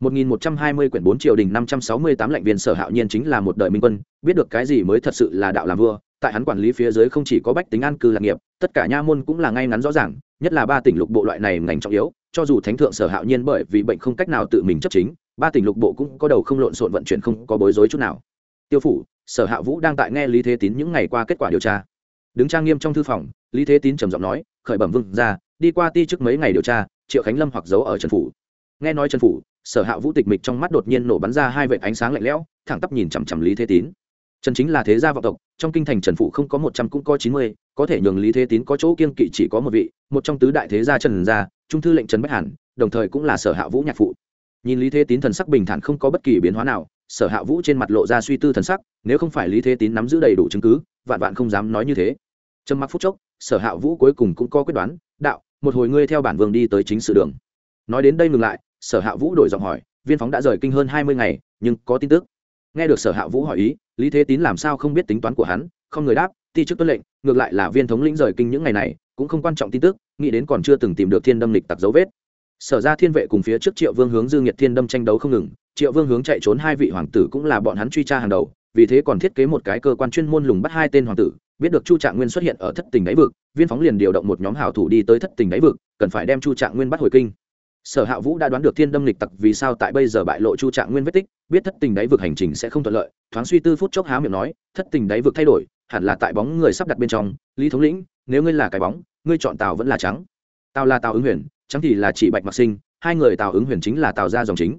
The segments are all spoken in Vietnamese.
1120 quyển 4 triều đình 568 lệnh viên sở hạo nhiên chính là một đời minh quân, biết được cái gì mới thật sự là đạo làm vua, tại hắn quản lý phía dưới không chỉ có bách tính an cư lạc nghiệp, tất cả nha môn cũng là ngay ngắn rõ ràng, nhất là ba tỉnh lục bộ loại này ngành trọng yếu, cho dù thánh thượng sở hạo nhiên bởi vì bệnh không cách nào tự mình chấp chính, ba tỉnh lục bộ cũng có đầu không lộn xộn vận chuyển không có bối rối chút nào. Tiêu phủ, Sở Hạ Vũ đang tại nghe Lý Thế Tín những ngày qua kết quả điều tra. Đứng trang nghiêm trong thư phòng, Lý Thế Tín trầm giọng nói, khởi bẩm vương gia đi qua ti trước mấy ngày điều tra, Triệu Khánh Lâm hoặc giấu ở Trần phủ. Nghe nói Trần phủ, sở hạ vũ tịch mịch trong mắt đột nhiên nổ bắn ra hai vệt ánh sáng lạnh lẽo, thẳng tắp nhìn chằm chằm lý thế tín. Trần chính là thế gia vọng tộc, trong kinh thành trần phụ không có một trăm cũng có chín mươi, có thể nhường lý thế tín có chỗ kiên kỵ chỉ có một vị, một trong tứ đại thế gia trần gia, trung thư lệnh trần bách hàn, đồng thời cũng là sở hạ vũ nhạc phụ. Nhìn lý thế tín thần sắc bình thản không có bất kỳ biến hóa nào, sở hạ vũ trên mặt lộ ra suy tư thần sắc, nếu không phải lý thế tín nắm giữ đầy đủ chứng cứ, vạn vạn không dám nói như thế. Trầm mặc phút chốc, sở hạ vũ cuối cùng cũng có quyết đoán, đạo, một hồi ngươi theo bản vương đi tới chính sự đường. Nói đến đây ngừng lại sở hạ vũ đổi giọng hỏi, viên phóng đã rời kinh hơn hai mươi ngày, nhưng có tin tức. Nghe được sở hạ vũ hỏi ý, lý thế tín làm sao không biết tính toán của hắn, không người đáp, ti chức tuân lệnh, ngược lại là viên thống lĩnh rời kinh những ngày này, cũng không quan trọng tin tức, nghĩ đến còn chưa từng tìm được thiên đâm lịch tặc dấu vết. Sở ra thiên vệ cùng phía trước triệu vương hướng dương nhiệt thiên đâm tranh đấu không ngừng, triệu vương hướng chạy trốn hai vị hoàng tử cũng là bọn hắn truy tra hàng đầu, vì thế còn thiết kế một cái cơ quan chuyên môn lùng bắt hai tên hoàng tử, biết được chu trạng nguyên xuất hiện ở thất tình đáy vực, viên phóng liền điều động một nhóm hảo thủ đi tới thất tình đáy vực, cần phải đem chu trạng nguyên bắt hồi kinh sở hạ vũ đã đoán được thiên đâm lịch tặc vì sao tại bây giờ bại lộ chu trạng nguyên vết tích, biết thất tình đáy vực hành trình sẽ không thuận lợi, thoáng suy tư phút chốc há miệng nói, thất tình đáy vực thay đổi, hẳn là tại bóng người sắp đặt bên trong, lý thống lĩnh, nếu ngươi là cái bóng, ngươi chọn tàu vẫn là trắng. Tàu là tàu ứng huyền, trắng thì là chỉ bạch mặc sinh, hai người tàu ứng huyền chính là tàu gia dòng chính.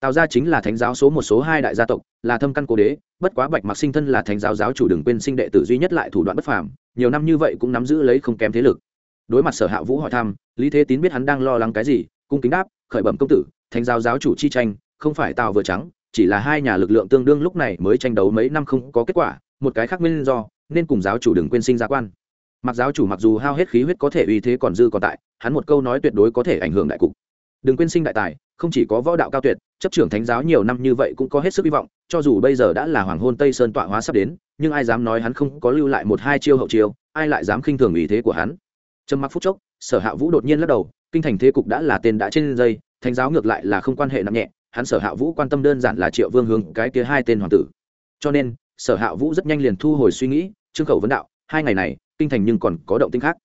Tàu gia chính là thánh giáo số một số hai đại gia tộc, là thâm căn cố đế, bất quá bạch mặc sinh thân là thánh giáo giáo chủ đừng quên sinh đệ tử duy nhất lại thủ đoạn bất phàm, nhiều năm như vậy cũng nắm giữ lấy không kém thế lực. Đối mặt sở hạ vũ hỏi thăm, lý thế tín biết hắn đang lo lắng cái gì cung kính đáp, khởi bẩm công tử, thánh giáo giáo chủ chi tranh, không phải tào vừa trắng, chỉ là hai nhà lực lượng tương đương lúc này mới tranh đấu mấy năm không có kết quả, một cái khác nguyên do, nên cùng giáo chủ đừng quên sinh ra quan. Mặc giáo chủ mặc dù hao hết khí huyết có thể uy thế còn dư còn tại, hắn một câu nói tuyệt đối có thể ảnh hưởng đại cục. Đừng quên sinh đại tài, không chỉ có võ đạo cao tuyệt, chấp trưởng thánh giáo nhiều năm như vậy cũng có hết sức hy vọng, cho dù bây giờ đã là hoàng hôn tây sơn tọa hóa sắp đến, nhưng ai dám nói hắn không có lưu lại một hai chiêu hậu chiêu, ai lại dám khinh thường ý thế của hắn? Trầm mặc phút chốc, sở hạ vũ đột nhiên lắc đầu kinh thành thế cục đã là tên đã trên dây, thánh giáo ngược lại là không quan hệ nặng nhẹ, hắn sở hạ vũ quan tâm đơn giản là triệu vương hướng cái kia hai tên hoàng tử. Cho nên, sở hạ vũ rất nhanh liền thu hồi suy nghĩ, trương khẩu vấn đạo, hai ngày này, kinh thành nhưng còn có động tinh khác.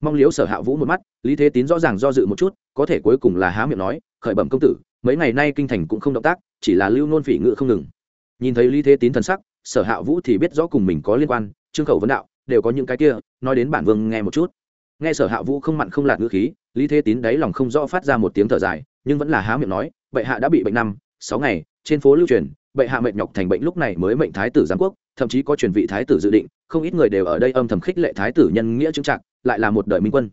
Mong liếu sở hạ vũ một mắt, lý thế tín rõ ràng do dự một chút, có thể cuối cùng là há miệng nói, khởi bẩm công tử, mấy ngày nay kinh thành cũng không động tác, chỉ là lưu nôn phỉ ngự không ngừng. Nhìn thấy lý thế tín thần sắc, sở hạ vũ thì biết rõ cùng mình có liên quan, trương khẩu vấn đạo, đều có những cái kia, nói đến bản vương nghe một chút. Nghe sở hạ vũ không mặn không lạt ngữ khí lý thế tín đáy lòng không rõ phát ra một tiếng thở dài, nhưng vẫn là há miệng nói, bệ hạ đã bị bệnh năm, sáu ngày, trên phố lưu truyền, bệ hạ mệnh nhọc thành bệnh lúc này mới mệnh thái tử giám quốc, thậm chí có truyền vị thái tử dự định, không ít người đều ở đây âm thầm khích lệ thái tử nhân nghĩa trưng trạng lại là một đời minh quân.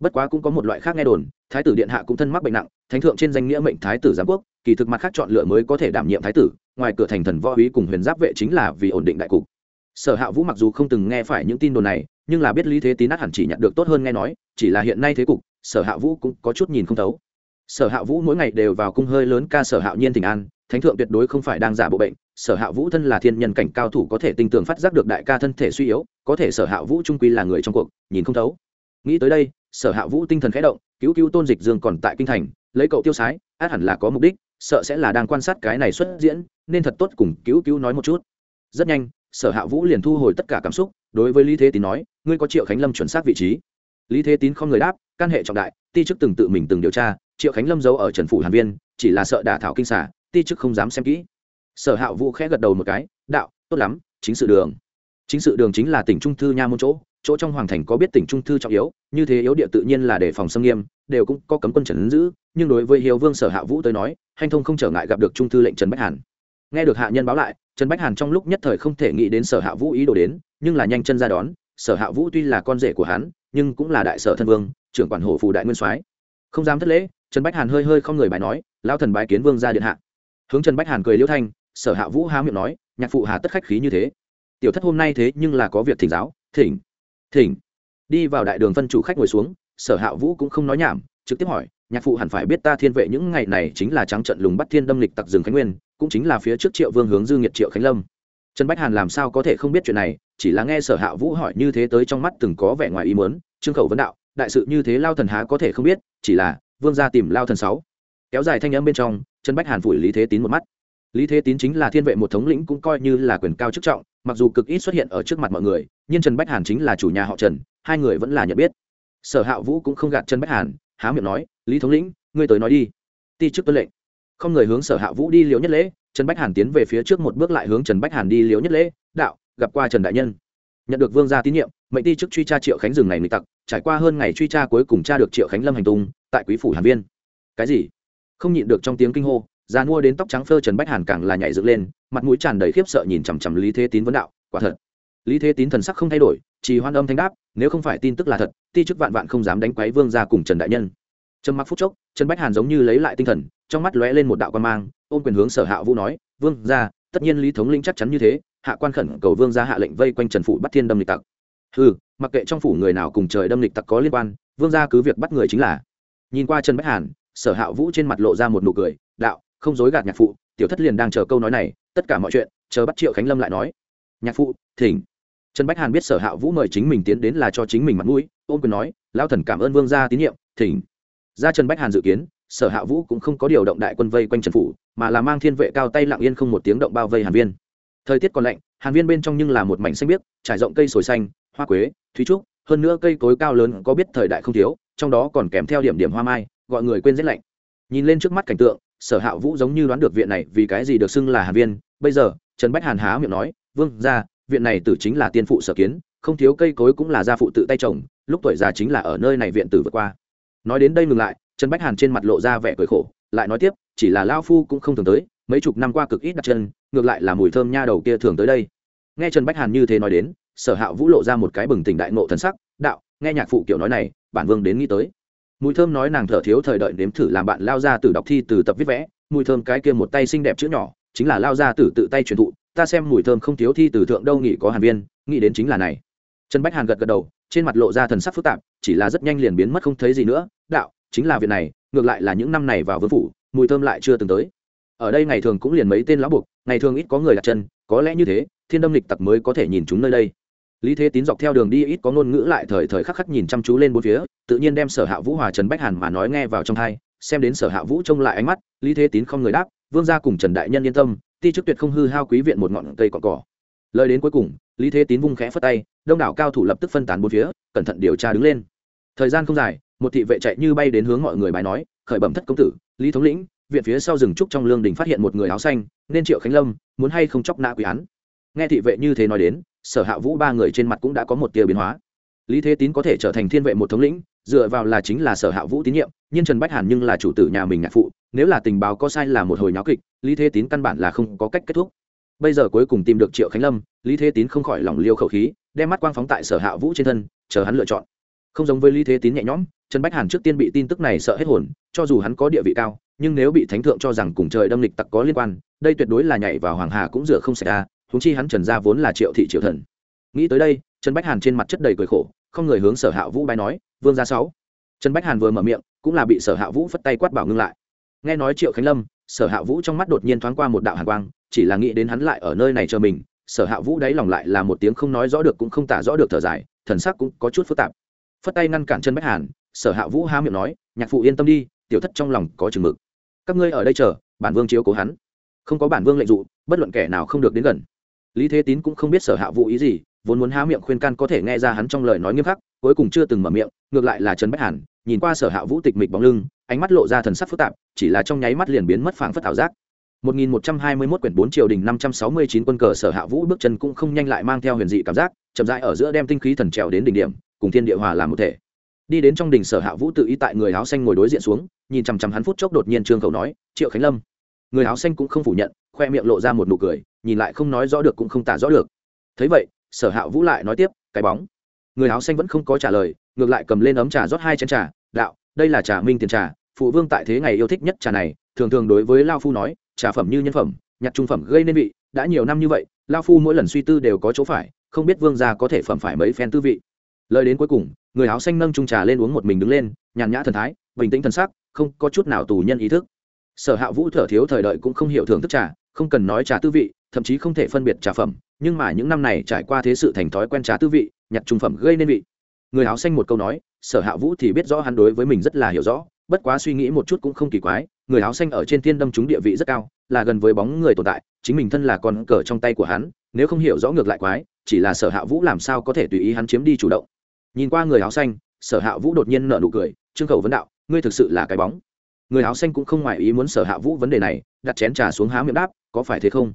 Bất quá cũng có một loại khác nghe đồn, thái tử điện hạ cũng thân mắc bệnh nặng, thánh thượng trên danh nghĩa mệnh thái tử giám quốc, kỳ thực mặt khác chọn lựa mới có thể đảm nhiệm thái tử, ngoài cửa thành thần võ úy cùng huyền giáp vệ chính là vì ổn định đại cục sở hạ vũ mặc dù không từng nghe phải những tin đồn này, nhưng là biết lý thế tín át hẳn chỉ nhận được tốt hơn nghe nói, chỉ là hiện nay thế cục, sở hạ vũ cũng có chút nhìn không thấu. Sở hạ vũ mỗi ngày đều vào cung hơi lớn ca sở hạo nhiên tình an, thánh thượng tuyệt đối không phải đang giả bộ bệnh, sở hạ vũ thân là thiên nhân cảnh cao thủ có thể tinh tường phát giác được đại ca thân thể suy yếu, có thể sở hạ vũ trung quy là người trong cuộc, nhìn không thấu. Nghĩ tới đây, sở hạ vũ tinh thần khẽ động, cứu cứu tôn dịch dương còn tại kinh thành, lấy cậu tiêu sái, át hẳn là có mục đích, sợ sẽ là đang quan sát cái này xuất diễn, nên thật tốt cùng cứu cứu nói một chút. Rất nhanh sở hạ vũ liền thu hồi tất cả cảm xúc, đối với lý thế tín nói, ngươi có triệu khánh lâm chuẩn xác vị trí? Lý thế tín không người đáp căn hệ trọng đại, ti chức từng tự mình từng điều tra, triệu khánh lâm giấu ở trần phủ hàn viên, chỉ là sợ đả thảo kinh xả, ti chức không dám xem kỹ. Sở hạ vũ khẽ gật đầu một cái, đạo, tốt lắm, chính sự đường. Chính sự đường chính là tỉnh trung thư nha môn chỗ chỗ trong hoàng thành có biết tỉnh trung thư trọng yếu, như thế yếu địa tự nhiên là đề phòng xâm nghiêm, đều cũng có cấm quân trần giữ, nhưng đối với hiếu vương sở hạ vũ tới nói hành thông không trở ngại gặp được trung thư lệnh trần bách hàn. Nghe được hạ nhân báo lại trần bách hàn trong lúc nhất thời không thể nghĩ đến sở hạ vũ ý đồ đến, nhưng là nhanh chân ra đón. Sở hạ vũ tuy là con rể của hắn, nhưng cũng là đại sở thân vương, trưởng quản hổ phù đại nguyên soái. Không dám thất lễ, trần bách hàn hơi hơi không người bài nói lao thần bái kiến vương ra điện hạ. Hướng trần bách hàn cười liễu thanh, sở hạ vũ há miệng nói, nhạc phụ hà tất khách khí như thế. Tiểu thất hôm nay thế nhưng là có việc thỉnh giáo, thỉnh thỉnh. Đi vào đại đường phân chủ khách ngồi xuống, sở hạ vũ cũng không nói nhảm, trực tiếp hỏi, nhạc phụ hẳn phải biết ta thiên vệ những ngày này chính là trắng trận lùng bắt thiên đâm lịch tặc rừng khánh nguyên cũng chính là phía trước triệu vương hướng dư nghiệt triệu khánh lâm. Trần bách hàn làm sao có thể không biết chuyện này, chỉ là nghe sở hạ vũ hỏi như thế tới trong mắt từng có vẻ ngoài ý muốn, trương khẩu vấn đạo, đại sự như thế lao thần há có thể không biết, chỉ là, vương gia tìm lao thần sáu. Kéo dài thanh âm bên trong, trần bách hàn phủi lý thế tín một mắt. Lý thế tín chính là thiên vệ một thống lĩnh cũng coi như là quyền cao chức trọng, mặc dù cực ít xuất hiện ở trước mặt mọi người, nhưng trần bách hàn chính là chủ nhà họ trần, hai người vẫn là nhận biết. Sở hạ vũ cũng không gạt trần bách hàn, há miệng nói, lý thống lĩnh, ngươi tới nói đi. Ti chức tuân lệnh không người hướng sở hạ vũ đi liễu nhất lễ, trần bách hàn tiến về phía trước một bước lại hướng trần bách hàn đi liễu nhất lễ, đạo, gặp qua trần đại nhân. Nhận được vương gia tín nhiệm, mệnh ti chức truy tra triệu khánh rừng này nghịch tặc, trải qua hơn ngày truy tra cuối cùng tra được triệu khánh lâm hành tung, tại quý phủ hàn viên. Cái gì? Không nhịn được trong tiếng kinh hô, già mua đến tóc trắng phơ trần bách hàn càng là nhảy dựng lên, mặt mũi tràn đầy khiếp sợ nhìn chằm chằm lý thế tín vấn đạo, quả thật. Lý thế tín thần sắc không thay đổi chỉ hoan âm thanh đáp, nếu không phải tin tức là thật, ti chức vạn vạn không dám đánh quấy vương gia cùng trần đại nhân. Trầm mặc phút chốc, trần bách hàn giống như lấy lại tinh thần trong mắt lóe lên một đạo quan mang, ôm quyền hướng sở hạ vũ nói, vương gia, tất nhiên lý thống lĩnh chắc chắn như thế, hạ quan khẩn cầu vương gia hạ lệnh vây quanh trần phủ bắt thiên đâm lịch tặc. Ừ mặc kệ trong phủ người nào cùng trời đâm lịch tặc có liên quan, vương gia cứ việc bắt người chính là. Nhìn qua trần bách hàn, sở hạ vũ trên mặt lộ ra một nụ cười, đạo, không dối gạt nhạc phụ, tiểu thất liền đang chờ câu nói này, tất cả mọi chuyện, chờ bắt triệu khánh lâm lại nói. Nhạc phụ, thỉnh. Trần bách hàn biết sở hạ vũ mời chính mình tiến đến là cho chính mình mặt mũi, ôm quyền nói lao thần cảm ơn vương gia tín nhiệm, thỉnh. Ra trần bách hàn dự kiến sở hạ vũ cũng không có điều động đại quân vây quanh trần phủ, mà là mang thiên vệ cao tay lặng yên không một tiếng động bao vây hàn viên. Thời tiết còn lạnh, hàn viên bên trong nhưng là một mảnh xanh biếc, trải rộng cây sồi xanh, hoa quế, thúy trúc, hơn nữa cây cối cao lớn có biết thời đại không thiếu, trong đó còn kèm theo điểm điểm hoa mai, gọi người quên rét lạnh. Nhìn lên trước mắt cảnh tượng, sở hạ vũ giống như đoán được viện này vì cái gì được xưng là hàn viên, bây giờ, trần bách hàn há miệng nói, vương ra viện này tử chính là tiên phụ sở kiến, không thiếu cây cối cũng là gia phụ tự tay trồng, lúc tuổi già chính là ở nơi này viện tử vượt qua. Nói đến đây ngừng lại trần bách hàn trên mặt lộ ra vẻ cười khổ, lại nói tiếp, chỉ là lao phu cũng không thường tới, mấy chục năm qua cực ít đặt chân, ngược lại là mùi thơm nha đầu kia thường tới đây. Nghe trần bách hàn như thế nói đến, sở hạ vũ lộ ra một cái bừng tỉnh đại ngộ thần sắc, đạo, nghe nhạc phụ kiểu nói này, bản vương đến nghĩ tới. Mùi thơm nói nàng thở thiếu thời đợi nếm thử làm bạn lao ra từ đọc thi từ tập viết vẽ, mùi thơm cái kia một tay xinh đẹp chữ nhỏ, chính là lao ra từ tự tay truyền thụ, ta xem mùi thơm không thiếu thi từ thượng đâu, nghĩ có hàn viên, nghĩ đến chính là này. Trần bách hàn gật gật đầu, trên mặt lộ ra thần sắc phức tạp, chỉ là rất nhanh liền biến mất không thấy gì nữa, đạo chính là việc này, ngược lại là những năm này vào vương phủ, mùi thơm lại chưa từng tới. Ở đây ngày thường cũng liền mấy tên lão buộc, ngày thường ít có người đặt chân, có lẽ như thế, thiên đâm lịch tặc mới có thể nhìn chúng nơi đây. Lý thế tín dọc theo đường đi ít có ngôn ngữ lại thời thời khắc khắc nhìn chăm chú lên bốn phía, tự nhiên đem sở hạ vũ hòa trần bách hàn mà nói nghe vào trong thai xem đến sở hạ vũ trông lại ánh mắt, lý thế tín không người đáp, vương gia cùng trần đại nhân yên tâm, ti chức tuyệt không hư hao quý viện một ngọn cây cỏ cỏ. Lời đến cuối cùng, lý thế tín vung khẽ phất tay, đông đảo cao thủ lập tức phân tán bốn phía, cẩn thận điều tra đứng lên. Thời gian không dài một thị vệ chạy như bay đến hướng mọi người bài nói, khởi bẩm thất công tử, lý thống lĩnh, viện phía sau rừng trúc trong lương đình phát hiện một người áo xanh, nên triệu khánh lâm, muốn hay không chóc nã quý án? Nghe thị vệ như thế nói đến, sở hạ vũ ba người trên mặt cũng đã có một tia biến hóa. Lý thế tín có thể trở thành thiên vệ một thống lĩnh, dựa vào là chính là sở hạ vũ tín nhiệm, nhưng trần bách hàn nhưng là chủ tử nhà mình nhạc phụ, nếu là tình báo có sai là một hồi nháo kịch, lý thế tín căn bản là không có cách kết thúc. Bây giờ cuối cùng tìm được triệu khánh lâm, lý thế tín không khỏi lòng liêu khẩu khí, đem mắt quang phóng tại sở hạ vũ trên thân, chờ hắn lựa chọn. Không giống với lý thế tín nhẹ nhõm trần bách hàn trước tiên bị tin tức này sợ hết hồn, cho dù hắn có địa vị cao, nhưng nếu bị thánh thượng cho rằng cùng trời đâm lịch tặc có liên quan, đây tuyệt đối là nhảy vào hoàng hà cũng rửa không xảy ra húng chi hắn trần gia vốn là triệu thị triệu thần. Nghĩ tới đây, trần bách hàn trên mặt chất đầy cười khổ, không người hướng sở hạ vũ bài nói, vương gia sáu. Trần bách hàn vừa mở miệng, cũng là bị sở hạ vũ phất tay quát bảo ngưng lại. Nghe nói triệu khánh lâm, sở hạ vũ trong mắt đột nhiên thoáng qua một đạo hàn quang, chỉ là nghĩ đến hắn lại ở nơi này chờ mình, sở hạ vũ đáy lòng lại là một tiếng không nói rõ được cũng không tả rõ được thở dài, thần sắc cũng có chút phức tạp. Phất tay ngăn cản chân bách hàn sở hạ vũ há miệng nói, nhạc phụ yên tâm đi, tiểu thất trong lòng có chừng mực. Các ngươi ở đây chờ, bản vương chiếu cố hắn. Không có bản vương lệnh dụ, bất luận kẻ nào không được đến gần. Lý thế tín cũng không biết sở hạ vũ ý gì, vốn muốn há miệng khuyên can có thể nghe ra hắn trong lời nói nghiêm khắc, cuối cùng chưa từng mở miệng, ngược lại là trần bách hàn, nhìn qua sở hạ vũ tịch mịch bóng lưng, ánh mắt lộ ra thần sắc phức tạp, chỉ là trong nháy mắt liền biến mất phảng phất ảo giác. 1121 quyển 4 triều đình 569 quân cờ sở hạ vũ bước chân cũng không nhanh lại mang theo huyền dị cảm giác, chậm rãi ở giữa đem tinh khí thần trèo đến đỉnh điểm, cùng thiên địa hòa làm một thể đi đến trong đình sở hạ vũ tự ý tại người áo xanh ngồi đối diện xuống, nhìn chằm chằm hắn phút chốc đột nhiên trương khẩu nói, triệu khánh lâm. Người áo xanh cũng không phủ nhận, khoe miệng lộ ra một nụ cười, nhìn lại không nói rõ được cũng không tả rõ được. Thấy vậy, sở hạ vũ lại nói tiếp, cái bóng. Người áo xanh vẫn không có trả lời, ngược lại cầm lên ấm trà rót hai chén trà, đạo, đây là trà minh tiền trà, phụ vương tại thế ngày yêu thích nhất trà này, thường thường đối với lao phu nói, trà phẩm như nhân phẩm, nhặt trung phẩm gây nên vị, đã nhiều năm như vậy, lao phu mỗi lần suy tư đều có chỗ phải, không biết vương gia có thể phẩm phải mấy phen tư vị lời đến cuối cùng, người áo xanh nâng trung trà lên uống một mình đứng lên, nhàn nhã thần thái, bình tĩnh thần sắc, không có chút nào tù nhân ý thức. Sở hạ vũ thở thiếu thời đợi cũng không hiểu thưởng thức trà, không cần nói trà tư vị, thậm chí không thể phân biệt trà phẩm, nhưng mà những năm này trải qua thế sự thành thói quen trà tư vị, nhặt trung phẩm gây nên vị. Người áo xanh một câu nói, sở hạ vũ thì biết rõ hắn đối với mình rất là hiểu rõ, bất quá suy nghĩ một chút cũng không kỳ quái, người áo xanh ở trên thiên đâm chúng địa vị rất cao, là gần với bóng người tồn tại, chính mình thân là con cờ trong tay của hắn, nếu không hiểu rõ ngược lại quái, chỉ là sở hạ vũ làm sao có thể tùy ý hắn chiếm đi chủ động nhìn qua người áo xanh, sở hạ vũ đột nhiên nở nụ cười, trương khẩu vấn đạo, ngươi thực sự là cái bóng. Người áo xanh cũng không ngoài ý muốn sở hạ vũ vấn đề này, đặt chén trà xuống há miệng đáp, có phải thế không?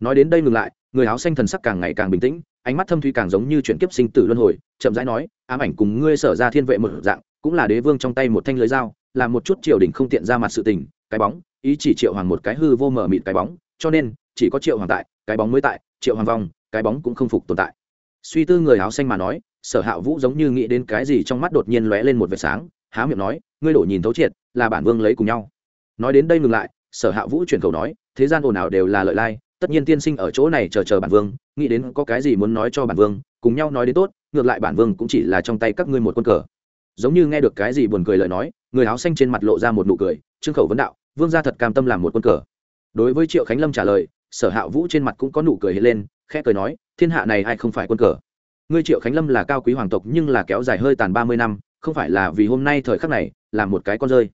Nói đến đây ngừng lại, người áo xanh thần sắc càng ngày càng bình tĩnh, ánh mắt thâm thuy càng giống như chuyển kiếp sinh tử luân hồi, chậm rãi nói, ám ảnh cùng ngươi sở ra thiên vệ một dạng, cũng là đế vương trong tay một thanh lưới dao, làm một chút triều đình không tiện ra mặt sự tình, cái bóng, ý chỉ triệu hoàng một cái hư vô mở mịt cái bóng, cho nên, chỉ có triệu hoàng tại, cái bóng mới tại, triệu hoàng vong, cái bóng cũng không phục tồn tại. Suy tư người áo xanh mà nói sở hạ vũ giống như nghĩ đến cái gì trong mắt đột nhiên lóe lên một vệt sáng, há miệng nói, ngươi đổ nhìn thấu triệt, là bản vương lấy cùng nhau. Nói đến đây ngừng lại, sở hạ vũ chuyển khẩu nói, thế gian ồn ào đều là lợi lai, tất nhiên tiên sinh ở chỗ này chờ chờ bản vương, nghĩ đến có cái gì muốn nói cho bản vương, cùng nhau nói đến tốt, ngược lại bản vương cũng chỉ là trong tay các ngươi một quân cờ. Giống như nghe được cái gì buồn cười lời nói, người áo xanh trên mặt lộ ra một nụ cười, trương khẩu vấn đạo, vương gia thật cam tâm làm một quân cờ. Đối với triệu khánh lâm trả lời, sở hạ vũ trên mặt cũng có nụ cười hiện lên, khẽ cười nói, thiên hạ này ai không phải quân cờ? Ngươi triệu khánh lâm là cao quý hoàng tộc nhưng là kéo dài hơi tàn ba mươi năm, không phải là vì hôm nay thời khắc này, là một cái con rơi.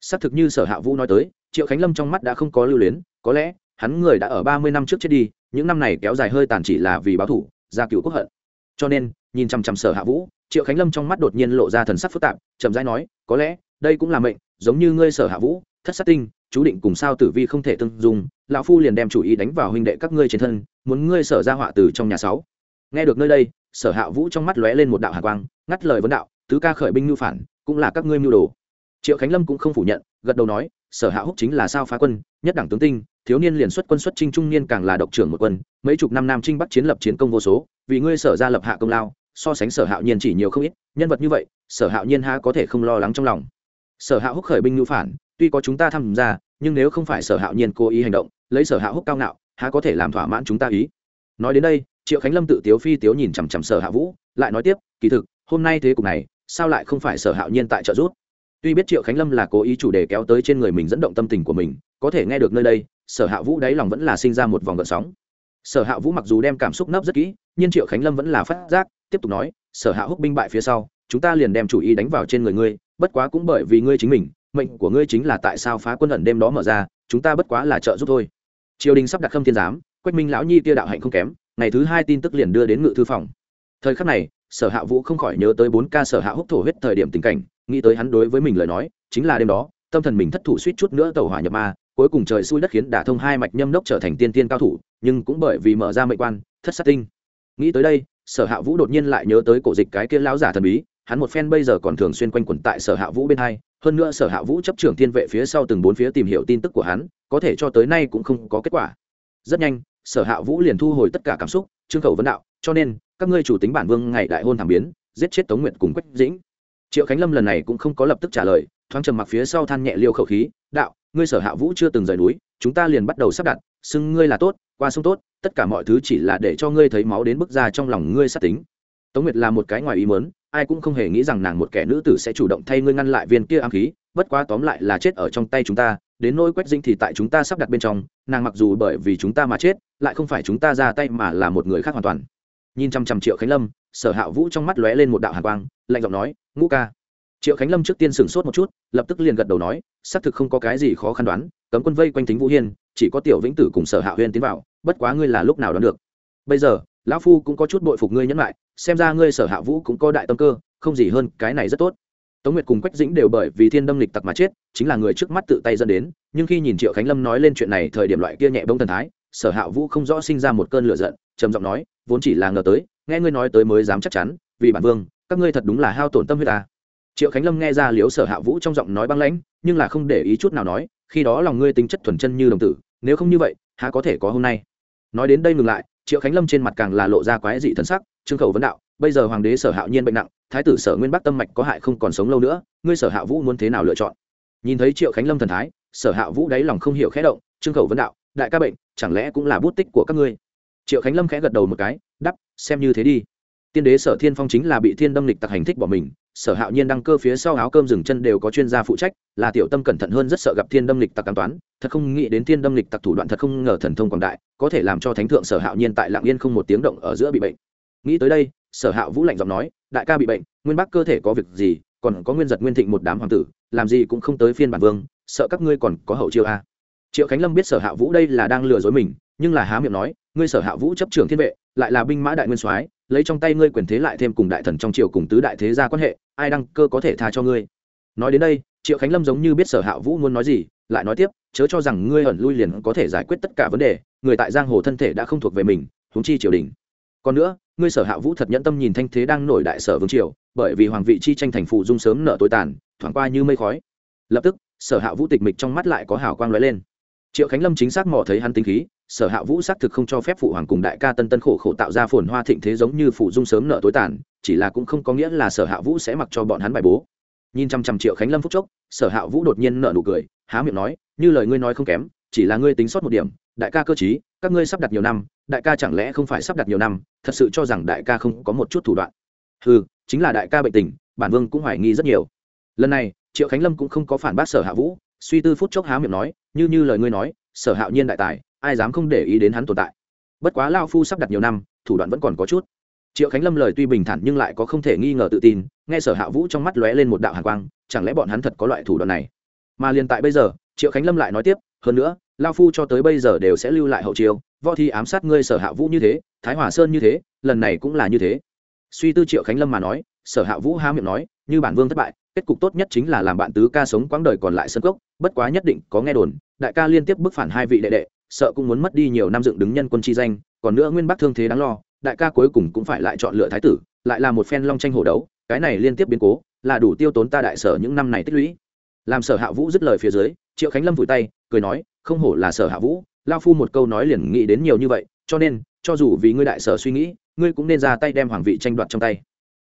Xác thực như sở hạ vũ nói tới, triệu khánh lâm trong mắt đã không có lưu luyến, có lẽ, hắn người đã ở ba mươi năm trước chết đi, những năm này kéo dài hơi tàn chỉ là vì báo thủ, gia cựu quốc hận. Cho nên, nhìn chăm chăm sở hạ vũ, triệu khánh lâm trong mắt đột nhiên lộ ra thần sắc phức tạp, chậm rãi nói, có lẽ, đây cũng là mệnh, giống như ngươi sở hạ vũ, thất sát tinh, chú định cùng sao tử vi không thể tương dung, lão phu liền đem chủ ý đánh vào huynh đệ các ngươi trên thân, muốn ngươi sở ra họa từ trong nhà sáu. Nghe được nơi đây sở hạ vũ trong mắt lóe lên một đạo hạ quang, ngắt lời vấn đạo, tứ ca khởi binh mưu phản, cũng là các ngươi mưu đồ. Triệu khánh lâm cũng không phủ nhận, gật đầu nói, sở hạ húc chính là sao phá quân, nhất đẳng tướng tinh, thiếu niên liền xuất quân xuất trinh trung niên càng là độc trưởng một quân, mấy chục năm nam trinh bắc chiến lập chiến công vô số, vì ngươi sở ra lập hạ công lao, so sánh sở hạo nhiên chỉ nhiều không ít, nhân vật như vậy, sở hạo nhiên ha có thể không lo lắng trong lòng. Sở hạ húc khởi binh ngữ phản, tuy có chúng ta tham gia, nhưng nếu không phải sở hạo nhiên cố ý hành động, lấy sở hạ húc cao ngạo, há có thể làm thỏa mãn chúng ta ý. Nói đến đây triệu khánh lâm tự tiếu phi tiếu nhìn chằm chằm sở hạ vũ, lại nói tiếp, kỳ thực, hôm nay thế cục này, sao lại không phải sở hạo nhiên tại trợ giúp? Tuy biết triệu khánh lâm là cố ý chủ đề kéo tới trên người mình dẫn động tâm tình của mình, có thể nghe được nơi đây, sở hạ vũ đáy lòng vẫn là sinh ra một vòng gợn sóng. Sở hạ vũ mặc dù đem cảm xúc nấp rất kỹ, nhưng triệu khánh lâm vẫn là phát giác, tiếp tục nói, sở hạ húc binh bại phía sau, chúng ta liền đem chủ ý đánh vào trên người ngươi, bất quá cũng bởi vì ngươi chính mình, mệnh của ngươi chính là tại sao phá quân ẩn đêm đó mở ra, chúng ta bất quá là trợ giúp thôi. Triều đình sắp đặt khâm thiên giám, quách minh lão nhi tia đạo hạnh không kém ngày thứ hai tin tức liền đưa đến ngự thư phòng. Thời khắc này, sở hạ vũ không khỏi nhớ tới bốn ca sở hạ húc thổ huyết thời điểm tình cảnh, nghĩ tới hắn đối với mình lời nói, chính là đêm đó, tâm thần mình thất thủ suýt chút nữa tàu hỏa nhập ma, cuối cùng trời xui đất khiến đả thông hai mạch nhâm đốc trở thành tiên tiên cao thủ, nhưng cũng bởi vì mở ra mệnh quan, thất sát tinh. Nghĩ tới đây, sở hạ vũ đột nhiên lại nhớ tới cổ dịch cái kia lão giả thần bí, hắn một phen bây giờ còn thường xuyên quanh quẩn tại sở hạ vũ bên hai, hơn nữa sở hạ vũ chấp trưởng thiên vệ phía sau từng bốn phía tìm hiểu tin tức của hắn, có thể cho tới nay cũng không có kết quả. Rất nhanh sở hạ vũ liền thu hồi tất cả cảm xúc, trương khẩu vấn đạo, cho nên, các ngươi chủ tính bản vương ngày đại hôn thảm biến, giết chết tống nguyệt cùng quách dĩnh. Triệu khánh lâm lần này cũng không có lập tức trả lời, thoáng trầm mặc phía sau than nhẹ liêu khẩu khí, đạo, ngươi sở hạ vũ chưa từng rời núi, chúng ta liền bắt đầu sắp đặt, xưng ngươi là tốt, qua sông tốt, tất cả mọi thứ chỉ là để cho ngươi thấy máu đến bức ra trong lòng ngươi sát tính. Tống nguyệt là một cái ngoài ý mớn ai cũng không hề nghĩ rằng nàng một kẻ nữ tử sẽ chủ động thay ngươi ngăn lại viên kia ám khí, bất quá tóm lại là chết ở trong tay chúng ta, đến nỗi quách dinh thì tại chúng ta sắp đặt bên trong, nàng mặc dù bởi vì chúng ta mà chết lại không phải chúng ta ra tay mà là một người khác hoàn toàn. Nhìn trăm trăm triệu khánh lâm, sở hạ vũ trong mắt lóe lên một đạo hàn quang, lạnh giọng nói, ngũ ca. Triệu khánh lâm trước tiên sửng sốt một chút, lập tức liền gật đầu nói, xác thực không có cái gì khó khăn đoán, cấm quân vây quanh thính vũ hiên, chỉ có tiểu vĩnh tử cùng sở hạ huyên tiến vào, bất quá ngươi là lúc nào đoán được. Bây giờ, lão phu cũng có chút bội phục ngươi nhẫn lại, xem ra ngươi sở hạ vũ cũng có đại tâm cơ, không gì hơn, cái này rất tốt. Tống nguyệt cùng quách dĩnh đều bởi vì thiên đâm lịch tặc mà chết, chính là người trước mắt tự tay dẫn đến, nhưng khi nhìn triệu khánh lâm nói lên chuyện này thời điểm loại kia nhẹ bông thần thái sở hạ vũ không rõ sinh ra một cơn lửa giận, trầm giọng nói, vốn chỉ là ngờ tới, nghe ngươi nói tới mới dám chắc chắn, vì bản vương, các ngươi thật đúng là hao tổn tâm huyết ta triệu khánh lâm nghe ra liếu sở hạ vũ trong giọng nói băng lãnh, nhưng là không để ý chút nào nói, khi đó lòng ngươi tính chất thuần chân như đồng tử, nếu không như vậy, há có thể có hôm nay. Nói đến đây ngừng lại, triệu khánh lâm trên mặt càng là lộ ra quái dị thân sắc, trương khẩu vấn đạo, bây giờ hoàng đế sở hạo nhiên bệnh nặng, thái tử sở nguyên bắc tâm mạch có hại không còn sống lâu nữa, ngươi sở hạ vũ muốn thế nào lựa chọn? Nhìn thấy triệu khánh lâm thần thái, sở hạ vũ đáy lòng không hiểu khẽ động, trương khẩu vấn đạo, đại ca bệnh chẳng lẽ cũng là bút tích của các ngươi? Triệu khánh lâm khẽ gật đầu một cái đắp xem như thế đi. Tiên đế sở thiên phong chính là bị thiên đâm lịch tặc hành thích bỏ mình, sở hạo nhiên đăng cơ phía sau áo cơm dừng chân đều có chuyên gia phụ trách, là tiểu tâm cẩn thận hơn rất sợ gặp thiên đâm lịch tặc cám toán, thật không nghĩ đến thiên đâm lịch tặc thủ đoạn thật không ngờ thần thông quảng đại, có thể làm cho thánh thượng sở hạo nhiên tại lạng yên không một tiếng động ở giữa bị bệnh. Nghĩ tới đây, sở hạo vũ lạnh giọng nói, đại ca bị bệnh, nguyên bắc cơ thể có việc gì, còn có nguyên giật nguyên thịnh một đám hoàng tử, làm gì cũng không tới phiên bản vương, sợ các ngươi còn có hậu chiêu a triệu khánh lâm biết sở hạ vũ đây là đang lừa dối mình, nhưng là há miệng nói, ngươi sở hạ vũ chấp trưởng thiên vệ, lại là binh mã đại nguyên soái, lấy trong tay ngươi quyền thế lại thêm cùng đại thần trong triều cùng tứ đại thế gia quan hệ, ai đăng cơ có thể tha cho ngươi? Nói đến đây, triệu khánh lâm giống như biết sở hạ vũ muốn nói gì, lại nói tiếp, chớ cho rằng ngươi ẩn lui liền có thể giải quyết tất cả vấn đề, người tại giang hồ thân thể đã không thuộc về mình, huống chi triều đình. Còn nữa, ngươi sở hạ vũ thật nhẫn tâm nhìn thanh thế đang nổi đại sở vương triều, bởi vì hoàng vị chi tranh thành phụ dung sớm nợ tối tàn, thoảng qua như mây khói. Lập tức, sở hạ vũ tịch mịch trong mắt lại có hào quang lóe lên triệu khánh lâm chính xác mò thấy hắn tính khí, sở hạ vũ xác thực không cho phép phụ hoàng cùng đại ca tân tân khổ khổ tạo ra phồn hoa thịnh thế giống như phụ dung sớm nợ tối tàn, chỉ là cũng không có nghĩa là sở hạ vũ sẽ mặc cho bọn hắn bài bố. Nhìn trăm trăm triệu khánh lâm phúc chốc, sở hạ vũ đột nhiên nợ nụ cười, há miệng nói, như lời ngươi nói không kém, chỉ là ngươi tính sót một điểm, đại ca cơ t các ngươi sắp đặt nhiều năm, đại ca chẳng lẽ không phải sắp đặt nhiều năm, thật sự cho rằng đại ca không có một chút thủ đoạn. Ừ chính là đại ca bệnh tình, bản vương cũng hoài nghi rất nhiều. Lần này, triệu khánh lâm cũng không có phản bác sở hạ vũ suy tư phút chốc há miệng nói, như như lời ngươi nói, sở hạo nhiên đại tài, ai dám không để ý đến hắn tồn tại? Bất quá lao phu sắp đặt nhiều năm, thủ đoạn vẫn còn có chút. Triệu khánh lâm lời tuy bình thản nhưng lại có không thể nghi ngờ tự tin, nghe sở hạ vũ trong mắt lóe lên một đạo hàn quang, chẳng lẽ bọn hắn thật có loại thủ đoạn này? Mà liền tại bây giờ, triệu khánh lâm lại nói tiếp, hơn nữa lao phu cho tới bây giờ đều sẽ lưu lại hậu chiêu, võ thi ám sát ngươi sở hạ vũ như thế, thái hòa sơn như thế, lần này cũng là như thế. Suy tư triệu khánh lâm mà nói, sở hạ vũ há miệng nói, như bản vương thất bại kết cục tốt nhất chính là làm bạn tứ ca sống quãng đời còn lại sân cốc, bất quá nhất định có nghe đồn, đại ca liên tiếp bức phản hai vị đệ đệ, sợ cũng muốn mất đi nhiều năm dựng đứng nhân quân chi danh, còn nữa nguyên bắc thương thế đáng lo, đại ca cuối cùng cũng phải lại chọn lựa thái tử, lại là một phen long tranh hổ đấu, cái này liên tiếp biến cố, là đủ tiêu tốn ta đại sở những năm này tích lũy. Làm sở hạ vũ dứt lời phía dưới, triệu khánh lâm vùi tay, cười nói, không hổ là sở hạ vũ, lao phu một câu nói liền nghĩ đến nhiều như vậy, cho nên, cho dù vì ngươi đại sở suy nghĩ, ngươi cũng nên ra tay đem hoàng vị tranh đoạt trong tay.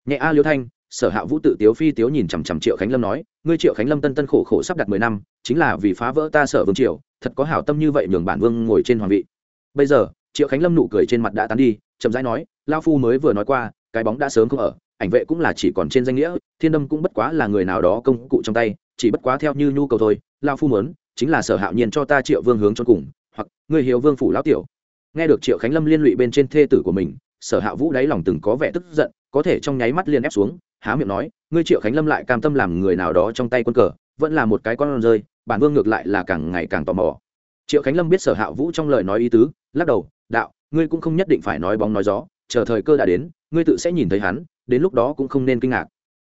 Nhẹ a liêu thanh sở hạ vũ tự tiếu phi tiếu nhìn chằm chằm triệu khánh lâm nói, ngươi triệu khánh lâm tân tân khổ khổ sắp đặt mười năm, chính là vì phá vỡ ta sở vương triều, thật có hảo tâm như vậy nhường bản vương ngồi trên hoàng vị. Bây giờ, triệu khánh lâm nụ cười trên mặt đã tán đi, chậm rãi nói, lao phu mới vừa nói qua, cái bóng đã sớm không ở, ảnh vệ cũng là chỉ còn trên danh nghĩa, thiên đâm cũng bất quá là người nào đó công cụ trong tay, chỉ bất quá theo như nhu cầu thôi, lao phu mớn chính là sở hạo nhiên cho ta triệu vương hướng cho cùng, hoặc người hiếu vương phủ lão tiểu. Nghe được triệu khánh lâm liên lụy bên trên thê tử của mình, sở hạ vũ đáy lòng từng có vẻ tức giận có thể trong nháy mắt liền ép xuống, há miệng nói, ngươi triệu khánh lâm lại cam tâm làm người nào đó trong tay quân cờ, vẫn là một cái con rơi, bản vương ngược lại là càng ngày càng tò mò. Triệu khánh lâm biết sở hạ vũ trong lời nói ý tứ, lắc đầu, đạo, ngươi cũng không nhất định phải nói bóng nói gió, chờ thời cơ đã đến, ngươi tự sẽ nhìn thấy hắn, đến lúc đó cũng không nên kinh ngạc.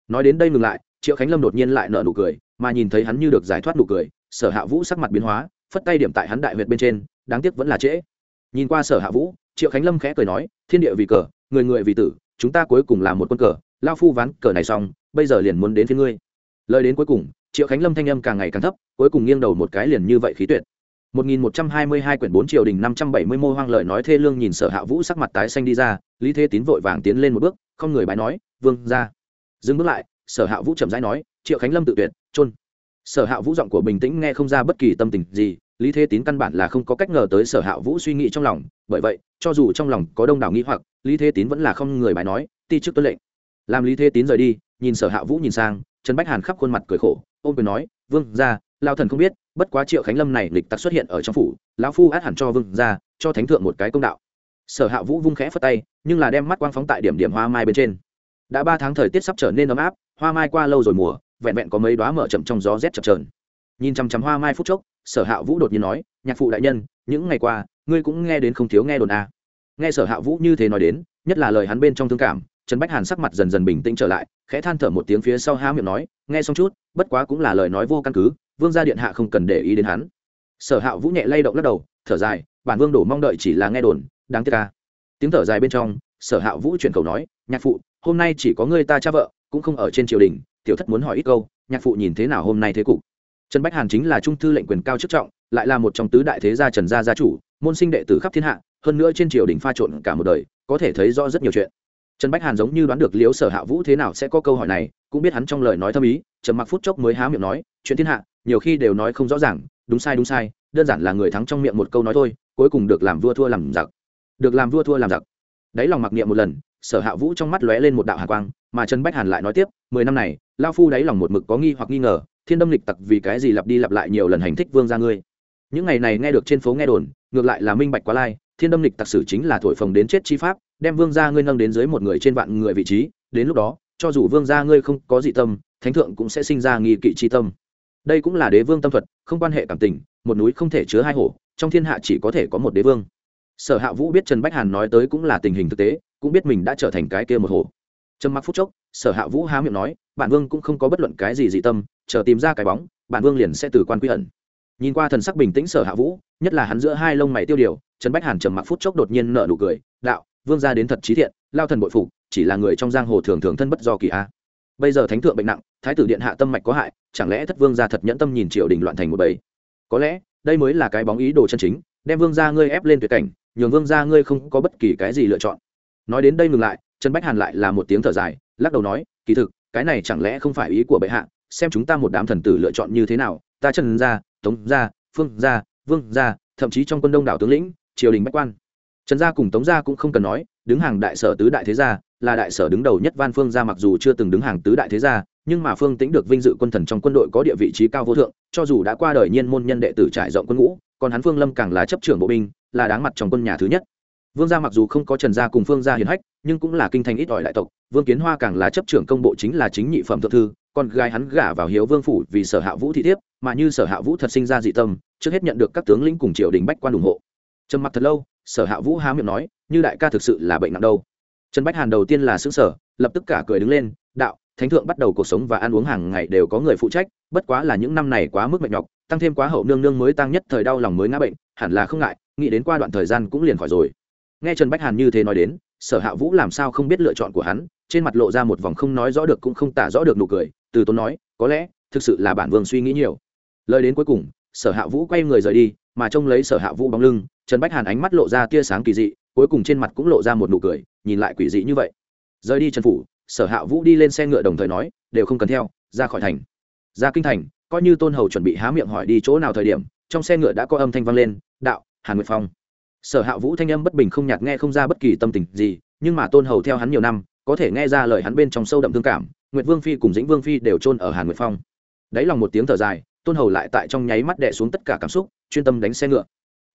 Nói đến đây ngừng lại, triệu khánh lâm đột nhiên lại nở nụ cười, mà nhìn thấy hắn như được giải thoát nụ cười, sở hạ vũ sắc mặt biến hóa, phất tay điểm tại hắn đại huyệt bên trên, đáng tiếc vẫn là trễ. Nhìn qua sở hạ vũ, triệu khánh lâm khẽ cười nói, thiên địa vì cờ, người người vì tử chúng ta cuối cùng là một quân cờ lao phu ván cờ này xong bây giờ liền muốn đến phía ngươi lời đến cuối cùng triệu khánh lâm thanh âm càng ngày càng thấp cuối cùng nghiêng đầu một cái liền như vậy khí tuyệt 1122 quyển 4 triều đình 570 mô hoang lời nói thê lương nhìn Sở Hạ Vũ sắc mặt tái xanh đi ra, Lý Thế Tín vội vàng tiến lên một bước, không người bái nói, "Vương gia." Dừng bước lại, Sở Hạ Vũ chậm rãi nói, "Triệu Khánh Lâm tự tuyệt, chôn." Sở Hạ Vũ giọng của bình tĩnh nghe không ra bất kỳ tâm tình gì, Lý Thế Tín căn bản là không có cách ngờ tới Sở Hạ Vũ suy nghĩ trong lòng, bởi vậy, cho dù trong lòng có đông đảo nghĩ hoặc, Lý Thế Tín vẫn là không người bài nói, "Ti chức tuân lệnh." Làm Lý Thế Tín rời đi, nhìn Sở Hạ Vũ nhìn sang, Trần Bách Hàn khắp khuôn mặt cười khổ, ôm quyền nói, "Vương gia, lao thần không biết, bất quá triệu khánh lâm này lịch tặc xuất hiện ở trong phủ lão phu át hẳn cho vương ra cho thánh thượng một cái công đạo. Sở hạ vũ vung khẽ phất tay nhưng là đem mắt quang phóng tại điểm điểm hoa mai bên trên. Đã ba tháng thời tiết sắp trở nên ấm áp hoa mai qua lâu rồi mùa vẹn vẹn có mấy đoá mở chậm trong gió rét chập trờn nhìn chằm chằm hoa mai phút chốc sở hạ vũ đột nhiên nói, nhạc phụ đại nhân, những ngày qua, ngươi cũng nghe đến không thiếu nghe đồn à. nghe sở hạ vũ như thế nói đến, nhất là lời hắn bên trong thương cảm, trần bách hàn sắc mặt dần dần bình tĩnh trở lại, khẽ than thở một tiếng phía sau há miệng nói, nghe xong chút, bất quá cũng là lời nói vô căn cứ, vương gia điện hạ không cần để ý đến hắn. Sở hạ vũ nhẹ lay động lắc đầu, thở dài, bản vương đổ mong đợi chỉ là nghe đồn, đáng tiếc ca tiếng thở dài bên trong, sở hạ vũ chuyển cầu nói, nhạc phụ, hôm nay chỉ có ngươi ta cha vợ, cũng không ở trên triều đình, tiểu thất muốn hỏi ít câu, nhạc phụ nhìn thế nào hôm nay thế cục? Trần bách hàn chính là trung thư lệnh quyền cao chức trọng, lại là một trong tứ đại thế gia trần gia gia chủ, môn sinh đệ tử khắp thiên hạ, hơn nữa trên triều đình pha trộn cả một đời, có thể thấy rõ rất nhiều chuyện. Trần bách hàn giống như đoán được liếu sở hạ vũ thế nào sẽ có câu hỏi này, cũng biết hắn trong lời nói thâm ý, trầm mặc phút chốc mới há miệng nói, chuyện thiên hạ, nhiều khi đều nói không rõ ràng, đúng sai đúng sai, đơn giản là người thắng trong miệng một câu nói thôi, cuối cùng được làm vua thua làm giặc. Được làm vua thua làm giặc. Đáy lòng mặc niệm một lần, sở hạ vũ trong mắt lóe lên một đạo hạ quang, mà trần bách hàn lại nói tiếp, mười năm này, lao phu đáy lòng một mực có nghi hoặc nghi ngờ thiên đâm lịch tặc vì cái gì lặp đi lặp lại nhiều lần hành thích vương ra ngươi? Những ngày này nghe được trên phố nghe đồn, ngược lại là minh bạch quá lai, thiên đâm lịch tặc sử chính là thổi phồng đến chết chi pháp, đem vương gia ngươi nâng đến dưới một người trên vạn người vị trí, đến lúc đó, cho dù vương gia ngươi không có dị tâm, thánh thượng cũng sẽ sinh ra nghi kỵ chi tâm. Đây cũng là đế vương tâm thuật, không quan hệ cảm tình, một núi không thể chứa hai hổ, trong thiên hạ chỉ có thể có một đế vương. Sở hạ vũ biết trần bách hàn nói tới cũng là tình hình thực tế, cũng biết mình đã trở thành cái kia một hổ trầm mặc phút chốc, sở hạ vũ há miệng nói, bản vương cũng không có bất luận cái gì dị tâm, chờ tìm ra cái bóng, bản vương liền sẽ từ quan quy ẩn. Nhìn qua thần sắc bình tĩnh sở hạ vũ, nhất là hắn giữa hai lông mày tiêu điều, trần bách hàn trầm mặc phút chốc đột nhiên nở nụ cười, đạo, vương ra đến thật trí thiện, lao thần bội phục, chỉ là người trong giang hồ thường thường thân bất do kỳ a. Bây giờ thánh thượng bệnh nặng, thái tử điện hạ tâm mạch có hại, chẳng lẽ thất vương ra thật nhẫn tâm nhìn triều đình loạn thành một bầy? Có lẽ, đây mới là cái bóng ý đồ chân chính, đem vương ra ngươi ép lên tuyệt cảnh, nhường vương ra ngươi không có bất kỳ cái gì lựa chọn. Nói đến đây ngừng lại trần bách hàn lại là một tiếng thở dài lắc đầu nói kỳ thực cái này chẳng lẽ không phải ý của bệ hạ xem chúng ta một đám thần tử lựa chọn như thế nào ta trần gia, tống gia, phương gia, vương gia, thậm chí trong quân đông đảo tướng lĩnh triều đình bách quan. Trần gia cùng tống gia cũng không cần nói đứng hàng đại sở tứ đại thế gia là đại sở đứng đầu nhất van phương gia mặc dù chưa từng đứng hàng tứ đại thế gia nhưng mà phương tĩnh được vinh dự quân thần trong quân đội có địa vị trí cao vô thượng cho dù đã qua đời nhiên môn nhân đệ tử trải rộng quân ngũ còn hắn phương lâm càng là chấp trưởng bộ binh là đáng mặt trong quân nhà thứ nhất vương gia mặc dù không có trần gia cùng phương gia hiền hách, nhưng cũng là kinh thành ít ỏi đại tộc. Vương kiến hoa càng là chấp trưởng công bộ chính là chính nhị phẩm thượng thư, con gái hắn gả vào hiếu vương phủ vì sở hạ vũ thị thiếp, mà như sở hạ vũ thật sinh ra dị tâm, trước hết nhận được các tướng lĩnh cùng triều đình bách quan ủng hộ. Trầm mặc thật lâu, sở hạ vũ há miệng nói, như đại ca thực sự là bệnh nặng đâu. Trần bách hàn đầu tiên là xứ sở lập tức cả cười đứng lên, đạo, thánh thượng bắt đầu cuộc sống và ăn uống hàng ngày đều có người phụ trách, bất quá là những năm này quá mức mệt nhọc, tăng thêm quá hậu nương nương mới tăng nhất thời đau lòng mới ngã bệnh, hẳn là không ngại, nghĩ đến qua đoạn thời gian cũng liền khỏi rồi nghe trần bách hàn như thế nói đến, sở hạ vũ làm sao không biết lựa chọn của hắn, trên mặt lộ ra một vòng không nói rõ được cũng không tả rõ được nụ cười, từ tốn nói, có lẽ, thực sự là bản vương suy nghĩ nhiều. Lời đến cuối cùng, sở hạ vũ quay người rời đi, mà trông lấy sở hạ vũ bóng lưng, trần bách hàn ánh mắt lộ ra tia sáng kỳ dị, cuối cùng trên mặt cũng lộ ra một nụ cười, nhìn lại quỷ dị như vậy. Rời đi trần phủ, sở hạ vũ đi lên xe ngựa đồng thời nói, đều không cần theo, ra khỏi thành. Ra kinh thành, coi như tôn hầu chuẩn bị há miệng hỏi đi chỗ nào thời điểm, trong xe ngựa đã có âm thanh vang lên, đạo, hàn nguyệt phong sở hạ vũ thanh âm bất bình không nhạt nghe không ra bất kỳ tâm tình gì, nhưng mà tôn hầu theo hắn nhiều năm, có thể nghe ra lời hắn bên trong sâu đậm thương cảm, nguyệt vương phi cùng dĩnh vương phi đều chôn ở hàn nguyệt phong. Đáy lòng một tiếng thở dài, tôn hầu lại tại trong nháy mắt đẻ xuống tất cả cảm xúc, chuyên tâm đánh xe ngựa.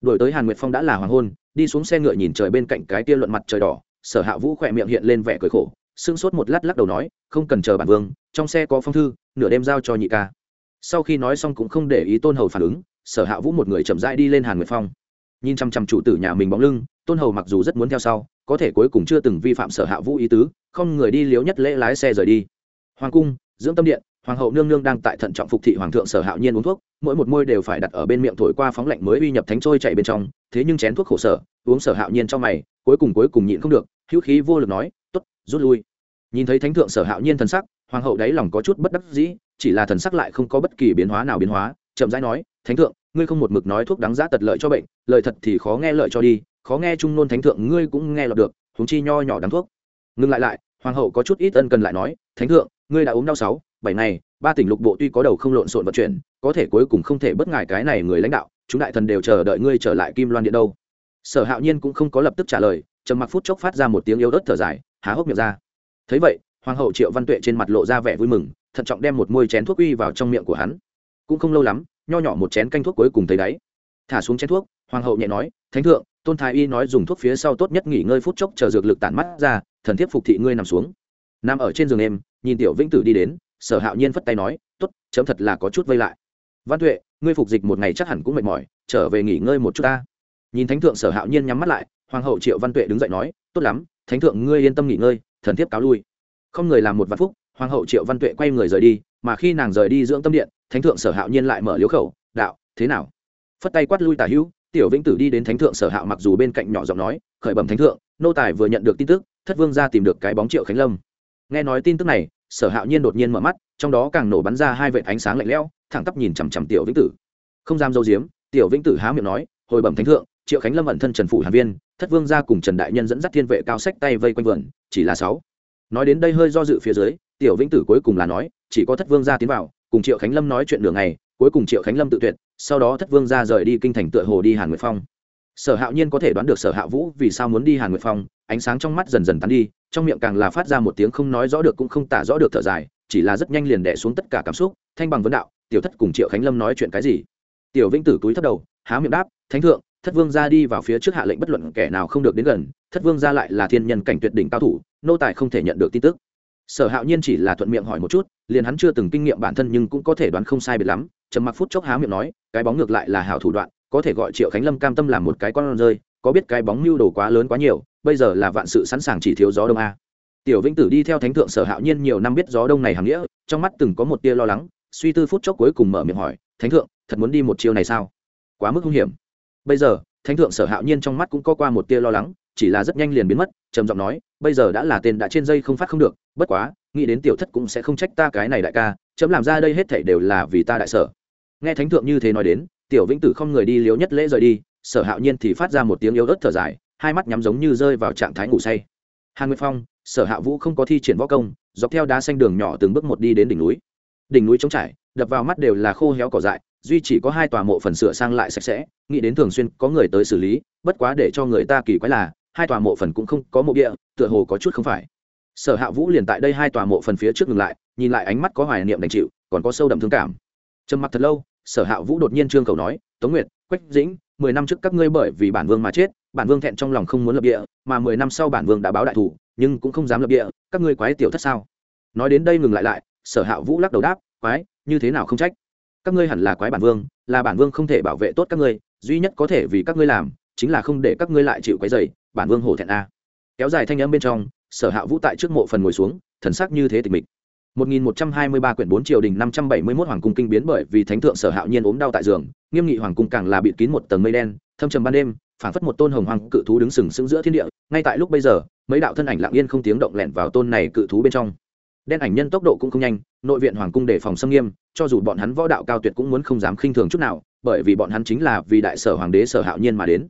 Đổi tới hàn nguyệt phong đã là hoàng hôn, đi xuống xe ngựa nhìn trời bên cạnh cái tia luận mặt trời đỏ, sở hạ vũ khỏe miệng hiện lên vẻ cười khổ sưng sốt một lát lắc đầu nói, không cần chờ bản vương, trong xe có phong thư, nửa đêm giao cho nhị ca. Sau khi nói xong cũng không để ý tôn hầu phản ứng, sở hạ vũ một người chậm rãi đi lên hàn nguyệt phong nhìn chăm chăm chủ tử nhà mình bóng lưng, tôn hầu mặc dù rất muốn theo sau, có thể cuối cùng chưa từng vi phạm sở hạ vũ ý tứ, không người đi liếu nhất lễ lái xe rời đi. Hoàng cung, dưỡng tâm điện, hoàng hậu nương nương đang tại thận trọng phục thị hoàng thượng sở hạo nhiên uống thuốc, mỗi một môi đều phải đặt ở bên miệng thổi qua phóng lạnh mới uy nhập thánh trôi chạy bên trong, thế nhưng chén thuốc khổ sở, uống sở hạo nhiên trong mày, cuối cùng cuối cùng nhịn không được, hữu khí vô lực nói t ố t rút lui. Nhìn thấy thánh thượng sở hạo nhiên thần sắc, hoàng hậu đáy lòng có chút bất đắc dĩ, chỉ là thần sắc lại không có bất kỳ biến hóa nào biến hóa, chậm rãi nói, thánh thượng ngươi không một mực nói thuốc đáng giá tật lợi cho bệnh lợi thật thì khó nghe lợi cho đi, khó nghe trung nôn thánh thượng ngươi cũng nghe lọt được thúng chi nho nhỏ đáng thuốc. Ngừng lại lại, hoàng hậu có chút ít ân cần lại nói, thánh thượng, ngươi đã ốm đau sáu, bảy ngày, ba tỉnh lục bộ tuy có đầu không lộn xộn vận chuyển, có thể cuối cùng không thể bất ngại cái này người lãnh đạo, chúng đại thần đều chờ đợi ngươi trở lại kim loan điện đâu. Sở hạo nhiên cũng không có lập tức trả lời, trầm mặc phút chốc phát ra một tiếng yếu ớt thở dài, há hốc miệng ra. Thấy vậy, hoàng hậu triệu văn tuệ trên mặt lộ ra vẻ vui mừng, thận trọng đem một môi chén thuốc uy vào trong miệng của hắn. Cũng không lâu lắm nho nhỏ một chén canh thuốc cuối cùng thấy đáy. Thả xuống chén thuốc, hoàng hậu nhẹ nói, thánh thượng, tôn thái y nói dùng thuốc phía sau tốt nhất nghỉ ngơi phút chốc chờ dược lực tản mắt ra, thần thiếp phục thị ngươi nằm xuống. Nằm ở trên giường em, nhìn tiểu vĩnh tử đi đến, sở hạo nhiên phất tay nói t ố t chấm thật là có chút vây lại. Văn tuệ, ngươi phục dịch một ngày chắc hẳn cũng mệt mỏi, trở về nghỉ ngơi một chút ta. Nhìn thánh thượng, sở hạo nhiên nhắm mắt lại, hoàng hậu triệu văn tuệ đứng dậy nói, tốt lắm, thánh thượng, ngươi yên tâm nghỉ ngơi, thần thiếp cáo lui. Không người làm một vạn phúc, hoàng hậu triệu văn tuệ quay người rời đi, mà khi nàng rời đi dưỡng tâm điện thánh thượng sở hạo nhiên lại mở liếu khẩu, đạo, thế nào? Phất tay quát lui tả hữu, tiểu vĩnh tử đi đến thánh thượng sở hạo mặc dù bên cạnh nhỏ giọng nói, khởi bẩm thánh thượng, nô tài vừa nhận được tin tức, thất vương ra tìm được cái bóng triệu khánh lâm. Nghe nói tin tức này, sở hạo nhiên đột nhiên mở mắt, trong đó càng nổ bắn ra hai vệt ánh sáng lạnh lẽo, thẳng tắp nhìn chằm chằm tiểu vĩnh tử. Không dám dâu diếm tiểu vĩnh tử há miệng nói, hồi bẩm thánh thượng, triệu khánh lâm ẩn thân trần phủ hàn viên, thất vương ra cùng trần đại nhân dẫn dắt thiên vệ cao sách tay vây quanh vườn, chỉ là sáu. Nói đến đây hơi do dự phía dưới, tiểu vĩnh tử cuối cùng là nói, chỉ có thất vương ra tiến vào cùng triệu khánh lâm nói chuyện đường này cuối cùng triệu khánh lâm tự tuyệt, sau đó thất vương ra rời đi kinh thành tựa hồ đi hàn nguyệt phong. Sở hạo nhiên có thể đoán được sở hạ vũ vì sao muốn đi hàn nguyệt phong, ánh sáng trong mắt dần dần tắn đi, trong miệng càng là phát ra một tiếng không nói rõ được cũng không tả rõ được thở dài, chỉ là rất nhanh liền đẻ xuống tất cả cảm xúc, thanh bằng vấn đạo, tiểu thất cùng triệu khánh lâm nói chuyện cái gì? Tiểu vĩnh tử túi thất đầu, há miệng đáp, thánh thượng, thất vương ra đi vào phía trước hạ lệnh bất luận kẻ nào không được đến gần, thất vương ra lại là thiên nhân cảnh tuyệt đỉnh cao thủ, nô tài không thể nhận được tin tức sở hạo nhiên chỉ là thuận miệng hỏi một chút, liền hắn chưa từng kinh nghiệm bản thân nhưng cũng có thể đoán không sai biệt lắm, trầm mặc phút chốc há miệng nói, cái bóng ngược lại là hảo thủ đoạn, có thể gọi triệu khánh lâm cam tâm làm một cái con rơi, có biết cái bóng mưu đồ quá lớn quá nhiều, bây giờ là vạn sự sẵn sàng chỉ thiếu gió đông a. Tiểu vĩnh tử đi theo thánh thượng sở hạo nhiên nhiều năm biết gió đông này hàm nghĩa, trong mắt từng có một tia lo lắng, suy tư phút chốc cuối cùng mở miệng hỏi, thánh thượng, thật muốn đi một chiều này sao? Quá mức hung hiểm. Bây giờ, thánh thượng sở hạo nhiên trong mắt cũng có qua một tia lo lắng, chỉ là rất nhanh liền biến mất, trầm giọng nói bây giờ đã là tên đã trên dây không phát không được, bất quá, nghĩ đến tiểu thất cũng sẽ không trách ta cái này đại ca, chấm làm ra đây hết thảy đều là vì ta đại sở. Nghe thánh thượng như thế nói đến, tiểu vĩnh tử không người đi liếu nhất lễ rời đi, sở hạo nhiên thì phát ra một tiếng yếu ớt thở dài, hai mắt nhắm giống như rơi vào trạng thái ngủ say. Hàn nguyệt phong, sở hạ vũ không có thi triển võ công, dọc theo đá xanh đường nhỏ từng bước một đi đến đỉnh núi. Đỉnh núi trống trải, đập vào mắt đều là khô héo cỏ dại, duy chỉ có hai tòa mộ phần sửa sang lại sạch sẽ, nghĩ đến thường xuyên có người tới xử lý, bất quá để cho người ta kỳ quái là hai tòa mộ phần cũng không có mộ địa, tựa hồ có chút không phải. Sở hạ vũ liền tại đây hai tòa mộ phần phía trước ngừng lại, nhìn lại ánh mắt có hoài niệm đành chịu, còn có sâu đậm thương cảm. Trầm mặc thật lâu, sở hạ vũ đột nhiên trương cầu nói, tống nguyệt, quách dĩnh, mười năm trước các ngươi bởi vì bản vương mà chết, bản vương thẹn trong lòng không muốn lập địa, mà mười năm sau bản vương đã báo đại thủ, nhưng cũng không dám lập địa, các ngươi quái tiểu thất sao? Nói đến đây ngừng lại lại, sở hạ vũ lắc đầu đáp, quái, như thế nào không trách? Các ngươi hẳn là quái bản vương, là bản vương không thể bảo vệ tốt các ngươi, duy nhất có thể vì các ngươi làm, chính là không để các ngươi lại chịu quái dày bản vương hổ thẹn a kéo dài thanh âm bên trong sở hạ vũ tại trước mộ phần ngồi xuống thần sắc như thế tịch mịch 1123 quyển 4 triều đình 571 hoàng cung kinh biến bởi vì thánh thượng sở hạo nhiên ốm đau tại giường, nghiêm nghị hoàng cung càng là bịt kín một tầng mây đen, thâm trầm ban đêm, phảng phất một tôn hồng hoàng cự thú đứng sừng sững giữa thiên địa, ngay tại lúc bây giờ, mấy đạo thân ảnh lặng yên không tiếng động lẻn vào tôn này cự thú bên trong. Đen ảnh nhân tốc độ cũng không nhanh, nội viện hoàng cung đề phòng xâm nghiêm, cho dù bọn hắn võ đạo cao tuyệt cũng muốn không dám khinh thường chút nào, bởi vì bọn hắn chính là vì đại sở hoàng đế sở hạo nhiên mà đến.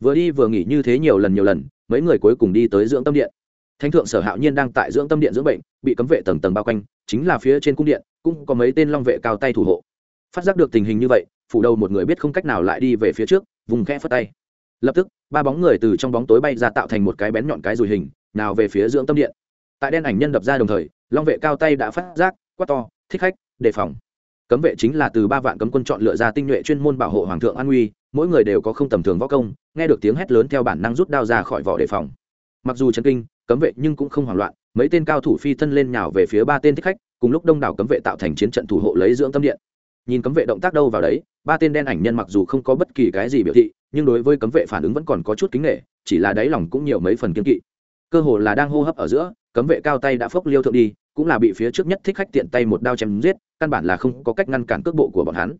Vừa đi vừa nghỉ như thế nhiều lần nhiều lần, mấy người cuối cùng đi tới dưỡng tâm điện. Thánh thượng sở hạo nhiên đang tại dưỡng tâm điện dưỡng bệnh bị cấm vệ tầng tầng bao quanh chính là phía trên cung điện cũng có mấy tên long vệ cao tay thủ hộ. Phát giác được tình hình như vậy phủ đầu một người biết không cách nào lại đi về phía trước vùng kẽ phất tay. Lập tức ba bóng người từ trong bóng tối bay ra tạo thành một cái bén nhọn cái rùi hình nào về phía dưỡng tâm điện. Tại đen ảnh nhân đập ra đồng thời long vệ cao tay đã phát giác quát to thích khách đề phòng cấm vệ chính là từ ba vạn cấm quân chọn lựa ra tinh nhuệ chuyên môn bảo hộ hoàng thượng an nguy mỗi người đều có không tầm thường võ công, nghe được tiếng hét lớn theo bản năng rút đao ra khỏi vỏ đề phòng. Mặc dù chấn kinh, cấm vệ nhưng cũng không hoảng loạn, mấy tên cao thủ phi thân lên nhào về phía ba tên thích khách, cùng lúc đông đảo cấm vệ tạo thành chiến trận thủ hộ lấy dưỡng tâm điện. Nhìn cấm vệ động tác đâu vào đấy, ba tên đen ảnh nhân mặc dù không có bất kỳ cái gì biểu thị, nhưng đối với cấm vệ phản ứng vẫn còn có chút kính nghệ chỉ là đáy lòng cũng nhiều mấy phần kiên kỵ. Cơ hồ là đang hô hấp ở giữa, cấm vệ cao tay đã phốc liêu thượng đi cũng là bị phía trước nhất thích khách tiện tay một đao chém giết, căn bản là không có cách ngăn cản cước bộ của bọn hắn.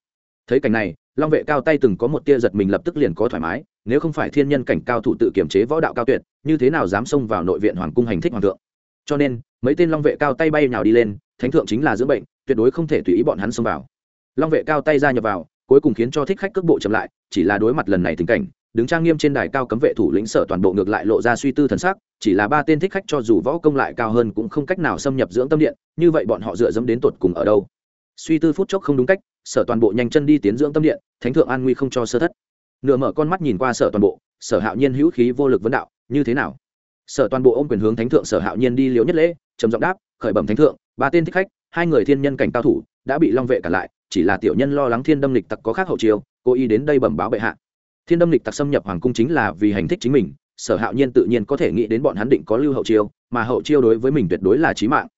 Thấy cảnh này, long vệ cao tay từng có một tia giật mình lập tức liền có thoải mái, nếu không phải thiên nhân cảnh cao thủ tự kiểm chế võ đạo cao tuyệt, như thế nào dám xông vào nội viện hoàng cung hành thích hoàng thượng? Cho nên, mấy tên long vệ cao tay bay nào đi lên, thánh thượng chính là dưỡng bệnh, tuyệt đối không thể tùy ý bọn hắn xông vào. Long vệ cao tay ra nhập vào, cuối cùng khiến cho thích khách cước bộ chậm lại, chỉ là đối mặt lần này tình cảnh đứng trang nghiêm trên đài cao cấm vệ thủ lĩnh sở toàn bộ ngược lại lộ ra suy tư thần sắc, chỉ là ba tên thích khách cho dù võ công lại cao hơn cũng không cách nào xâm nhập dưỡng tâm điện, như vậy bọn họ dựa dẫm đến tột cùng ở đâu? Suy tư phút chốc không đúng cách, sở toàn bộ nhanh chân đi tiến dưỡng tâm điện, thánh thượng an nguy không cho sơ thất. Nửa mở con mắt nhìn qua sở toàn bộ, sở hạo nhiên hữu khí vô lực vấn đạo, như thế nào? Sở toàn bộ ôm quyền hướng thánh thượng sở hạo nhiên đi liễu nhất lễ, trầm giọng đáp, khởi bẩm thánh thượng, ba tên thích khách, hai người thiên nhân cảnh cao thủ, đã bị long vệ cản lại, chỉ là tiểu nhân lo lắng thiên đâm lịch tặc có khác hậu chiêu, cố ý đến đây bẩm báo bệ hạ thiên đâm lịch tặc xâm nhập hoàng cung chính là vì hành thích chính mình, sở hạo nhiên tự nhiên có thể nghĩ đến bọn hắn định có lưu hậu chiêu, mà hậu chiêu đối với mình tuyệt đối là trí mạng.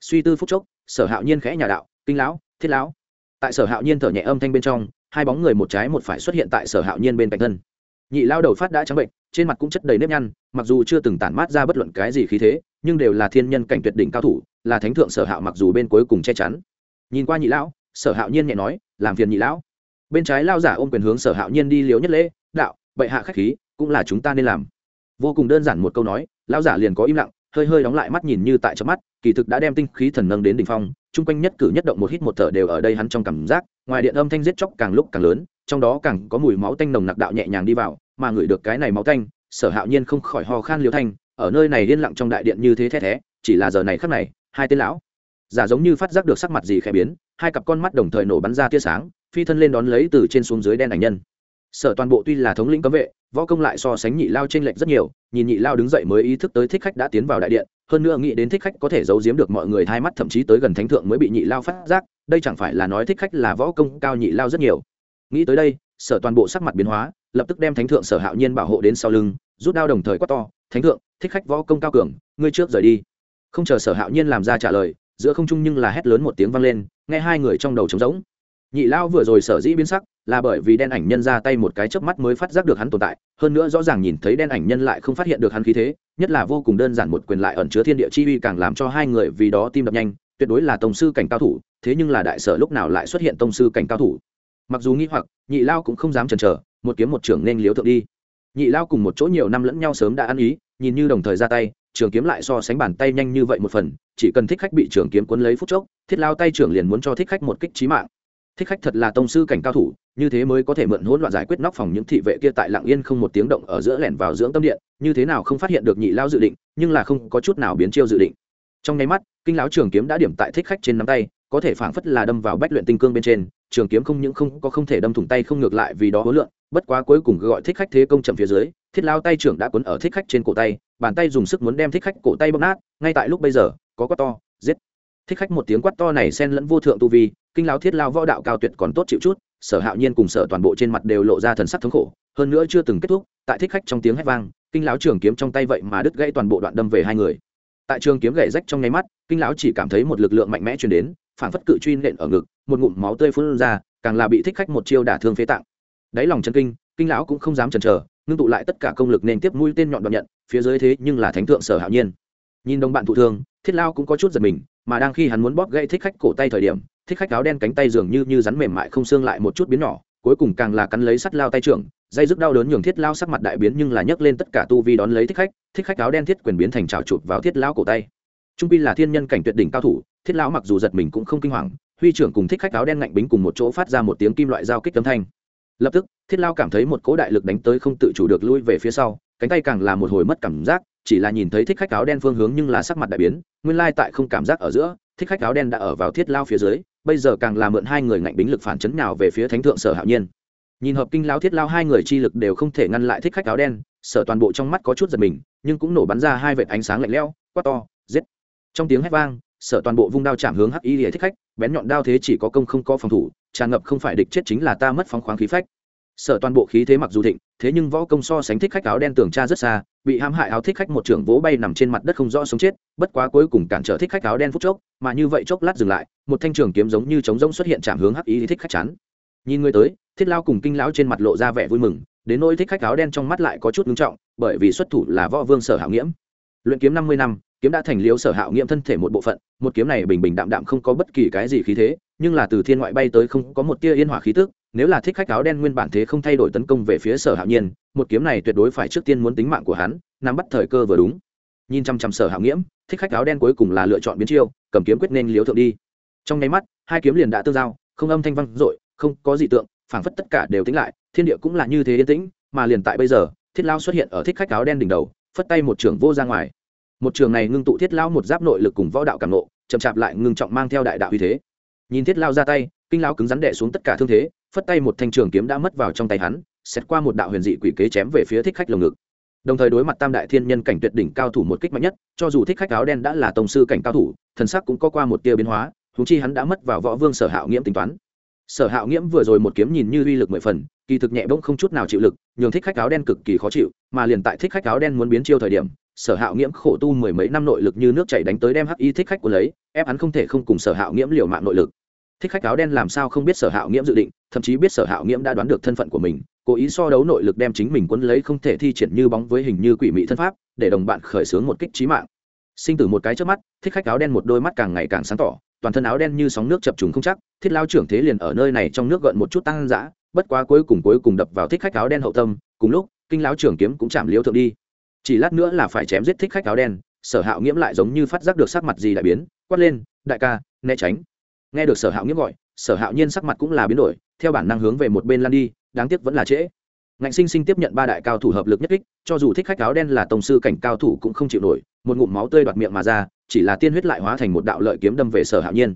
Suy tư phúc chốc, sở hạo nhiên khẽ nhà đạo, kinh lão, thiết lão. Tại sở hạo nhiên thở nhẹ âm thanh bên trong, hai bóng người một trái một phải xuất hiện tại sở hạo nhiên bên cạnh thân. Nhị lao đầu phát đã trắng bệnh, trên mặt cũng chất đầy nếp nhăn, mặc dù chưa từng tản mát ra bất luận cái gì khí thế, nhưng đều là thiên nhân cảnh tuyệt đỉnh cao thủ, là thánh thượng sở hạo mặc dù bên cuối cùng che chắn. Nhìn qua nhị lão, sở hạo nhiên nhẹ nói, làm phiền nhị lão. Bên trái lao giả ôm quyền hướng sở hạo nhiên đi liếu nhất lễ đạo, bệ hạ khách khí, cũng là chúng ta nên làm. Vô cùng đơn giản một câu nói, lão giả liền có im lặng, hơi hơi đóng lại mắt nhìn như tại trong mắt, kỳ thực đã đem tinh khí thần nâng đến đỉnh phong, chung quanh nhất cử nhất động một hít một thở đều ở đây hắn trong cảm giác, ngoài điện âm thanh giết chóc càng lúc càng lớn, trong đó càng có mùi máu tanh nồng nặc đạo nhẹ nhàng đi vào, mà ngửi được cái này máu tanh, sở hạo nhiên không khỏi ho khan liêu thanh, ở nơi này yên lặng trong đại điện như thế thế thế chỉ là giờ này khắc này, hai tên lão giả giống như phát giác được sắc mặt gì khẽ biến, hai cặp con mắt đồng thời nổ bắn ra tia sáng, phi thân lên đón lấy từ trên xuống dưới đen ảnh nhân sở toàn bộ tuy là thống lĩnh cấm vệ, võ công lại so sánh nhị lao trên lệnh rất nhiều, nhìn nhị lao đứng dậy mới ý thức tới thích khách đã tiến vào đại điện, hơn nữa nghĩ đến thích khách có thể giấu giếm được mọi người hai mắt thậm chí tới gần thánh thượng mới bị nhị lao phát giác, đây chẳng phải là nói thích khách là võ công cao nhị lao rất nhiều. Nghĩ tới đây, sở toàn bộ sắc mặt biến hóa, lập tức đem thánh thượng sở hạo nhiên bảo hộ đến sau lưng, rút đao đồng thời quát to, thánh thượng, thích khách võ công cao cường, ngươi trước rời đi. Không chờ sở hạo nhiên làm ra trả lời, giữa không trung nhưng là hét lớn một tiếng vang lên, nghe hai người trong đầu trống rỗng. Nhị lao vừa rồi sở dĩ biến sắc là bởi vì đen ảnh nhân ra tay một cái chớp mắt mới phát giác được hắn tồn tại, hơn nữa rõ ràng nhìn thấy đen ảnh nhân lại không phát hiện được hắn khí thế, nhất là vô cùng đơn giản một quyền lại ẩn chứa thiên địa chi uy càng làm cho hai người vì đó tim đập nhanh, tuyệt đối là tông sư cảnh cao thủ, thế nhưng là đại sở lúc nào lại xuất hiện tông sư cảnh cao thủ? Mặc dù nghĩ hoặc, nhị lao cũng không dám chần chờ, một kiếm một trưởng nên liếu thượng đi. Nhị lao cùng một chỗ nhiều năm lẫn nhau sớm đã ăn ý, nhìn như đồng thời ra tay, trường kiếm lại so sánh bàn tay nhanh như vậy một phần, chỉ cần thích khách bị trường kiếm cuốn lấy phút chốc, thiết lao tay trưởng liền muốn cho thích khách một kích trí mạng. Thích khách thật là tông sư cảnh cao thủ như thế mới có thể mượn hỗn loạn giải quyết nóc phòng những thị vệ kia tại lạng yên không một tiếng động ở giữa lẻn vào dưỡng tâm điện, như thế nào không phát hiện được nhị lao dự định, nhưng là không có chút nào biến chiêu dự định. Trong nháy mắt, kinh lão trường kiếm đã điểm tại thích khách trên nắm tay, có thể phảng phất là đâm vào bách luyện tinh cương bên trên, trường kiếm không những không có không thể đâm thủng tay không ngược lại vì đó hối lượng, bất quá cuối cùng gọi thích khách thế công chậm phía dưới, thiết lao tay trưởng đã cuốn ở thích khách trên cổ tay, bàn tay dùng sức muốn đem thích khách cổ tay bóc nát, ngay tại lúc bây giờ, có quát to, giết. Thích khách một tiếng quát to này xen lẫn vô thượng tu vi kinh lao thiết lao võ đạo cao tuyệt còn tốt chịu chút, sở hạo nhiên cùng sở toàn bộ trên mặt đều lộ ra thần sắc thống khổ, hơn nữa chưa từng kết thúc, tại thích khách trong tiếng hét vang, kinh lão trường kiếm trong tay vậy mà đứt gãy toàn bộ đoạn đâm về hai người. Tại trường kiếm gãy rách trong nháy mắt, kinh lão chỉ cảm thấy một lực lượng mạnh mẽ truyền đến, phản phất cự truy nện ở ngực, một ngụm máu tươi phun ra, càng là bị thích khách một chiêu đả thương phế tạng. Đáy lòng chân kinh kinh lão cũng không dám chần chờ, ngưng tụ lại tất cả công lực nên tiếp mũi tên nhọn đoạn nhận, phía dưới thế nhưng là thánh thượng sở hạo nhiên. Nhìn đồng bạn thụ thương, thiết lao cũng có chút giật mình, mà đang khi hắn muốn bóp gãy thích khách cổ tay thời điểm thích khách áo đen cánh tay dường như như rắn mềm mại không xương lại một chút biến nhỏ, cuối cùng càng là cắn lấy sắt lao tay trưởng, dây dứt đau đớn nhường thiết lao sắc mặt đại biến nhưng là nhấc lên tất cả tu vi đón lấy thích khách thích khách áo đen thiết quyền biến thành trào chụp vào thiết lao cổ tay. Trung pi là thiên nhân cảnh tuyệt đỉnh cao thủ, thiết lao mặc dù giật mình cũng không kinh hoàng, huy trưởng cùng thích khách áo đen ngạnh bính cùng một chỗ phát ra một tiếng kim loại giao kích âm thanh. Lập tức, thiết lao cảm thấy một cỗ đại lực đánh tới không tự chủ được lui về phía sau, cánh tay càng là một hồi mất cảm giác, chỉ là nhìn thấy thích khách áo đen phương hướng nhưng là sắc mặt đại biến, nguyên lai tại không cảm giác ở giữa, thích khách áo đen đã ở vào thiết lao phía dưới bây giờ càng là mượn hai người ngạnh bính lực phản chấn nào về phía thánh thượng sở hạo nhiên. Nhìn hợp kinh lao thiết lao hai người chi lực đều không thể ngăn lại thích khách áo đen, sở toàn bộ trong mắt có chút giật mình, nhưng cũng nổ bắn ra hai vệt ánh sáng lạnh lẽo, quát to, giết. Trong tiếng hét vang, sở toàn bộ vung đao chạm hướng hắc y lìa thích khách, bén nhọn đao thế chỉ có công không có phòng thủ, tràn ngập không phải địch chết chính là ta mất phóng khoáng khí phách. Sở toàn bộ khí thế mặc dù thịnh, thế nhưng võ công so sánh thích khách áo đen tường tra rất xa, bị hãm hại áo thích khách một trưởng vỗ bay nằm trên mặt đất không rõ sống chết, bất quá cuối cùng cản trở thích khách áo đen phút chốc, mà như vậy chốc lát dừng lại một thanh trường kiếm giống như trống rỗng xuất hiện chạm hướng hắc ý thích khách chắn. nhìn người tới, thiết lao cùng kinh lão trên mặt lộ ra vẻ vui mừng, đến nỗi thích khách áo đen trong mắt lại có chút ngưng trọng, bởi vì xuất thủ là võ vương sở hạo nghiễm. Luyện kiếm năm mươi năm, kiếm đã thành liếu sở hạo nghiễm thân thể một bộ phận, một kiếm này bình bình đạm đạm không có bất kỳ cái gì khí thế, nhưng là từ thiên ngoại bay tới không có một tia yên hỏa khí tức, nếu là thích khách áo đen nguyên bản thế không thay đổi tấn công về phía sở hạo nhiên, một kiếm này tuyệt đối phải trước tiên muốn tính mạng của hắn, nắm bắt thời cơ vừa đúng. Nhìn chăm chăm sở hạo nghiễm, thích khách áo đen cuối cùng là lựa chọn biến chiêu, cầm kiếm quyết nên liếu thượng đi trong nháy mắt, hai kiếm liền đã tương giao, không âm thanh văng dội, không có gì tượng, phảng phất tất cả đều tính lại, thiên địa cũng là như thế yên tĩnh, mà liền tại bây giờ, thiết lao xuất hiện ở thích khách áo đen đỉnh đầu, phất tay một trường vô ra ngoài. Một trường này ngưng tụ thiết lao một giáp nội lực cùng võ đạo cảm nộ chậm chạp lại ngưng trọng mang theo đại đạo uy thế. Nhìn thiết lao ra tay, kinh lao cứng rắn đẻ xuống tất cả thương thế, phất tay một thanh trường kiếm đã mất vào trong tay hắn, xét qua một đạo huyền dị quỷ kế chém về phía thích khách lồng ngực. Đồng thời đối mặt tam đại thiên nhân cảnh tuyệt đỉnh cao thủ một kích mạnh nhất, cho dù thích khách áo đen đã là tổng sư cảnh cao thủ, thần sắc cũng có qua một tia biến hóa huống chi hắn đã mất vào võ vương sở hạo nghiễm tính toán. Sở hạo nghiễm vừa rồi một kiếm nhìn như uy lực mười phần, kỳ thực nhẹ bỗng không chút nào chịu lực, nhường thích khách áo đen cực kỳ khó chịu, mà liền tại thích khách áo đen muốn biến chiêu thời điểm, sở hạo nghiễm khổ tu mười mấy năm nội lực như nước chảy đánh tới đem hắc y thích khách của lấy, ép hắn không thể không cùng sở hạo nghiễm liều mạng nội lực. Thích khách áo đen làm sao không biết sở hạo nghiễm dự định, thậm chí biết sở hạo nghiễm đã đoán được thân phận của mình, cố ý so đấu nội lực đem chính mình quấn lấy không thể thi triển như bóng với hình như quỷ mị thân pháp, để đồng bạn khởi xướng một kích trí mạng. Sinh tử một cái trước mắt, thích khách áo đen một đôi mắt càng ngày càng sáng tỏ toàn thân áo đen như sóng nước chập trùng không chắc, thiết lao trưởng thế liền ở nơi này trong nước gợn một chút tăng dã, bất quá cuối cùng cuối cùng đập vào thích khách áo đen hậu tâm, cùng lúc, kinh lão trưởng kiếm cũng chạm liêu thượng đi. Chỉ lát nữa là phải chém giết thích khách áo đen, sở hạo nghiễm lại giống như phát giác được sắc mặt gì đại biến, quát lên, đại ca, né tránh. Nghe được sở hạo nghiễm gọi, sở hạo nhiên sắc mặt cũng là biến đổi, theo bản năng hướng về một bên lan đi, đáng tiếc vẫn là trễ ngạnh sinh sinh tiếp nhận ba đại cao thủ hợp lực nhất kích, cho dù thích khách áo đen là tổng sư cảnh cao thủ cũng không chịu nổi, một ngụm máu tươi đoạt miệng mà ra, chỉ là tiên huyết lại hóa thành một đạo lợi kiếm đâm về sở hạo nhiên.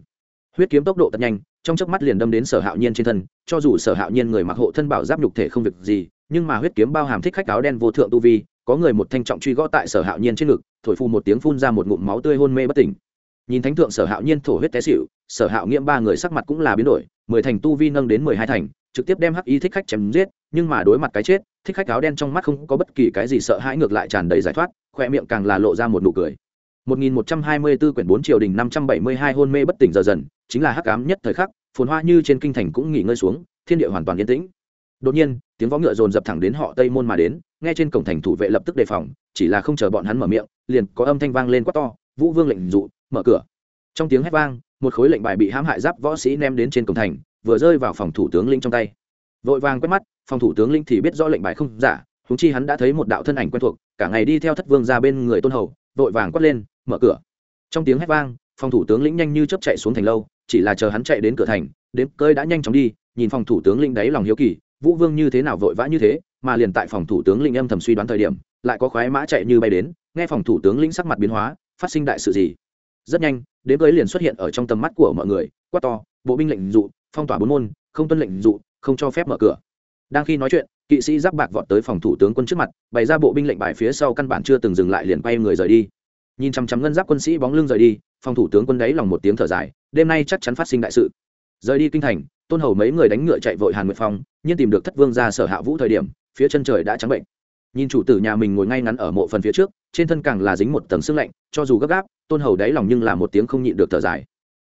Huyết kiếm tốc độ thật nhanh, trong chớp mắt liền đâm đến sở hạo nhiên trên thân, cho dù sở hạo nhiên người mặc hộ thân bảo giáp nhục thể không việc gì, nhưng mà huyết kiếm bao hàm thích khách áo đen vô thượng tu vi, có người một thanh trọng truy gõ tại sở hạo nhiên trên ngực, thổi phu một tiếng phun ra một ngụm máu tươi hôn mê bất tỉnh. Nhìn thánh thượng sở hạo nhiên thổ huyết té xịu sở hạo nghiễm ba người sắc mặt cũng là biến đổi, mười thành tu vi nâng đến mười hai thành trực tiếp đem hắc y thích khách chém giết nhưng mà đối mặt cái chết thích khách áo đen trong mắt không có bất kỳ cái gì sợ hãi ngược lại tràn đầy giải thoát khoe miệng càng là lộ ra một nụ cười 1124 quyển 4 triều đình 572 hôn mê bất tỉnh giờ dần, chính là hắc ám nhất thời khắc, phồn hoa như trên kinh thành cũng nghỉ ngơi xuống, thiên địa hoàn toàn yên tĩnh. Đột nhiên, tiếng võ ngựa dồn dập thẳng đến họ Tây môn mà đến, nghe trên cổng thành thủ vệ lập tức đề phòng, chỉ là không chờ bọn hắn mở miệng, liền có âm thanh vang lên quá to, Vũ Vương lệnh dụ, mở cửa. Trong tiếng hét vang, một khối lệnh bài bị hãm hại giáp võ sĩ ném đến trên cổng thành, vừa rơi vào phòng thủ tướng lĩnh trong tay. Vội vàng quét mắt, phòng thủ tướng lĩnh thì biết rõ lệnh bài không giả, huống chi hắn đã thấy một đạo thân ảnh quen thuộc, cả ngày đi theo thất vương ra bên người tôn hầu, vội vàng quát lên, mở cửa trong tiếng hét vang phòng thủ tướng lĩnh nhanh như chấp chạy xuống thành lâu chỉ là chờ hắn chạy đến cửa thành đến cơi đã nhanh chóng đi nhìn phòng thủ tướng lĩnh đáy lòng hiếu kỳ vũ vương như thế nào vội vã như thế mà liền tại phòng thủ tướng lĩnh âm thầm suy đoán thời điểm lại có khoái mã chạy như bay đến nghe phòng thủ tướng lĩnh sắc mặt biến hóa phát sinh đại sự gì rất nhanh đến cơi liền xuất hiện ở trong tầm mắt của mọi người quát to bộ binh lệnh dụ phong tỏa bốn môn, không tuân lệnh dụ, không cho phép mở cửa. Đang khi nói chuyện, kỵ sĩ giáp bạc vọt tới phòng thủ tướng quân trước mặt, bày ra bộ binh lệnh bài phía sau căn bản chưa từng dừng lại liền quay người rời đi. Nhìn chăm chăm ngân giáp quân sĩ bóng lưng rời đi, phòng thủ tướng quân đấy lòng một tiếng thở dài, đêm nay chắc chắn phát sinh đại sự. Rời đi kinh thành, tôn hầu mấy người đánh ngựa chạy vội hàn nguyệt phong, nhưng tìm được thất vương ra sở hạ vũ thời điểm, phía chân trời đã trắng bệnh. Nhìn chủ tử nhà mình ngồi ngay ngắn ở mộ phần phía trước, trên thân càng là dính một tầng sương lạnh, cho dù gấp gáp, tôn hầu đáy lòng nhưng là một tiếng không nhịn được thở dài.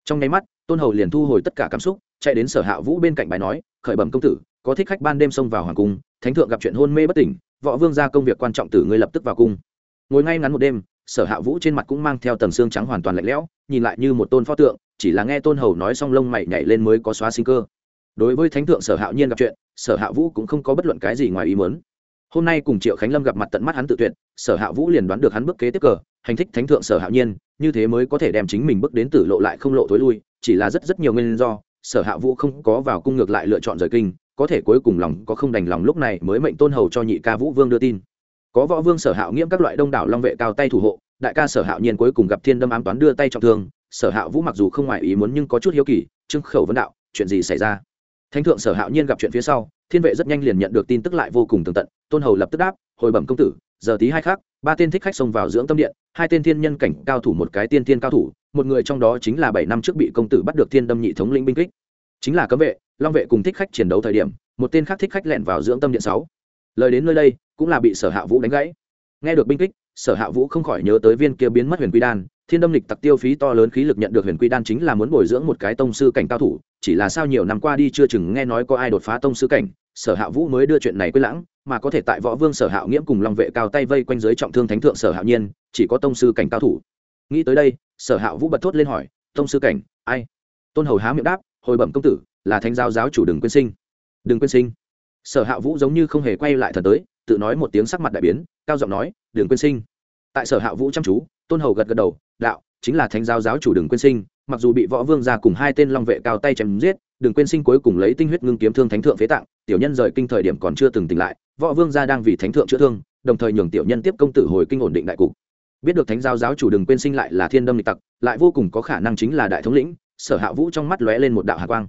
Trong nháy mắt, tôn hầu liền thu hồi tất cả cảm xúc chạy đến sở hạ vũ bên cạnh bài nói, khởi bẩm công tử, có thích khách ban đêm xông vào hoàng cung, thánh thượng gặp chuyện hôn mê bất tỉnh, võ vương ra công việc quan trọng tử ngươi lập tức vào cung. Ngồi ngay ngắn một đêm, sở hạ vũ trên mặt cũng mang theo tầng xương trắng hoàn toàn lạnh lẽo, nhìn lại như một tôn pho tượng, chỉ là nghe tôn hầu nói xong lông mày nhảy lên mới có xóa sinh cơ. Đối với thánh thượng sở hạo nhiên gặp chuyện, sở hạ vũ cũng không có bất luận cái gì ngoài ý muốn. Hôm nay cùng triệu khánh lâm gặp mặt tận mắt hắn tự tuyệt, sở hạ vũ liền đoán được hắn bước kế tiếp cờ, hành thích thánh thượng sở hạo nhiên, như thế mới có thể đem chính mình bước đến tử lộ lại không lộ thối lui, chỉ là rất rất nhiều nguyên do sở hạ vũ không có vào cung ngược lại lựa chọn rời kinh, có thể cuối cùng lòng có không đành lòng lúc này mới mệnh tôn hầu cho nhị ca vũ vương đưa tin. Có võ vương sở hạo nghiễm các loại đông đảo long vệ cao tay thủ hộ, đại ca sở hạo nhiên cuối cùng gặp thiên đâm ám toán đưa tay trọng thương, sở hạo vũ mặc dù không ngoài ý muốn nhưng có chút hiếu kỳ trưng khẩu vấn đạo, chuyện gì xảy ra? Thánh thượng sở hạo nhiên gặp chuyện phía sau, thiên vệ rất nhanh liền nhận được tin tức lại vô cùng tường tận, tôn hầu lập tức đáp, hồi bẩm công tử, giờ tí hai khác ba tên thích khách xông vào dưỡng tâm điện, hai tên thiên nhân cảnh cao thủ một cái tiên thiên cao thủ, một người trong đó chính là bảy năm trước bị công tử bắt được thiên đâm nhị thống lĩnh binh kích. Chính là cấm vệ, long vệ cùng thích khách chiến đấu thời điểm, một tên khác thích khách lẻn vào dưỡng tâm điện sáu. Lời đến nơi đây, cũng là bị sở hạ vũ đánh gãy. Nghe được binh kích, sở hạ vũ không khỏi nhớ tới viên kia biến mất huyền quy đan, thiên đâm lịch tặc tiêu phí to lớn khí lực nhận được huyền quy đan chính là muốn bồi dưỡng một cái tông sư cảnh cao thủ, chỉ là sao nhiều năm qua đi chưa chừng nghe nói có ai đột phá tông sư cảnh, sở hạ vũ mới đưa chuyện này quên lãng mà có thể tại võ vương sở hạo nghiễm cùng long vệ cao tay vây quanh giới trọng thương thánh thượng sở hạo nhiên, chỉ có tông sư cảnh cao thủ. Nghĩ tới đây, sở hạo vũ bật thốt lên hỏi, tông sư cảnh, ai? Tôn hầu há miệng đáp, hồi bẩm công tử, là thánh giáo giáo chủ đừng quên sinh. Đừng quên sinh? Sở hạ vũ giống như không hề quay lại thần tới, tự nói một tiếng sắc mặt đại biến, cao giọng nói, đường quên sinh. Tại sở hạ vũ chăm chú, tôn hầu gật gật đầu, đạo, chính là thánh giáo giáo chủ đường quên sinh, mặc dù bị võ vương ra cùng hai tên long vệ cao tay chém giết, đường quên sinh cuối cùng lấy tinh huyết ngưng kiếm thương thánh thượng phế tạng, tiểu nhân rời kinh thời điểm còn chưa từng tỉnh lại võ vương gia đang vì thánh thượng chữa thương, đồng thời nhường tiểu nhân tiếp công tử hồi kinh ổn định đại cục. Biết được thánh giáo giáo chủ đừng quên sinh lại là thiên đâm lịch tặc, lại vô cùng có khả năng chính là đại thống lĩnh, sở hạ vũ trong mắt lóe lên một đạo hạ quang.